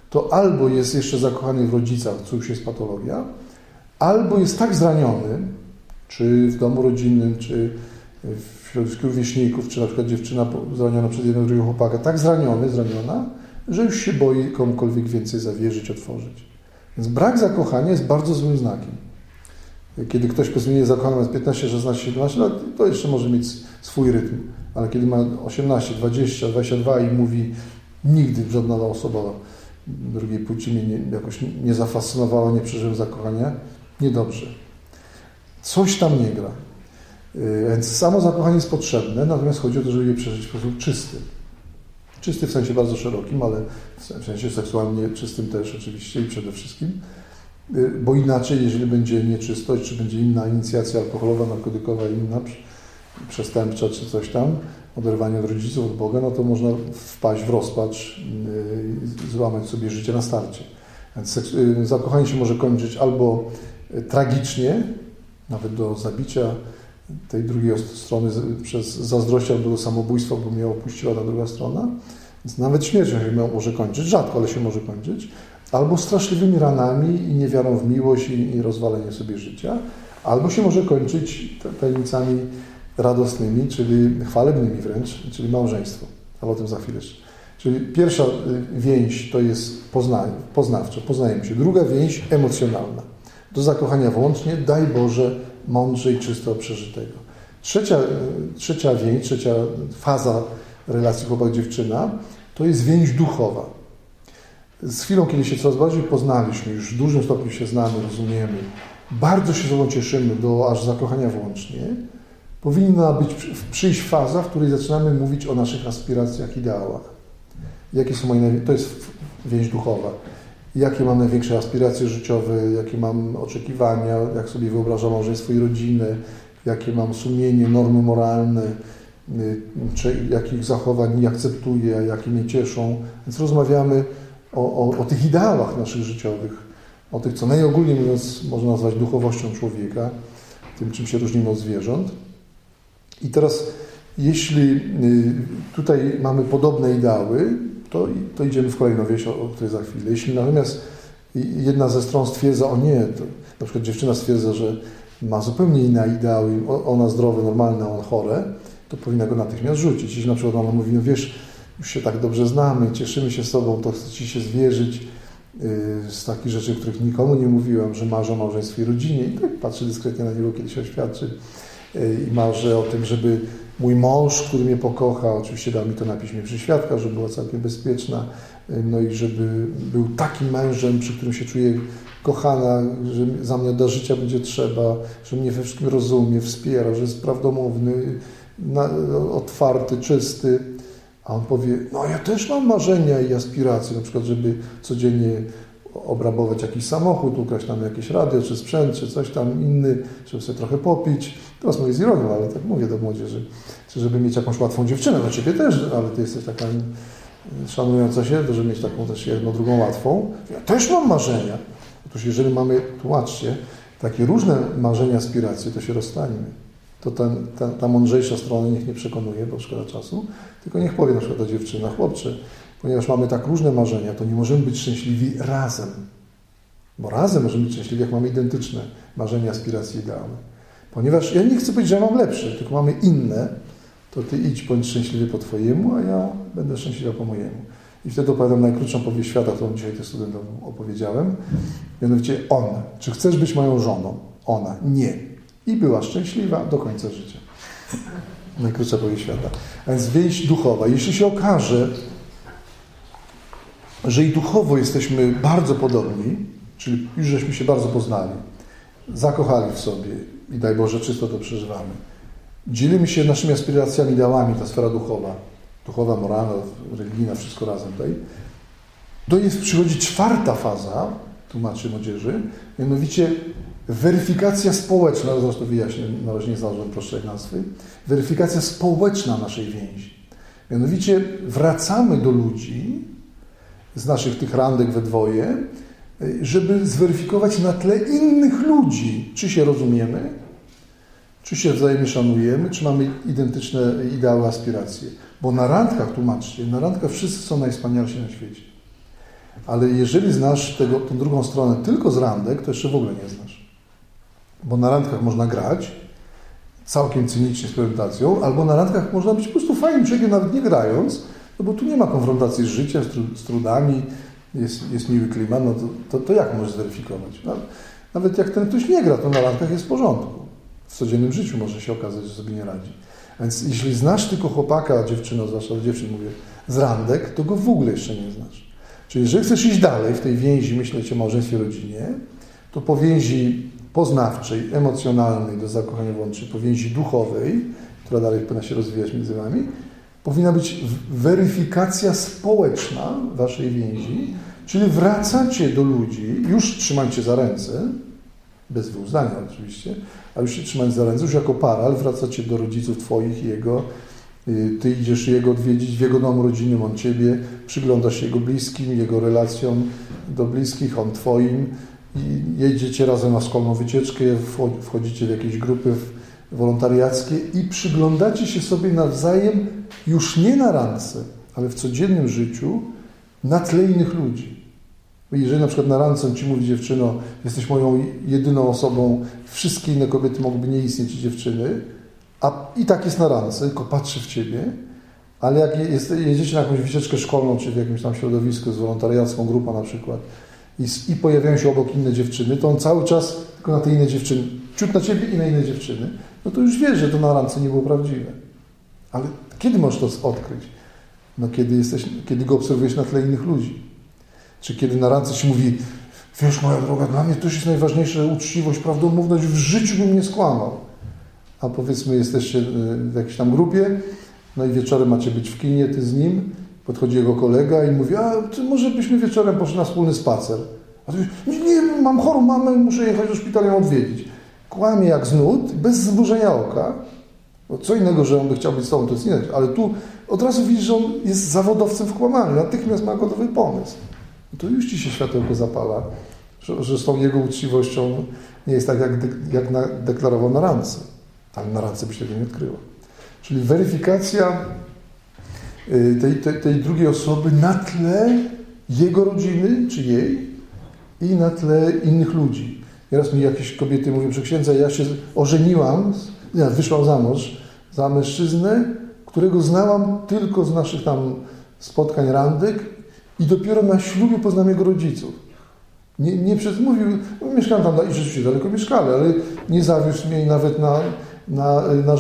to albo jest jeszcze zakochany w rodzicach, co już jest patologia, albo jest tak zraniony, czy w domu rodzinnym, czy w środowisku rówieśników, czy na przykład dziewczyna zraniona przez jednego drugiego chłopaka, tak zraniony, zraniona, że już się boi komukolwiek więcej zawierzyć, otworzyć. Więc brak zakochania jest bardzo złym znakiem. Kiedy ktoś powiedzmy jest zakochany, ma 15, 16, 17 lat, to jeszcze może mieć swój rytm. Ale kiedy ma 18, 20, 22 i mówi nigdy żadna osoba drugiej płci mnie nie, jakoś nie zafascynowała, nie przeżyłem zakochania, niedobrze. Coś tam nie gra. Y, więc samo zakochanie jest potrzebne, natomiast chodzi o to, żeby je przeżyć w sposób czysty. Czysty w sensie bardzo szerokim, ale w sensie seksualnie czystym też oczywiście i przede wszystkim. Y, bo inaczej, jeżeli będzie nieczystość, czy będzie inna inicjacja alkoholowa, narkotykowa, inna, przestępcza, czy coś tam, oderwanie od rodziców, od Boga, no to można wpaść w rozpacz, y, złamać sobie życie na starcie. Więc zakochanie się może kończyć albo tragicznie, nawet do zabicia tej drugiej strony przez zazdrość albo do samobójstwa, bo mnie opuściła ta druga strona. Więc nawet śmiercią się może kończyć, rzadko, ale się może kończyć. Albo straszliwymi ranami i niewiarą w miłość i, i sobie życia. Albo się może kończyć tajemnicami radosnymi, czyli chwalebnymi wręcz, czyli małżeństwo. Ale o tym za chwilę jeszcze. Czyli pierwsza y, więź to jest poznanie, poznawcza, poznajemy się. Druga więź emocjonalna. Do zakochania włącznie, daj Boże, mądrze i czysto przeżytego. Trzecia, trzecia więź, trzecia faza relacji chłopak-dziewczyna to jest więź duchowa. Z chwilą, kiedy się coraz bardziej poznaliśmy, już w dużym stopniu się znamy, rozumiemy, bardzo się z Tobą cieszymy, do aż zakochania włącznie, powinna być, przyjść faza, w której zaczynamy mówić o naszych aspiracjach, ideałach. Jakie są moje, to jest więź duchowa. Jakie mam największe aspiracje życiowe, jakie mam oczekiwania, jak sobie wyobrażam małżeństwo i rodzinę, jakie mam sumienie, normy moralne, y, czy jakich zachowań nie akceptuję, jakie mnie cieszą. Więc rozmawiamy o, o, o tych ideałach naszych życiowych, o tych, co najogólniej mówiąc można nazwać duchowością człowieka, tym, czym się różnimy od zwierząt. I teraz, jeśli y, tutaj mamy podobne ideały, to, to idziemy w kolejną wieś, o, o której za chwilę. Jeśli natomiast jedna ze stron stwierdza, o nie, to na przykład dziewczyna stwierdza, że ma zupełnie inne ideały, ona zdrowe, normalne, on chore, to powinna go natychmiast rzucić. Jeśli na przykład ona mówi, no wiesz, już się tak dobrze znamy, cieszymy się z Tobą, to chcę Ci się zwierzyć yy, z takich rzeczy, których nikomu nie mówiłam, że marzę o małżeństwie i rodzinie i tak patrzy dyskretnie na niego, kiedy się oświadczy yy, i marzę o tym, żeby mój mąż, który mnie pokocha, oczywiście dał mi to na piśmie przy świadka, żeby była całkiem bezpieczna, no i żeby był takim mężem, przy którym się czuję kochana, że za mnie do życia będzie trzeba, że mnie we wszystkim rozumie, wspiera, że jest prawdomówny, otwarty, czysty. A on powie, no ja też mam marzenia i aspiracje, na przykład, żeby codziennie obrabować jakiś samochód, ukraść tam jakieś radio, czy sprzęt, czy coś tam inny, żeby sobie trochę popić. Teraz mówię z ironią, ale tak mówię do młodzieży. Czy żeby mieć jakąś łatwą dziewczynę, no ciebie też, ale ty jesteś taka szanująca się, żeby mieć taką też jedną, drugą łatwą. Ja też mam marzenia. Otóż jeżeli mamy, tłumaczcie, takie różne marzenia, aspiracje, to się rozstańmy. To ten, ta, ta mądrzejsza strona niech nie przekonuje, bo szkoda czasu, tylko niech powie na przykład do dziewczyna, chłopcze, ponieważ mamy tak różne marzenia, to nie możemy być szczęśliwi razem. Bo razem możemy być szczęśliwi, jak mamy identyczne marzenia, aspiracje, ideały. Ponieważ ja nie chcę powiedzieć, że mam lepsze, tylko mamy inne, to ty idź, bądź szczęśliwy po twojemu, a ja będę szczęśliwa po mojemu. I wtedy opowiadam najkrótszą powieść świata, którą dzisiaj też studentom opowiedziałem. Mianowicie on. Czy chcesz być moją żoną? Ona. Nie. I była szczęśliwa do końca życia. Najkrótsza powieść świata. A więc wieść duchowa. Jeśli się okaże, że i duchowo jesteśmy bardzo podobni, czyli już żeśmy się bardzo poznali, zakochali w sobie i daj Boże czysto to przeżywamy, dzielimy się naszymi aspiracjami, ideałami, ta sfera duchowa, duchowa, moralna, religijna, wszystko razem tutaj. To jest, przychodzi czwarta faza, tłumaczy młodzieży, mianowicie weryfikacja społeczna, zaraz to wyjaśnię, na razie nie znalazłem prostszej nazwy, weryfikacja społeczna naszej więzi. Mianowicie wracamy do ludzi z naszych tych randek we dwoje, żeby zweryfikować na tle innych ludzi, czy się rozumiemy, czy się wzajemnie szanujemy, czy mamy identyczne ideały, aspiracje. Bo na randkach, tłumaczcie, na randkach wszyscy są najwspanialsi na świecie. Ale jeżeli znasz tego, tę drugą stronę tylko z randek, to jeszcze w ogóle nie znasz. Bo na randkach można grać, całkiem cynicznie z prezentacją, albo na randkach można być po prostu fajnym człowiekiem, nawet nie grając, no bo tu nie ma konfrontacji z życiem, z, trudami, jest, jest miły klimat, no to, to, to jak możesz zweryfikować? No, nawet jak ten ktoś nie gra, to na randkach jest w porządku. W codziennym życiu może się okazać, że sobie nie radzi. Więc jeśli znasz tylko chłopaka, dziewczynę, zwłaszcza dziewczyn mówię, z randek, to go w ogóle jeszcze nie znasz. Czyli jeżeli chcesz iść dalej w tej więzi, myśleć o małżeństwie, rodzinie, to po więzi poznawczej, emocjonalnej do zakochania włączy, po więzi duchowej, która dalej powinna się rozwijać między wami, powinna być weryfikacja społeczna waszej więzi, czyli wracacie do ludzi, już trzymajcie za ręce, bez wyuzdania oczywiście, a już się trzymać za ręce, już jako para, ale wracacie do rodziców Twoich i Jego, y, Ty idziesz Jego odwiedzić w Jego domu rodzinnym, On Ciebie, przyglądasz się Jego bliskim, Jego relacjom do bliskich, On Twoim i jedziecie razem na szkolną wycieczkę, wchodzicie w jakieś grupy wolontariackie i przyglądacie się sobie nawzajem już nie na randce, ale w codziennym życiu na tle innych ludzi. Jeżeli na przykład na randce ci mówi dziewczyno, jesteś moją jedyną osobą, wszystkie inne kobiety mogłyby nie istnieć dziewczyny, a i tak jest na randce, tylko patrzy w ciebie, ale jak jest, jedziecie na jakąś wycieczkę szkolną, czy w jakimś tam środowisku z wolontariacką grupą na przykład i, i pojawiają się obok inne dziewczyny, to on cały czas tylko na te inne dziewczyny, ciut na ciebie i na inne dziewczyny, no to już wiesz, że to na randce nie było prawdziwe. Ale kiedy możesz to odkryć? No kiedy, jesteś, kiedy go obserwujesz na tle innych ludzi. Czy kiedy na randce się mówi, wiesz moja droga, dla mnie też jest najważniejsza uczciwość, prawdomówność, w życiu bym nie skłamał. A powiedzmy jesteście y, w jakiejś tam grupie, no i wieczorem macie być w kinie, ty z nim, podchodzi jego kolega i mówi, a może byśmy wieczorem poszli na wspólny spacer. A ty nie, nie, mam chorą mamę, muszę jechać do szpitala ją odwiedzić. Kłamie jak znud, bez zburzenia oka. Bo co innego, że on by chciał być z tobą, to jest inne. Ale tu od razu widzisz, że on jest zawodowcem w kłamaniu. Natychmiast ma gotowy pomysł. I to już ci się światełko zapala, że, że z tą jego uczciwością nie jest tak, jak, de, jak na, deklarował na randce. Ale na randce by się tego nie odkryło. Czyli weryfikacja y, tej, tej, tej drugiej osoby na tle jego rodziny, czy jej, i na tle innych ludzi. Nieraz mi jakieś kobiety mówią, że księdza, ja się ożeniłam, ja wyszłam za mąż, za mężczyznę, którego znałam tylko z naszych tam spotkań randek i dopiero na ślubie poznam jego rodziców. Nie, nie przez, mówił, no, mieszkałem tam i rzeczywiście daleko mieszkali, ale nie zawiózł mnie nawet na, na, na, na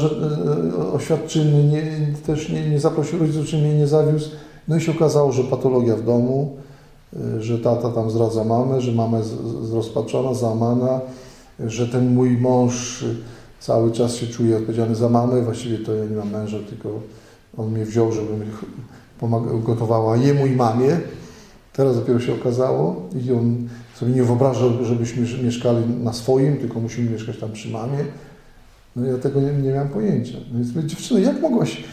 oświadczyny, nie, też nie, nie zaprosił rodziców, czy mnie nie zawiózł. No i się okazało, że patologia w domu, y, że tata tam zdradza mamę, że mama jest zrozpaczona, załamana, że ten mój mąż cały czas się czuje odpowiedzialny za mamę. Właściwie to ja nie mam męża, tylko on mnie wziął, żebym gotowała jemu i mamie. Teraz dopiero się okazało i on sobie nie wyobrażał, żebyśmy mieszkali na swoim, tylko musimy mieszkać tam przy mamie. No ja tego nie, nie miałem pojęcia. No więc dziewczyno, jak mogłaś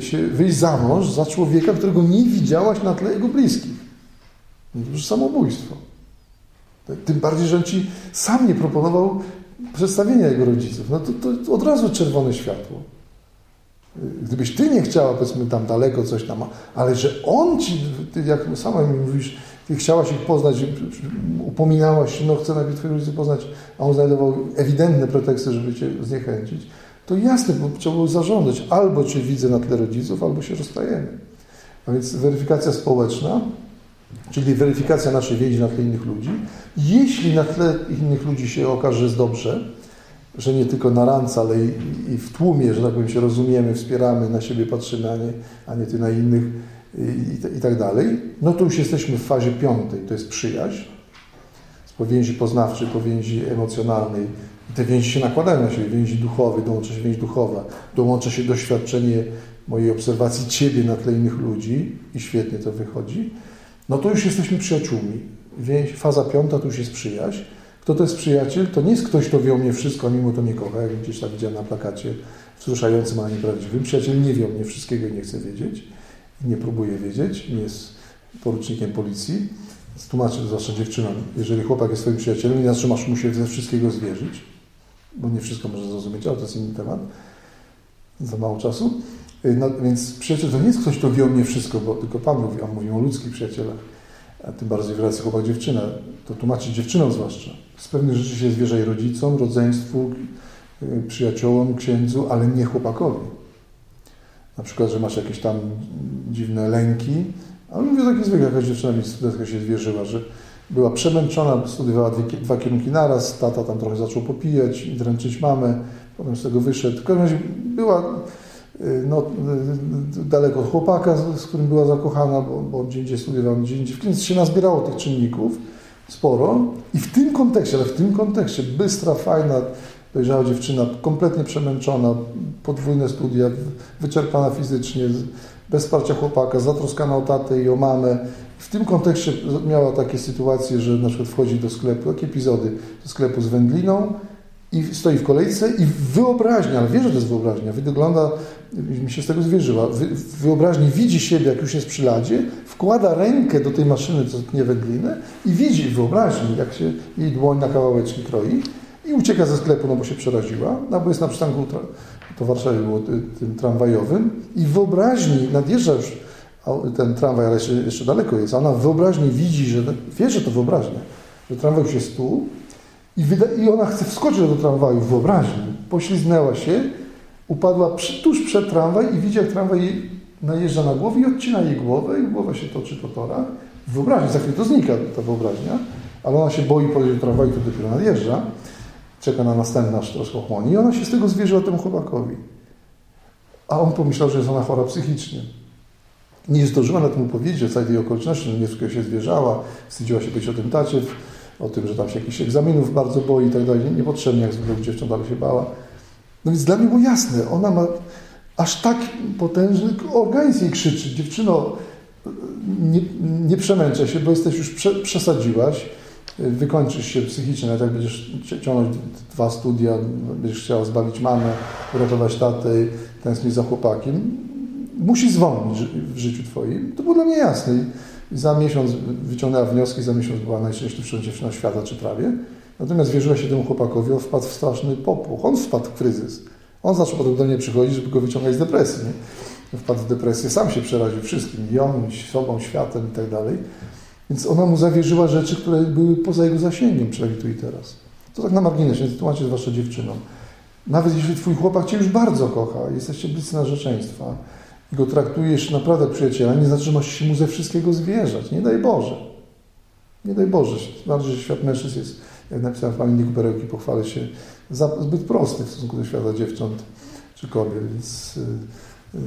się wyjść za mąż za człowieka, którego nie widziałaś na tle jego bliskich? No to już samobójstwo. Tym bardziej, że on ci sam nie proponował przedstawienia jego rodziców. No to, to od razu czerwone światło. Gdybyś ty nie chciała, powiedzmy tam daleko coś tam, ale że on ci, ty jak sama mi mówisz, ty chciałaś ich poznać, upominałaś się, no chcę najpierw twoich rodziców poznać, a on znajdował ewidentne preteksty, żeby cię zniechęcić, to jasne, bo trzeba było zażądać, albo cię widzę na tle rodziców, albo się rozstajemy. A więc weryfikacja społeczna, czyli weryfikacja naszej więzi na tle innych ludzi. Jeśli na tle innych ludzi się okaże, że jest dobrze, że nie tylko na randce, ale i, i, w tłumie, że tak powiem, się rozumiemy, wspieramy, na siebie patrzymy, a nie, a nie ty na innych i, i tak dalej, no to już jesteśmy w fazie piątej, to jest przyjaźń. Z powięzi poznawczej, powięzi emocjonalnej. Te więzi się nakładają na siebie, więzi duchowe, dołącza się więź duchowa, dołącza się doświadczenie mojej obserwacji Ciebie na tle innych ludzi i świetnie to wychodzi, no to już jesteśmy przyjaciółmi. Faza piąta to już jest przyjaźń. Kto to jest przyjaciel? To nie jest ktoś, kto wie o mnie wszystko, a mimo to nie kocha, jak gdzieś tam widziałem na plakacie wzruszającym, a nieprawdziwym. Przyjaciel nie wie o mnie wszystkiego i nie chce wiedzieć. Nie próbuje wiedzieć. Nie jest porucznikiem policji. Tłumaczę zwłaszcza dziewczynom, jeżeli chłopak jest swoim przyjacielem, nie masz mu się ze wszystkiego zwierzyć, bo nie wszystko może zrozumieć, ale to jest inny temat. Za mało czasu. No, więc przyjaciel to nie jest ktoś, kto wie o mnie wszystko, bo tylko Pan mówi, a mówi o ludzkich przyjacielach a tym bardziej w relacji chłopak-dziewczyna, to tłumaczyć dziewczynom zwłaszcza. Z pewnych rzeczy się zwierzaj rodzicom, rodzeństwu, y, przyjaciołom, księdzu, ale nie chłopakowi. Na przykład, że masz jakieś tam dziwne lęki, ale mówię takie zwykle, jakaś dziewczyna mi studentka się zwierzyła, że była przemęczona, studiowała dwie, dwa kierunki naraz, tata tam trochę zaczął popijać dręczyć mamę, potem z tego wyszedł. W każdym razie była Y, no, y, daleko od chłopaka, z którym była zakochana, bo, bo gdzie indziej studiowała, gdzie indziej. Więc się nazbierało tych czynników sporo i w tym kontekście, ale w tym kontekście bystra, fajna, dojrzała dziewczyna, kompletnie przemęczona, podwójne studia, wyczerpana fizycznie, bez wsparcia chłopaka, zatroskana o tatę i o mamę. W tym kontekście miała takie sytuacje, że na przykład wchodzi do sklepu, takie epizody, do sklepu z wędliną, i stoi w kolejce i wyobraźnia, ale wie, że to jest wyobraźnia, wygląda, mi się z tego zwierzyła, wyobraźni widzi siebie, jak już jest przy ladzie, wkłada rękę do tej maszyny, co tnie wędlinę i widzi wyobraźni, jak się jej dłoń na kawałeczki kroi i ucieka ze sklepu, no bo się przeraziła, no bo jest na przystanku, to w Warszawie było tym tramwajowym i wyobraźni nadjeżdża już ten tramwaj, ale jeszcze, jeszcze daleko jest, a ona wyobraźni widzi, że wie, że to wyobraźnia, że tramwaj już jest tu, i, I ona chce wskoczyć do tramwaju w wyobraźni. Pośliznęła się, upadła przy, tuż przed tramwaj i widzi, jak tramwaj najeżdża na głowę i odcina jej głowę i głowa się toczy po torach. W wyobraźni, za chwilę to znika ta wyobraźnia, ale ona się boi podejść do tramwaju, który dopiero nadjeżdża. Czeka na następny aż troszkę ochłoni i ona się z tego zwierzyła temu chłopakowi. A on pomyślał, że jest ona chora psychicznie. nie zdążyła na tym opowiedzieć o całej tej okoliczności, no nie się zwierzała, wstydziła się być o tym tacie, o tym, że tam się jakichś egzaminów bardzo boi i tak dalej, niepotrzebnie, jak zwykle dziewcząt dalej się bała. No więc dla mnie było jasne, ona ma aż tak potężny organizm jej krzyczy, dziewczyno, nie, nie przemęczę się, bo jesteś już prze, przesadziłaś, wykończysz się psychicznie, nawet jak będziesz ciągnąć dwa studia, będziesz chciała zbawić mamę, uratować tatę, tęsknić za chłopakiem, musi zwolnić w życiu Twoim. To było dla mnie jasne. I za miesiąc wyciągnęła wnioski, za miesiąc była najszczęśliwszą dziewczyną świata, czy prawie. Natomiast wierzyła się temu chłopakowi, on wpadł w straszny popłoch, on wpadł w kryzys. On zaczął potem do mnie przychodzić, żeby go wyciągać z depresji. Nie? Wpadł w depresję, sam się przeraził wszystkim, ją, sobą, światem i tak dalej. Więc ona mu zawierzyła rzeczy, które były poza jego zasięgiem, przynajmniej tu i teraz. To tak na marginesie, nie tłumaczę zwłaszcza dziewczyną. Nawet jeśli twój chłopak cię już bardzo kocha, jesteście bliscy narzeczeństwa i go traktujesz naprawdę przyjaciela, nie znaczy, że masz się mu ze wszystkiego zwierzać. Nie daj Boże. Nie daj Boże. Bardziej, że świat mężczyzn jest, jak napisałem w pamiętniku Perełki, pochwalę się, zbyt prosty w stosunku do świata dziewcząt czy kobiet. Więc y, y,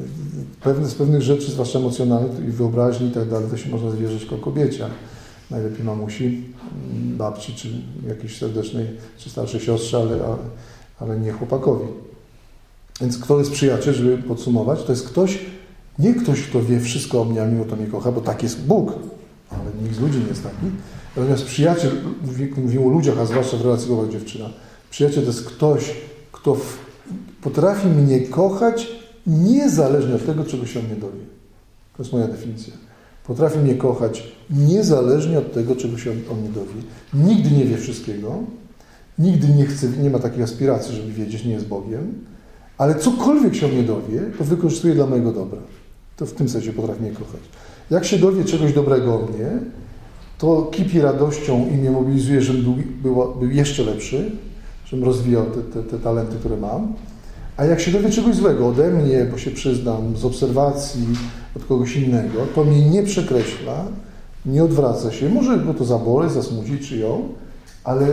pewne, z pewnych rzeczy, zwłaszcza emocjonalnych i wyobraźni i tak dalej, to się można zwierzyć jako kobiecie. Najlepiej mamusi, mm, babci, czy jakiejś serdecznej, czy starszej siostrze, ale, ale nie chłopakowi. Więc kto jest przyjaciel, żeby podsumować? To jest ktoś, nie ktoś, kto wie wszystko o mnie, a mimo to mnie kocha, bo tak jest Bóg, ale nikt z ludzi nie jest taki. Natomiast przyjaciel, mówimy o ludziach, a zwłaszcza w relacji chłopak-dziewczyna, przyjaciel to jest ktoś, kto potrafi mnie kochać niezależnie od tego, czego się o mnie dowie. To jest moja definicja. Potrafi mnie kochać niezależnie od tego, czego się o mnie dowie. Nigdy nie wie wszystkiego, nigdy nie chce, nie ma takiej aspiracji, żeby wiedzieć, nie jest Bogiem, ale cokolwiek się o mnie dowie, to wykorzystuje dla mojego dobra. To w tym sensie potrafi mnie kochać. Jak się dowie czegoś dobrego o mnie, to kipi radością i mnie mobilizuje, żebym był, był, był jeszcze lepszy, żebym rozwijał te, te, te, talenty, które mam. A jak się dowie czegoś złego ode mnie, bo się przyznam, z obserwacji, od kogoś innego, to mnie nie przekreśla, nie odwraca się. Może go to zaboli, zasmuci czy ją, ale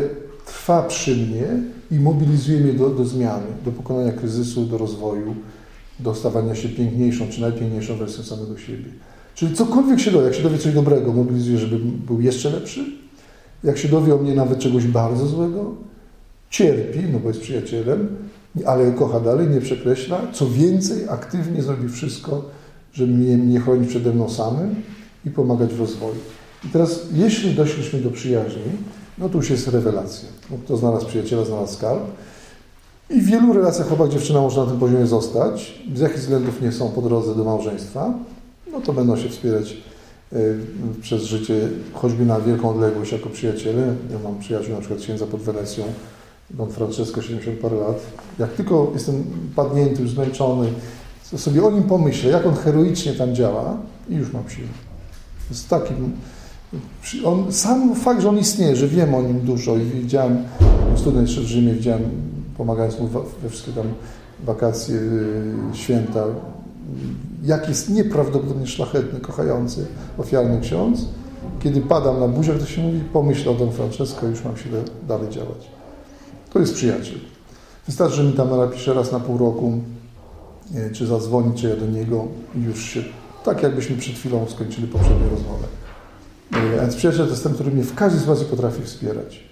trwa przy mnie i mobilizuje mnie do, do zmiany, do pokonania kryzysu, do rozwoju, do stawania się piękniejszą czy najpiękniejszą wersją samego siebie. Czyli cokolwiek się dowie, jak się dowie coś dobrego, mobilizuje, żeby był jeszcze lepszy. Jak się dowie o mnie nawet czegoś bardzo złego, cierpi, no bo jest przyjacielem, ale kocha dalej, nie przekreśla. Co więcej, aktywnie zrobi wszystko, żeby mnie, mnie chronić przede mną samym i pomagać w rozwoju. I teraz, jeśli doszliśmy do przyjaźni, no to już jest rewelacja. No, kto znalazł przyjaciela, znalazł skarb. I w wielu relacjach chłopak-dziewczyna można na tym poziomie zostać. Z jakich względów nie są po drodze do małżeństwa, no to będą się wspierać y, przez życie, choćby na wielką odległość jako przyjaciele. Ja mam przyjaciół, na przykład księdza pod Wenecją, Don Francesco, 70 parę lat. Jak tylko jestem padnięty, już zmęczony, sobie o nim pomyślę, jak on heroicznie tam działa i już mam siłę. Jest takim on, sam fakt, że on istnieje, że wiem o nim dużo i widziałem, student jeszcze w Rzymie, widziałem, pomagając mu we wszystkie tam wakacje, y, święta, jak jest nieprawdopodobnie szlachetny, kochający, ofiarny ksiądz. Kiedy padam na buziach, to się mówi, pomyśl o Don Francesco, już mam siłę dalej działać. To jest przyjaciel. Wystarczy, że mi tam napisze raz na pół roku, czy zadzwoni, czy ja do niego już się, tak jakbyśmy przed chwilą skończyli poprzednią rozmowę. A więc przyjaciel to jest ten, który mnie w każdej sytuacji potrafi wspierać.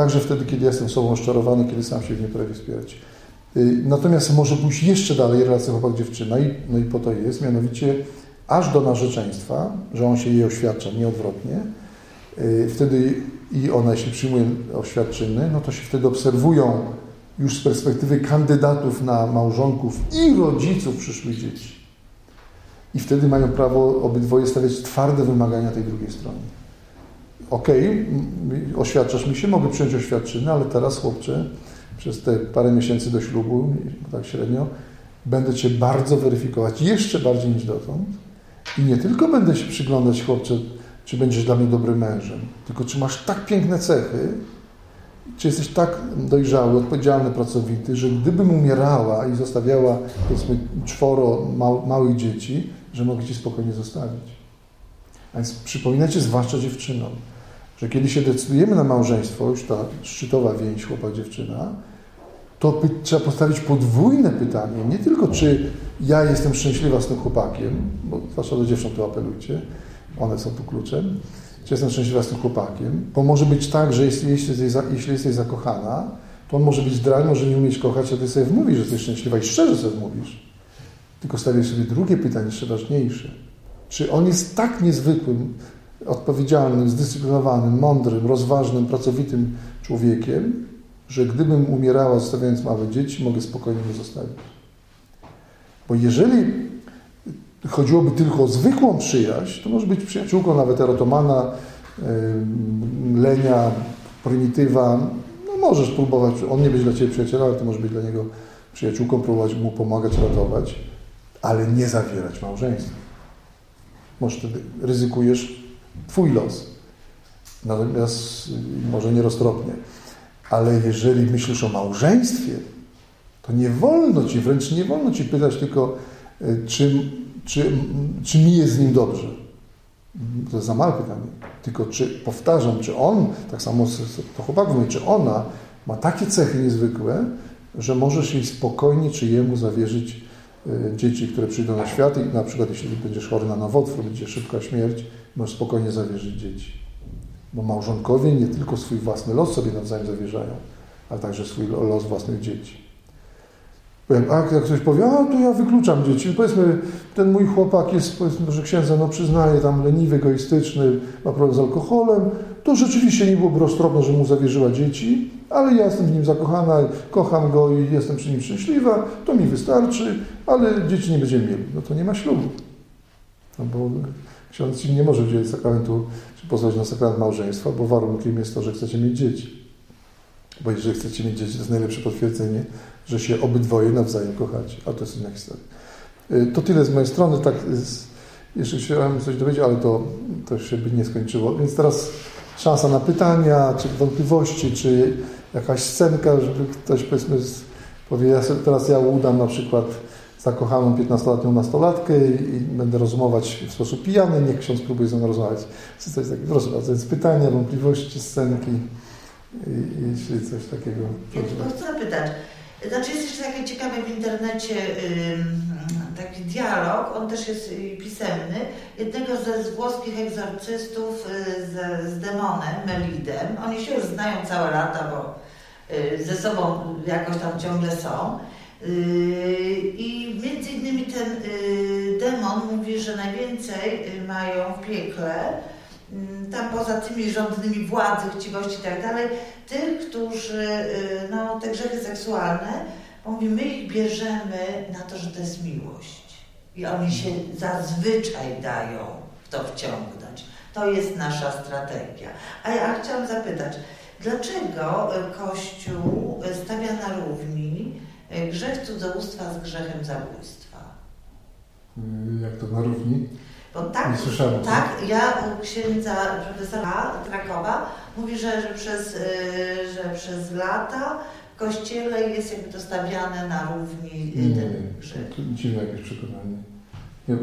Także wtedy, kiedy jestem sobą oszczarowany, kiedy sam się w nie potrafię wspierać. Y, natomiast może pójść jeszcze dalej relacja chłopak-dziewczyna i, no i po to jest, mianowicie aż do narzeczeństwa, że on się jej oświadcza, nie odwrotnie. Y, wtedy i ona, jeśli przyjmuje oświadczyny, no to się wtedy obserwują już z perspektywy kandydatów na małżonków i rodziców przyszłych dzieci. I wtedy mają prawo obydwoje stawiać twarde wymagania tej drugiej stronie. Okej, okay, oświadczasz mi się, mogę przyjąć oświadczyny, ale teraz, chłopcze, przez te parę miesięcy do ślubu, tak średnio, będę Cię bardzo weryfikować, jeszcze bardziej niż dotąd. I nie tylko będę się przyglądać, chłopcze, czy będziesz dla mnie dobrym mężem, tylko czy masz tak piękne cechy, czy jesteś tak dojrzały, odpowiedzialny, pracowity, że gdybym umierała i zostawiała, powiedzmy, czworo małych dzieci, że mogę Ci spokojnie zostawić. A więc przypominajcie, zwłaszcza dziewczynom, że kiedy się decydujemy na małżeństwo, już ta szczytowa więź chłopak-dziewczyna, to trzeba postawić podwójne pytanie. Nie tylko, czy ja jestem szczęśliwa z tym chłopakiem, bo zwłaszcza do dziewcząt to apelujcie, one są tu kluczem, czy jestem szczęśliwa z tym chłopakiem, bo może być tak, że jeśli, jeśli, jesteś, jeśli jesteś zakochana, to on może być drań, może nie umieć kochać, a ty sobie wmówisz, że jesteś szczęśliwa i szczerze sobie wmówisz. Tylko stawiaj sobie drugie pytanie, jeszcze ważniejsze. Czy on jest tak niezwykłym, odpowiedzialnym, zdyscyplinowanym, mądrym, rozważnym, pracowitym człowiekiem, że gdybym umierała zostawiając małe dzieci, mogę spokojnie mu zostawić. Bo jeżeli chodziłoby tylko o zwykłą przyjaźń, to może być przyjaciółką nawet erotomana, lenia, prymitywa. No możesz próbować, on nie być dla Ciebie przyjacielem, ale Ty możesz być dla niego przyjaciółką, próbować mu pomagać, ratować, ale nie zawierać małżeństwa. Może wtedy ryzykujesz Twój los. Natomiast może nieroztropnie. Ale jeżeli myślisz o małżeństwie, to nie wolno ci, wręcz nie wolno ci pytać tylko, e, czy, czy, czy mi jest z nim dobrze. To jest za małe pytanie. Tylko czy, powtarzam, czy on, tak samo to chłopak mówi, czy ona ma takie cechy niezwykłe, że możesz jej spokojnie, czy jemu zawierzyć dzieci, które przyjdą na świat i na przykład jeśli będziesz chory na nowotwór, będzie szybka śmierć, możesz spokojnie zawierzyć dzieci. Bo małżonkowie nie tylko swój własny los sobie nawzajem zawierzają, ale także swój los własnych dzieci. A jak ktoś powie, a to ja wykluczam dzieci. No powiedzmy, ten mój chłopak jest, powiedzmy, że księdza, no przyznaje, tam leniwy, egoistyczny, ma problem z alkoholem, to rzeczywiście nie byłoby roztropne, że mu zawierzyła dzieci, ale ja jestem w nim zakochana, kocham go i jestem przy nim szczęśliwa, to mi wystarczy, ale dzieci nie będziemy mieli. No to nie ma ślubu. No bo ksiądz nie może udzielić sakramentu, czy pozwolić na sakrament małżeństwa, bo warunkiem jest to, że chcecie mieć dzieci. Bo jeżeli chcecie mieć dzieci, to jest najlepsze potwierdzenie, że się obydwoje nawzajem kochacie. A to jest inna historia. Y, to tyle z mojej strony. Tak, jeszcze chciałem coś dowiedzieć, ale to, to się by nie skończyło. Więc teraz szansa na pytania, czy wątpliwości, czy jakaś scenka, żeby ktoś powiedzmy powie, ja teraz ja udam na przykład zakochaną 15-letnią nastolatkę i, będę rozmować w sposób pijany, niech ksiądz próbuje ze mną rozmawiać. Coś takiego. Proszę bardzo, więc pytania, wątpliwości, scenki, jeśli coś takiego. Ja tylko chcę zapytać. Znaczy jest jeszcze takie ciekawe w internecie taki dialog, on też jest y, pisemny, jednego ze włoskich egzorcystów y, z, z demonem, Melidem. Oni się już znają całe lata, bo y, ze sobą jakoś tam ciągle są. I między innymi ten demon mówi, że najwięcej mają w piekle Mm, tam poza tymi rządnymi władzy, chciwości i tak dalej, tych, którzy, no, te grzechy seksualne, mówi, my ich bierzemy na to, że to jest miłość. I oni się zazwyczaj dają w to wciągnąć. To jest nasza strategia. A ja chciałam zapytać, dlaczego Kościół stawia na równi grzech cudzołóstwa z grzechem zabójstwa? Jak to na równi? Bo tak, słyszałem, tak, ja u księdza profesora Krakowa mówi, że, że, przez, y, że przez lata kościele jest jakby to stawiane na równi nie, ten grzech. To dziwne jakieś przekonanie. Nie, y,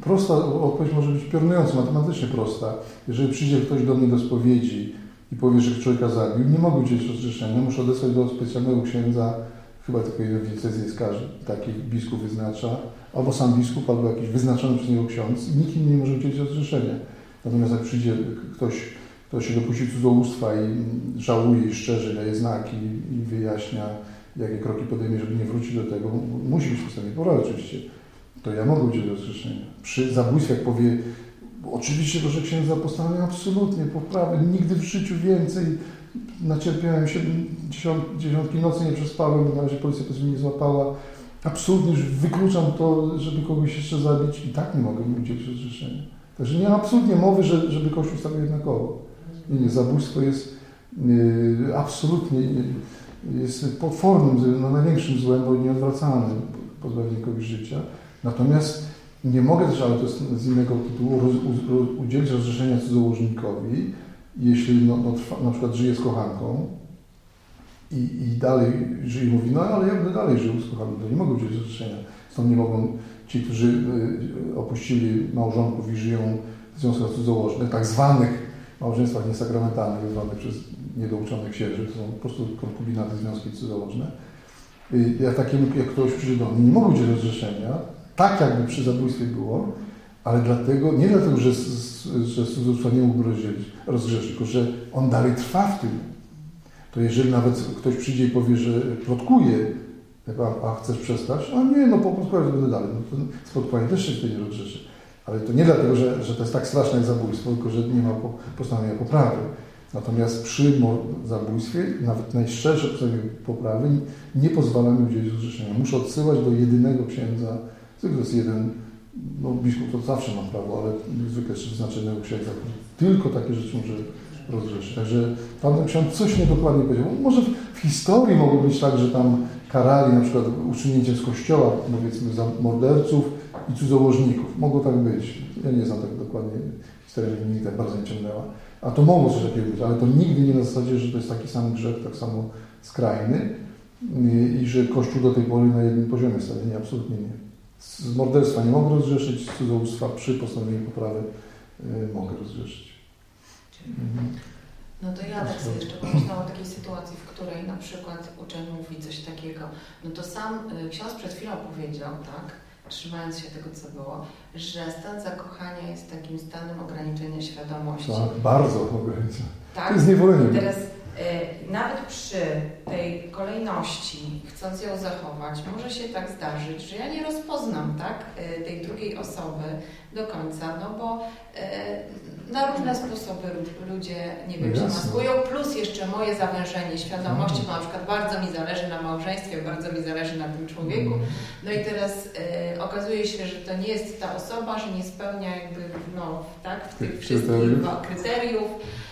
prosta odpowiedź może być piorunująca, matematycznie prosta. Jeżeli przyjdzie ktoś do mnie do spowiedzi i powie, że człowieka zabił, nie mogę udzielić rozrzeszenia, muszę odesłać do specjalnego księdza, chyba tylko jeden w diecezji jest każdy, taki biskup wyznacza, albo sam biskup, albo jakiś wyznaczony przez niego ksiądz i nikt inny nie może udzielić rozrzeszenia. Natomiast jak przyjdzie ktoś, kto się dopuści cudzołóstwa i żałuje i szczerze daje znaki i wyjaśnia, jakie kroki podejmie, żeby nie wrócić do tego, musi być postanowienie pora oczywiście, to ja mogę udzielić rozrzeszenia. Przy zabójstwie, jak powie, oczywiście proszę księdza, postanowienie absolutnie, poprawy, nigdy w życiu więcej, nacierpiałem się, dziesiątki nocy nie przespałem, na razie policja po nie złapała, absolutnie już wykluczam to, żeby kogoś jeszcze zabić i tak nie mogę udzielić rozrzeszenia. Także nie ma absolutnie mowy, że, żeby Kościół stawiał jednakowo. Nie, zabójstwo jest yy, absolutnie jest potwornym, no, największym złem, bo nieodwracalnym pozbawienie kogoś życia. Natomiast nie mogę też, ale to jest z innego tytułu, roz, udzielić rozrzeszenia cudzołożnikowi, jeśli no, no, na przykład żyje z kochanką, i, i dalej żyje, mówi, no ale ja będę dalej żył z kochaną, to nie mogę udzielić rozrzeszenia. Stąd nie mogą ci, którzy y, opuścili małżonków i żyją w związkach cudzołożnych, tak zwanych małżeństwach niesakramentalnych, zwanych przez niedouczonych księży, to są po prostu konkubinaty, związki cudzołożne, ja takiemu, jak ktoś przyjdzie do mnie, nie mogę udzielić rozrzeszenia, tak jakby przy zabójstwie było, ale dlatego, nie dlatego, że, że cudzołóstwa nie mógł rozgrzeszyć, tylko że on dalej trwa w tym. To jeżeli nawet ktoś przyjdzie i powie, że plotkuje, a, a chcesz przestać, a nie, no po prostu będę dalej. No to spotkanie też się wtedy nie rozgrzeszy. Ale to nie dlatego, że, że to jest tak straszne jak zabójstwo, tylko że nie ma postanowienia poprawy. Natomiast przy zabójstwie, nawet najszczersze postanowienie poprawy, nie pozwala mi udzielić rozrzeszenia. Muszę odsyłać do jedynego księdza, to jest jeden, no biskup to zawsze ma prawo, ale zwykle wyznaczonego księdza, tylko takie rzeczy może rozrzeszyć. Także tamten ksiądz coś niedokładnie powiedział. Może w historii mogło być tak, że tam karali na przykład uczynięciem z kościoła, powiedzmy, za morderców i cudzołożników. Mogło tak być. Ja nie znam tak dokładnie, historia mnie tak bardzo nie ciągnęła. A to mogło coś takiego być, ale to nigdy nie na zasadzie, że to jest taki sam grzech, tak samo skrajny i że Kościół do tej pory na jednym poziomie stanie. Nie, absolutnie nie. Z morderstwa nie mogę rozgrzeszyć, z cudzołóstwa przy postanowieniu poprawy y, mogę rozgrzeszyć. Mhm. No to ja tak sobie jeszcze pomyślałam o takiej sytuacji, w której na przykład uczeń mówi coś takiego, no to sam y, ksiądz przed chwilą powiedział, tak, trzymając się tego, co było, że stan zakochania jest takim stanem ograniczenia świadomości. Tak, bardzo ograniczenia. Tak? To jest niewolenie. Teraz y, nawet przy tej kolejności, chcąc ją zachować, może się tak zdarzyć, że ja nie rozpoznam tak, y, tej drugiej osoby do końca, no bo na różne sposoby ludzie, nie wiem, się maskują, plus jeszcze moje zawężenie świadomości, bo na przykład bardzo mi zależy na małżeństwie, bardzo mi zależy na tym człowieku. Mhm. No i teraz y, okazuje się, że to nie jest ta osoba, że nie spełnia jakby, no, tak, w tych wszystkich kryteriów. E,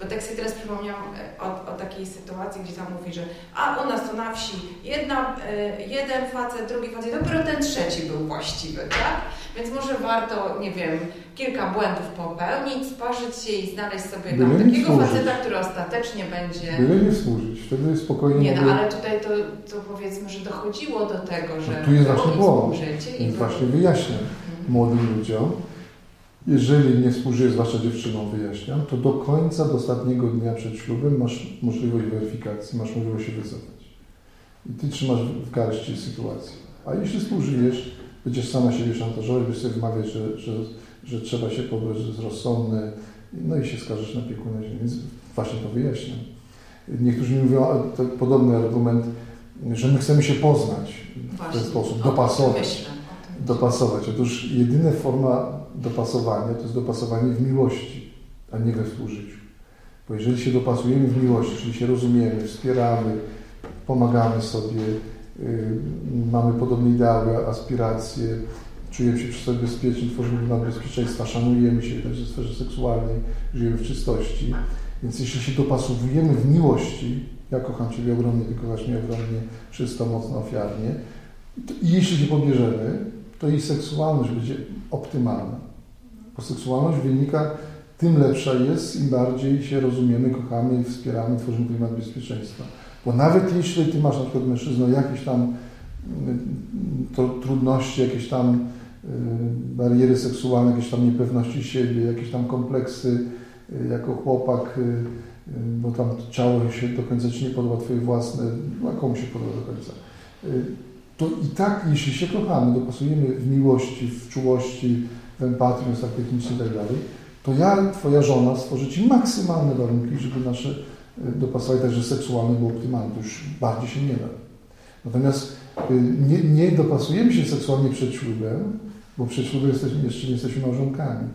bo tak sobie teraz przypomniałam e, o, o, takiej sytuacji, gdzie tam mówi, że a u nas to na wsi jedna, e, jeden facet, drugi facet, dopiero ten trzeci był właściwy, tak? Więc może warto, nie wiem, kilka błędów popełnić, sparzyć się i znaleźć sobie tam takiego faceta, który ostatecznie będzie... Byle nie służyć, wtedy spokojnie... Nie, no ale tutaj to, to powiedzmy, że dochodziło do tego, że... No, tu jest właśnie błąd, więc właśnie wyjaśniam mhm. młodym ludziom, jeżeli nie współżyjesz, zwłaszcza dziewczyną, wyjaśniam, to do końca, do ostatniego dnia przed ślubem masz możliwość weryfikacji, masz możliwość się wycofać. I ty trzymasz w garści sytuację. A jeśli współżyjesz, będziesz sama siebie szantażować, będziesz sobie wymawiać, że, że, że trzeba się pobrać, że jest rozsądny, no i się skażesz na pieku na ziemi. Więc właśnie to wyjaśniam. Niektórzy mi mówią podobny argument, że my chcemy się poznać w ten sposób, dopasować. Dopasować. Otóż jedyna forma dopasowania to jest dopasowanie w miłości, a nie we współżyciu. Bo jeżeli się dopasujemy w miłości, czyli się rozumiemy, wspieramy, pomagamy sobie, mamy podobne ideały, aspiracje, czujemy się przy sobie bezpieczni, tworzymy klimat bezpieczeństwa, szanujemy się w sferze seksualnej, żyjemy w czystości. Więc jeśli się dopasowujemy w miłości, ja kocham Ciebie ogromnie, Ty kochasz mnie ogromnie, czysto, mocno, ofiarnie, i jeśli się pobierzemy, to i seksualność będzie optymalna. Bo seksualność wynika, tym lepsza jest, im bardziej się rozumiemy, kochamy, wspieramy, tworzymy klimat bezpieczeństwa. Bo nawet jeśli ty masz na przykład mężczyzną jakieś tam mm, to, trudności, jakieś tam y, bariery seksualne, jakieś tam niepewności siebie, jakieś tam kompleksy y, jako chłopak, y, bo tam ciało się do końca ci nie podoba, twoje własne, no komu się podoba do końca. To i tak, jeśli się kochamy, dopasujemy w miłości, w czułości, w empatii, w tak techniczny i tak dalej, to ja, Twoja żona stworzy Ci maksymalne warunki, żeby nasze dopasowanie także seksualne było optymalne. To już bardziej się nie da. Natomiast y, nie, nie dopasujemy się seksualnie przed ślubem, bo przed ślubem jesteśmy, jeszcze nie jesteśmy małżonkami.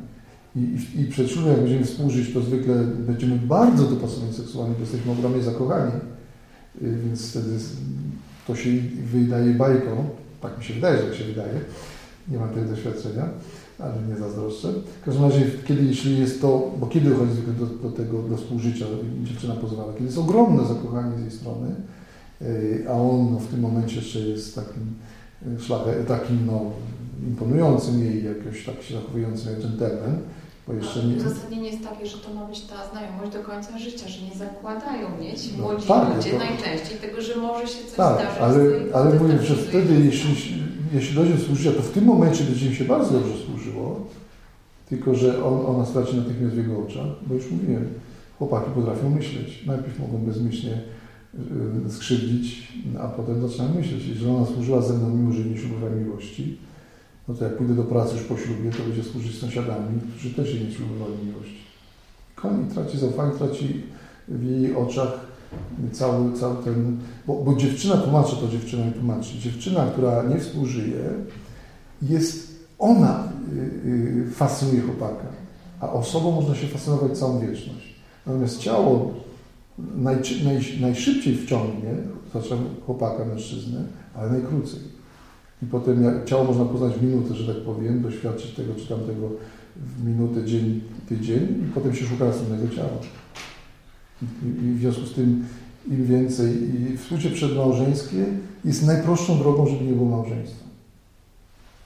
I, i, I przed ślubem, jak będziemy współżyć, to zwykle będziemy bardzo dopasowani seksualnie, bo jesteśmy ogromnie zakochani. Y, więc wtedy to się wydaje bajką. Tak mi się wydaje, że tak się wydaje. Nie mam tego doświadczenia ale nie zazdroszczę. W każdym razie, kiedy jeśli jest to, bo kiedy dochodzi do, do tego, do współżycia, dziewczyna pozwala, kiedy jest ogromne zakochanie z jej strony, e, a on no, w tym momencie jeszcze jest takim e, takim no, imponującym jej, jakoś tak się zachowującym jak dżentelmen, bo jeszcze nie... Uzasadnienie jest takie, że to ma być ta znajomość do końca życia, że nie zakładają mieć no, młodzi tak, ludzie to... najczęściej tego, że może się coś tak, zdarzyć. Ale, ale mówię, że wtedy, jeśli, jeśli dojdzie do współżycia, to w tym momencie będzie im się bardzo dobrze służyło, tylko że on, ona straci natychmiast w jego oczach, bo już mówiłem, chłopaki potrafią myśleć. Najpierw mogą bezmyślnie skrzywdzić, a potem zaczynam myśleć, jeżeli ona służyła ze mną mimo, że nie ślubowałem miłości, no to jak pójdę do pracy już po ślubie, to będzie służyć sąsiadami, którzy też jej nie ślubowali miłości. Koni traci zaufanie, traci w jej oczach cały, cały ten... Bo, bo dziewczyna, tłumaczy to dziewczyna i tłumaczy, dziewczyna, która nie współżyje, jest ona y, y, fascynuje chłopaka, a osobą można się fascynować całą wieczność. Natomiast ciało naj, naj, najszybciej wciągnie, znaczy chłopaka, mężczyznę, ale najkrócej. I potem jak, ciało można poznać w minutę, że tak powiem, doświadczyć tego czy tamtego w minutę, dzień, tydzień i potem się szuka następnego ciała. I, I, w związku z tym im więcej, i współcie przedmałżeńskie jest najprostszą drogą, żeby nie było małżeństwa.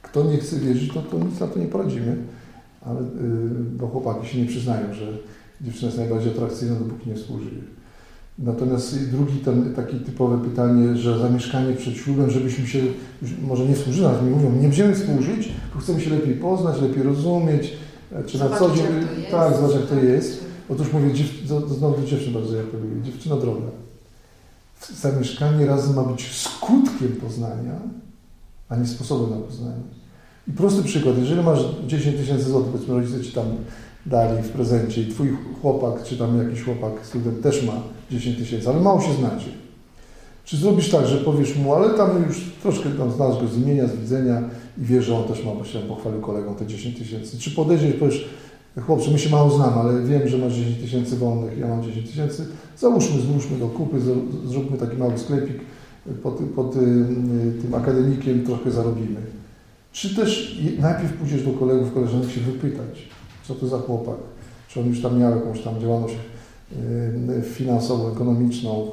Kto nie chce wierzyć, to, to nic na to nie poradzimy, ale, yy, bo chłopaki się nie przyznają, że dziewczyna jest najbardziej atrakcyjna, dopóki nie współżyje. Natomiast drugi ten, taki typowe pytanie, że zamieszkanie przed ślubem, żebyśmy się, może nie współżyli, ale mi mówią, nie będziemy współżyć, bo chcemy się lepiej poznać, lepiej rozumieć, e, czy na co dzień, tak, zobacz jak to jest. Otóż mówię, dziew, znowu do dziewczyn bardzo apeluję, dziewczyna droga. Zamieszkanie razem ma być skutkiem poznania, a nie sposobem na poznanie. I prosty przykład, jeżeli masz 10 tysięcy złotych, powiedzmy rodzice ci tam dali w prezencie i twój chłopak, czy tam jakiś chłopak, student też ma 10 tysięcy, ale mało się znacie. Czy zrobisz tak, że powiesz mu, ale tam już troszkę tam znasz go z imienia, z widzenia i wiesz, że on też ma, bo się pochwalił kolegą te 10 tysięcy. Czy podejdziesz i powiesz, chłopcze, my się mało znamy, ale wiem, że masz 10 tysięcy wolnych, ja mam 10 tysięcy, załóżmy, złóżmy do kupy, zróbmy taki mały sklepik, pod, pod tym akademikiem trochę zarobimy. Czy też najpierw pójdziesz do kolegów, koleżanek się wypytać, co to za chłopak, czy on już tam miał jakąś tam działalność finansową, ekonomiczną,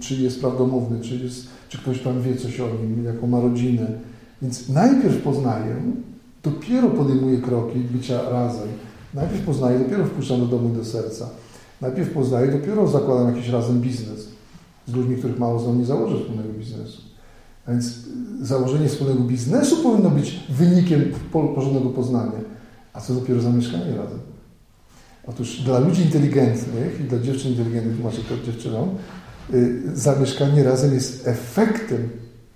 czy jest prawdomówny, czy, jest, czy ktoś tam wie coś o nim, jaką ma rodzinę. Więc najpierw poznaję, dopiero podejmuję kroki bycia razem. Najpierw poznaję, dopiero wpuszczam do domu i do serca. Najpierw poznaję, dopiero zakładam jakiś razem biznes. Z ludźmi, których mało znam, nie założę wspólnego biznesu. A więc założenie wspólnego biznesu powinno być wynikiem porządnego poznania. A co dopiero zamieszkanie razem? Otóż dla ludzi inteligentnych i dla dziewczyn inteligentnych, tłumaczę to dziewczynom, y, zamieszkanie razem jest efektem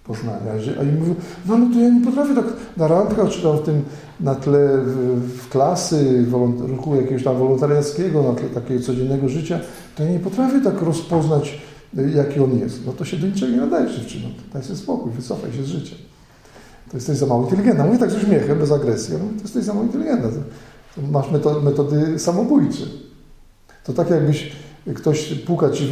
poznania. A oni mówią, no ale to ja nie potrafię tak na randkach, czy tam w tym, na tle w, w klasy, w ruchu jakiegoś tam wolontariackiego, na tle takiego codziennego życia, to ja nie potrafię tak rozpoznać, y, jaki on jest. No to się do niczego nie nadaje dziewczyną. Daj sobie spokój, wycofaj się z życia. To jesteś za mało inteligentna. Mówię tak z uśmiechem, bez agresji. No, to jesteś za mało inteligentna. To, masz metody, metody samobójcze. To tak jakbyś ktoś puka ci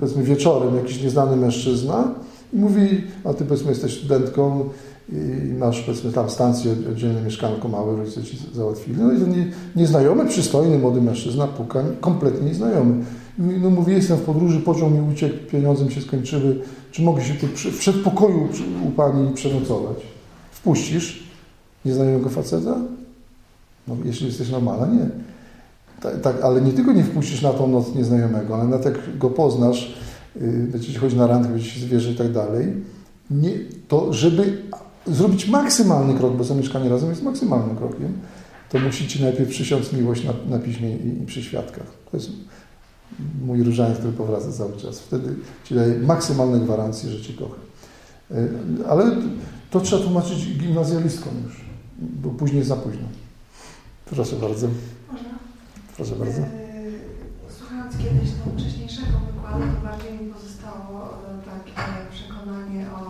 powiedzmy wieczorem, jakiś nieznany mężczyzna i mówi, a ty powiedzmy jesteś studentką i masz powiedzmy tam stację, oddzielne mieszkanko małe, rodzice ci załatwili. No i ten nie, nieznajomy, przystojny, młody mężczyzna puka, kompletnie nieznajomy. No mówi, jestem w podróży, pociąg mi uciekł, pieniądze mi się skończyły, czy mogę się tu w przedpokoju u pani przenocować? Wpuścisz nieznajomego faceta? No, jeśli jesteś normalna, nie. Tak, tak, ale nie tylko nie wpuścisz na tą noc nieznajomego, ale nawet jak go poznasz, yy, będziecie chodzić na randkę, będziecie zwierzę i tak dalej, nie, to żeby zrobić maksymalny krok, bo zamieszkanie razem jest maksymalnym krokiem, to musi Ci najpierw przysiąc miłość na, na piśmie i, i przy świadkach. To jest mój różaniec, który powraca cały czas. Wtedy Ci daje maksymalne gwarancje, że Cię kocha. Yy, ale to trzeba tłumaczyć gimnazjalistkom już, bo później jest za późno. Proszę bardzo. Można? Proszę bardzo. E, słuchając kiedyś tego wcześniejszego wykładu, to bardziej mi pozostało e, takie przekonanie o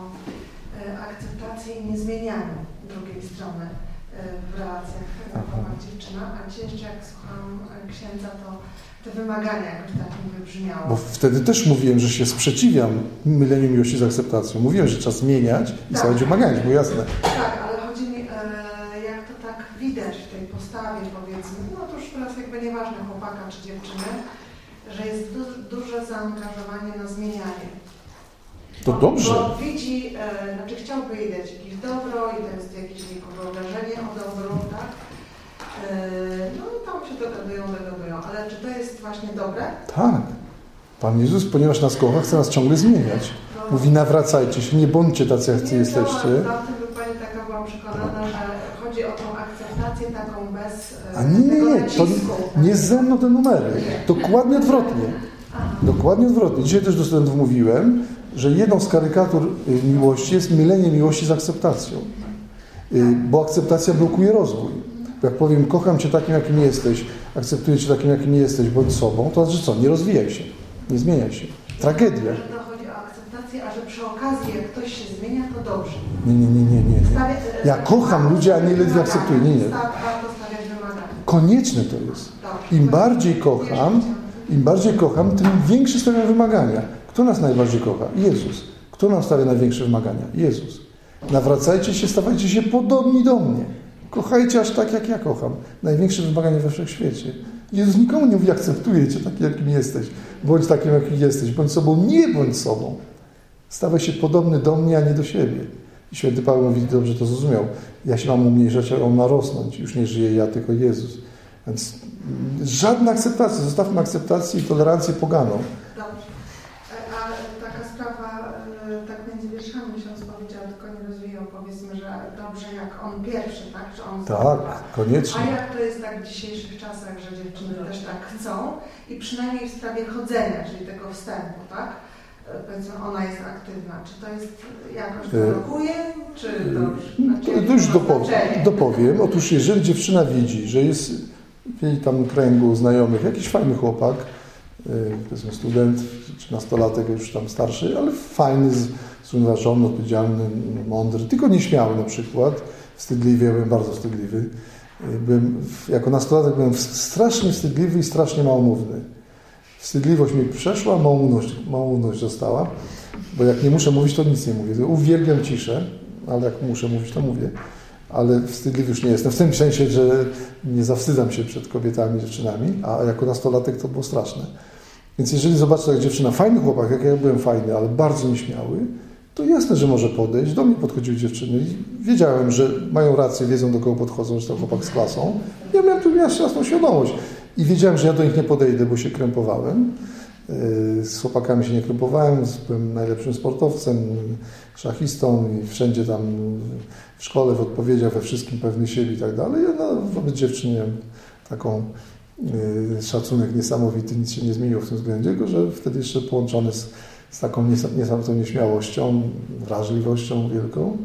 e, akceptacji i niezmienianiu drugiej strony w relacjach chłopak-dziewczyna, a dzisiaj jeszcze jak słucham księdza, to te wymagania jakoś tak mi wybrzmiało. Bo wtedy też mówiłem, że się sprzeciwiam myleniu miłości z akceptacją. Mówiłem, że trzeba zmieniać i tak. stawiać wymagania, było jasne. Tak, ale chodzi mi, jak to tak widać w tej postawie, powiedzmy, no to już teraz jakby nieważne chłopaka czy dziewczyny, że jest du duże zaangażowanie na zmienianie. To dobrze. Bo widzi, e, znaczy chciałby jej dać jakieś dobro i to jest jakieś wiekowe wrażenie o dobro, tak? E, no i tam się dogadują, dogadują. Ale czy to jest właśnie dobre? Tak. Pan Jezus, ponieważ nas kocha, chce nas ciągle zmieniać. No. Mówi, nawracajcie się, nie bądźcie tacy, jak jesteście. Za tym by Pani taka była przekonana, że chodzi o tą akceptację taką bez A nie, nie, nie, to nie ze mną te numery. Dokładnie odwrotnie. Dokładnie odwrotnie. Dzisiaj też do studentów mówiłem, że jedną z karykatur y, miłości jest mylenie miłości z akceptacją. Y, bo akceptacja blokuje rozwój. Jak powiem, kocham Cię takim, jakim jesteś, akceptuję Cię takim, jakim jesteś, bądź sobą, to znaczy co? Nie rozwijaj się, nie zmieniaj się. Tragedia. Że to chodzi o akceptację, a że przy okazji, jak ktoś się zmienia, to dobrze. Nie, nie, nie, nie, nie. Ja kocham ludzi, a nie ledwie akceptuję. Nie, nie. Konieczne to jest. Im bardziej kocham, im bardziej kocham, tym większe stawiam wymagania. Kto nas najbardziej kocha? Jezus. Kto nam stawia największe wymagania? Jezus. Nawracajcie się, stawajcie się podobni do mnie. Kochajcie aż tak, jak ja kocham. Największe wymaganie we wszechświecie. Jezus nikomu nie mówi, akceptuję Cię jakim jesteś. Bądź takim, jakim jesteś. Bądź sobą. Nie bądź sobą. Stawaj się podobny do mnie, a nie do siebie. I święty Paweł mówi, dobrze to zrozumiał. Ja się mam umniejszać, a on ma rosnąć. Już nie żyje ja, tylko Jezus. Więc żadna akceptacja. Zostawmy akceptację i tolerancję poganą. Dobrze. E, A taka sprawa, e, tak między wierszami ksiądz powiedział, tylko nie rozwijał, powiedzmy, że dobrze jak on pierwszy, tak? Koniecznie. A jak to jest tak w dzisiejszych czasach, że dziewczyny też tak chcą i przynajmniej w sprawie chodzenia, czyli tego wstępu, tak? E, Powiedzmy, ona jest aktywna. Czy to jest jakoś E, blokuje, czy dobrze? To, Znaczy, to już ma dopowiem, dopowiem. Otóż jeżeli dziewczyna widzi, że jest w jej tam kręgu znajomych jakiś fajny chłopak, powiedzmy student czy nastolatek już tam starszy, ale fajny, zrównoważony, odpowiedzialny, mądry, tylko nieśmiały na przykład, wstydliwy, ja byłem bardzo wstydliwy. Byłem, jako nastolatek byłem strasznie wstydliwy i strasznie małomówny. Wstydliwość mi przeszła, małomówność, małomówność została, bo jak nie muszę mówić, to nic nie mówię. Uwielbiam ciszę, ale jak muszę mówić, to mówię. Ale wstydliwy już nie jestem. W tym sensie, że nie zawstydzam się przed kobietami, dziewczynami, a jako nastolatek to było straszne. Więc jeżeli zobaczę, jak dziewczyna, fajny chłopak, jak ja byłem fajny, ale bardzo nieśmiały, to jasne, że może podejść. Do mnie podchodziły dziewczyny i wiedziałem, że mają rację, wiedzą do kogo podchodzą, że to chłopak z klasą. Ja miałem tu jasną świadomość. I wiedziałem, że ja do nich nie podejdę, bo się krępowałem. Yy, Z chłopakami się nie krępowałem, byłem najlepszym sportowcem, szachistą i wszędzie tam w szkole, w odpowiedziach, we wszystkim pewny siebie i tak dalej. Ja wobec dziewczyn miałem taką yy, szacunek niesamowity, nic się nie zmieniło w tym względzie, tylko że wtedy jeszcze połączony z, z taką niesa- niesamowitą nieśmiałością, wrażliwością wielką.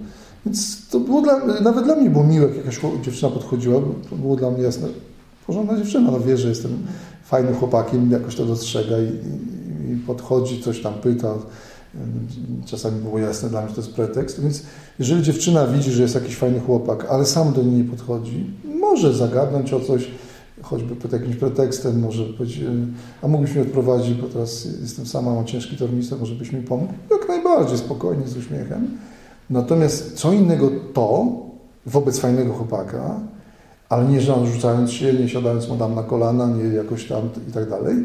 Więc to było dla, nawet dla mnie było miłe, jak jakaś dziewczyna podchodziła, to było dla mnie jasne, porządna dziewczyna, no wie, że jestem fajnym chłopakiem, jakoś to dostrzega i, i, i podchodzi, coś tam pyta. Czasami było jasne dla mnie, że to jest pretekst. Więc jeżeli dziewczyna widzi, że jest jakiś fajny chłopak, ale sam do niej nie podchodzi, może zagadnąć o coś, choćby pod jakimś pretekstem, może powiedzieć, e, a mógłbyś mnie odprowadzić, bo teraz jestem sama, mam ciężki tornister, może byś mi pomógł? Jak najbardziej, spokojnie, z uśmiechem. Natomiast co innego to wobec fajnego chłopaka, ale nie rzucając się, nie siadając mu tam na kolana, nie jakoś tam i tak dalej,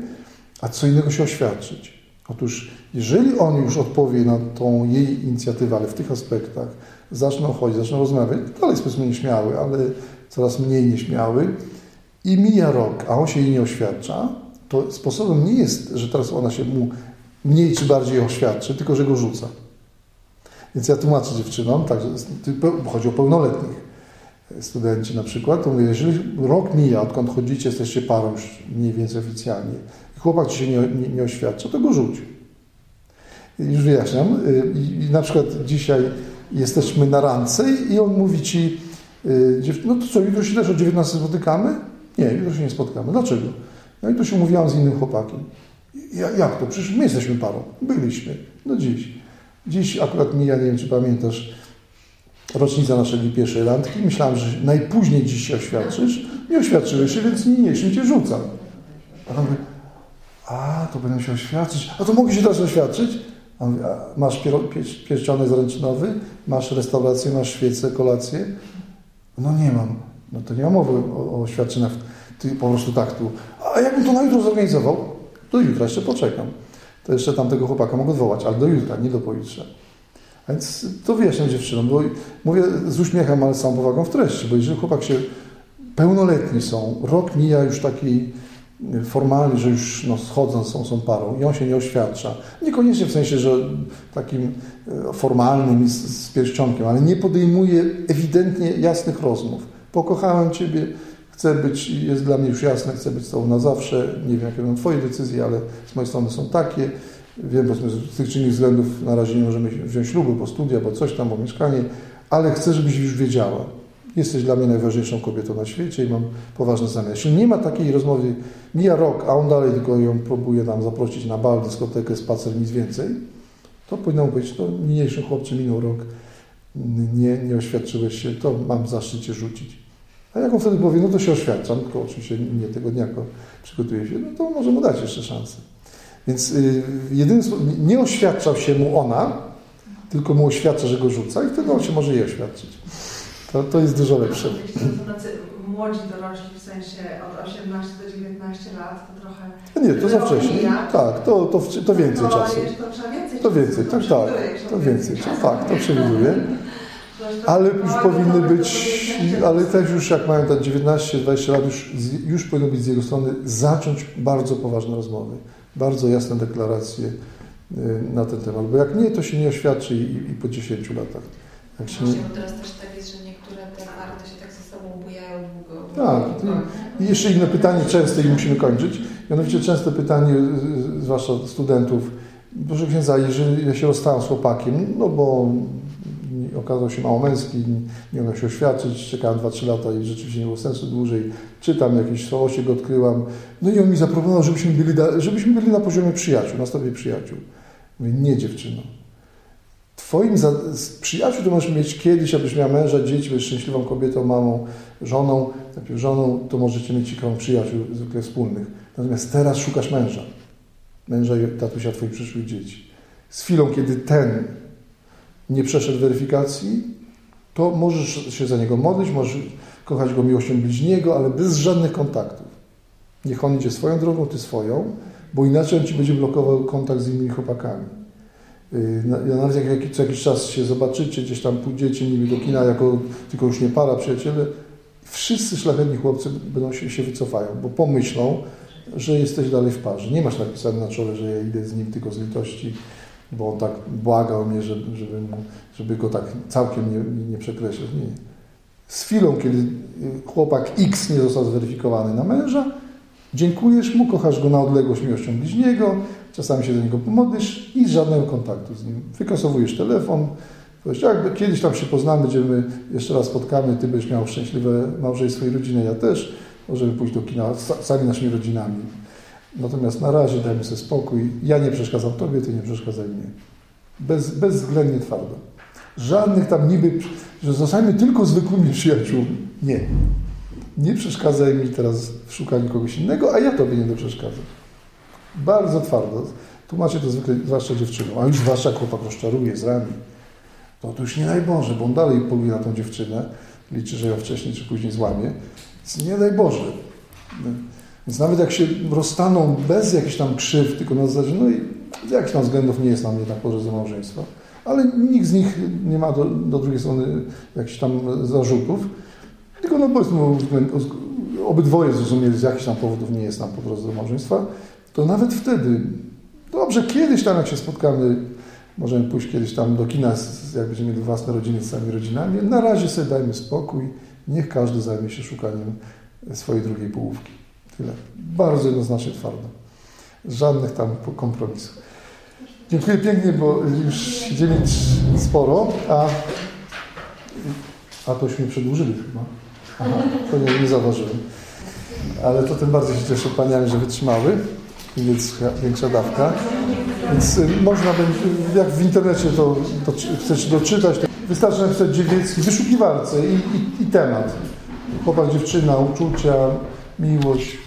a co innego się oświadczyć. Otóż, jeżeli on już odpowie na tą jej inicjatywę, ale w tych aspektach, zaczną chodzić, zaczną rozmawiać, dalej jest nieśmiały, ale coraz mniej nieśmiały i mija rok, a on się jej nie oświadcza, to sposobem nie jest, że teraz ona się mu mniej czy bardziej oświadczy, tylko że go rzuca. Więc ja tłumaczę dziewczynom, także bo chodzi o pełnoletnich studenci na przykład, to mówię, jeżeli rok mija, odkąd chodzicie, jesteście parą już mniej więcej oficjalnie, i chłopak ci się nie, nie, nie oświadcza, to go rzuć. Już wyjaśniam. Y, I, I na przykład dzisiaj jesteśmy na randce i on mówi ci, y, no to co, jutro się też o 19 spotykamy? Nie, jutro się nie spotkamy. Dlaczego? No i to się umówiłam z innym chłopakiem. Ja, jak to? Przecież my jesteśmy parą. Byliśmy. No dziś. Dziś akurat mija, nie wiem czy pamiętasz, rocznica naszej pierwszej randki. Myślałem, że najpóźniej dziś się oświadczysz. Nie oświadczyłeś się, więc niniejszym cię rzucam. A on mówi, a, to będę się oświadczyć. A to mogę się teraz oświadczyć? A on mówi, a masz piero- pie- pierścionek zaręczynowy? Masz restaurację, masz świecę, kolację? No nie mam. No to nie ma mowy o, o. Ty po prostu tak tu. A jakbym to na jutro zorganizował? Do jutra jeszcze poczekam. To jeszcze tamtego chłopaka mogę odwołać, ale do jutra, nie do pojutrze. A Więc to wyjaśniam dziewczynom, bo mówię z uśmiechem, ale z całą powagą w treści, bo jeżeli chłopak się pełnoletni są, rok mija już taki formalny, że już no, schodzą, są, są parą i on się nie oświadcza. Niekoniecznie w sensie, że takim e, formalnym z, z pierścionkiem, ale nie podejmuje ewidentnie jasnych rozmów. Pokochałem Ciebie, chcę być, jest dla mnie już jasne, chcę być z Tobą na zawsze, nie wiem jakie będą Twoje decyzje, ale z mojej strony są takie. Wiem, bo z tych czy innych względów na razie nie możemy wziąć ślubu, bo studia, bo coś tam, bo mieszkanie, ale chcę, żebyś już wiedziała. Jesteś dla mnie najważniejszą kobietą na świecie i mam poważne zamiary. Jeśli nie ma takiej rozmowy, mija rok, a on dalej tylko ją próbuje tam zaprosić na bal, dyskotekę, spacer, nic więcej, to powinno być, to niniejszy chłopcze minął rok, nie, nie oświadczyłeś się, to mam zaszczyt Cię rzucić. A jak on wtedy powie, no to się oświadczam, tylko oczywiście nie tego dnia przygotuję się, no to może mu dać jeszcze szansę. Więc yy, jedyny nie oświadczał się mu ona, tylko mu oświadcza, że go rzuca i wtedy on się może jej oświadczyć. To, to jest dużo lepsze. Młodzi dorośli, w sensie od 18 do 19 lat, to trochę... No nie, to za wcześnie. Tak, to, to, to więcej to czasu. To więcej, to więcej, tak, tak. To więcej, tak, to przewiduje. Ale już powinny być, ale też już jak mają te 19-20 lat, już, już powinno być z jego strony zacząć bardzo poważne rozmowy, bardzo jasne deklaracje y, na ten temat, bo jak nie, to się nie oświadczy i, i po 10 latach. Jak się nie... teraz też tak jest, że niektóre te karty się tak ze sobą bujają długo. Tak. I jeszcze inne pytanie częste i musimy kończyć. Mianowicie częste pytanie, zwłaszcza studentów, proszę księdza, jeżeli ja się rozstałem z chłopakiem, no bo okazał się mało męski, nie umiał się oświadczyć, czekałem 2-3 lata i rzeczywiście nie było sensu dłużej, czytam jakieś słabości, go odkryłam, no i on mi zaproponował, żebyśmy byli, żebyśmy byli na poziomie przyjaciół, na stopie przyjaciół. Mówię, nie dziewczyno. Twoim za, przyjaciół to możesz mieć kiedyś, abyś miał męża, dzieci, będziesz szczęśliwą kobietą, mamą, żoną. Najpierw żoną to możecie mieć krąg przyjaciół zwykle wspólnych. Natomiast teraz szukasz męża. Męża i tatusia Twoich przyszłych dzieci. Z chwilą, kiedy ten nie przeszedł weryfikacji, to możesz się za niego modlić, możesz kochać go miłością bliźniego, ale bez żadnych kontaktów. Niech on idzie swoją drogą, ty swoją, bo inaczej on ci będzie blokował kontakt z innymi chłopakami. Y, nawet jak co jakiś czas się zobaczycie, gdzieś tam pójdziecie niby do kina, jako tylko już nie para, przyjaciele, wszyscy szlachetni chłopcy będą się, się wycofają, bo pomyślą, że jesteś dalej w parze. Nie masz napisane na czole, że ja idę z nim tylko z litości, bo on tak błagał mnie, żeby, żeby, żeby go tak całkiem nie, nie przekreślać. Nie. Z chwilą, kiedy chłopak X nie został zweryfikowany na męża, dziękujesz mu, kochasz go na odległość miłością bliźniego, czasami się do niego pomodlisz i żadnego kontaktu z nim. Wykasowujesz telefon, powiesz, jak kiedyś tam się poznamy, będziemy jeszcze raz spotkamy, ty będziesz miał szczęśliwe małżeństwo i rodzinę, ja też, możemy pójść do kina sami naszymi rodzinami. Natomiast na razie dajmy sobie spokój. Ja nie przeszkadzam Tobie, Ty nie przeszkadzaj mnie. Bez, bezwzględnie twardo. Żadnych tam niby, że zostajemy tylko zwykłymi przyjaciółmi. Nie. Nie przeszkadzaj mi teraz w szukaniu kogoś innego, a ja Tobie nie będę. Bardzo twardo. Tłumaczę to zwykle, zwłaszcza dziewczynom. A już zwłaszcza chłopak rozczaruje, zrani. To, to już nie daj Boże, bo on dalej poluje na tą dziewczynę. Liczy, że ją wcześniej czy później złamie. Więc nie daj Boże. Więc nawet jak się rozstaną bez jakichś tam krzyw, tylko na zasadzie, no i z jakichś tam względów nie jest nam jednak po drodze małżeństwa, ale nikt z nich nie ma do, do drugiej strony jakichś tam zarzutów, tylko no powiedzmy obydwoje zrozumieli, z jakichś tam powodów nie jest nam po drodze do małżeństwa, to nawet wtedy, dobrze, kiedyś tam jak się spotkamy, możemy pójść kiedyś tam do kina, jak będziemy mieli własne rodziny z całymi rodzinami, na razie sobie dajmy spokój, niech każdy zajmie się szukaniem swojej drugiej połówki. Tyle. Bardzo jednoznacznie twardo. Żadnych tam kompromisów. Dziękuję pięknie, bo już siedzieli sporo, a, a tośmy przedłużyli chyba. Aha, to nie, nie zauważyłem. Ale to tym bardziej się cieszę paniami, że wytrzymały, więc większa dawka. Więc y, można będzie, jak w internecie to, to chcesz doczytać, to wystarczy napisać dziewiecki, wyszukiwarce i, i, i temat. Chłopak, dziewczyna, uczucia, miłość,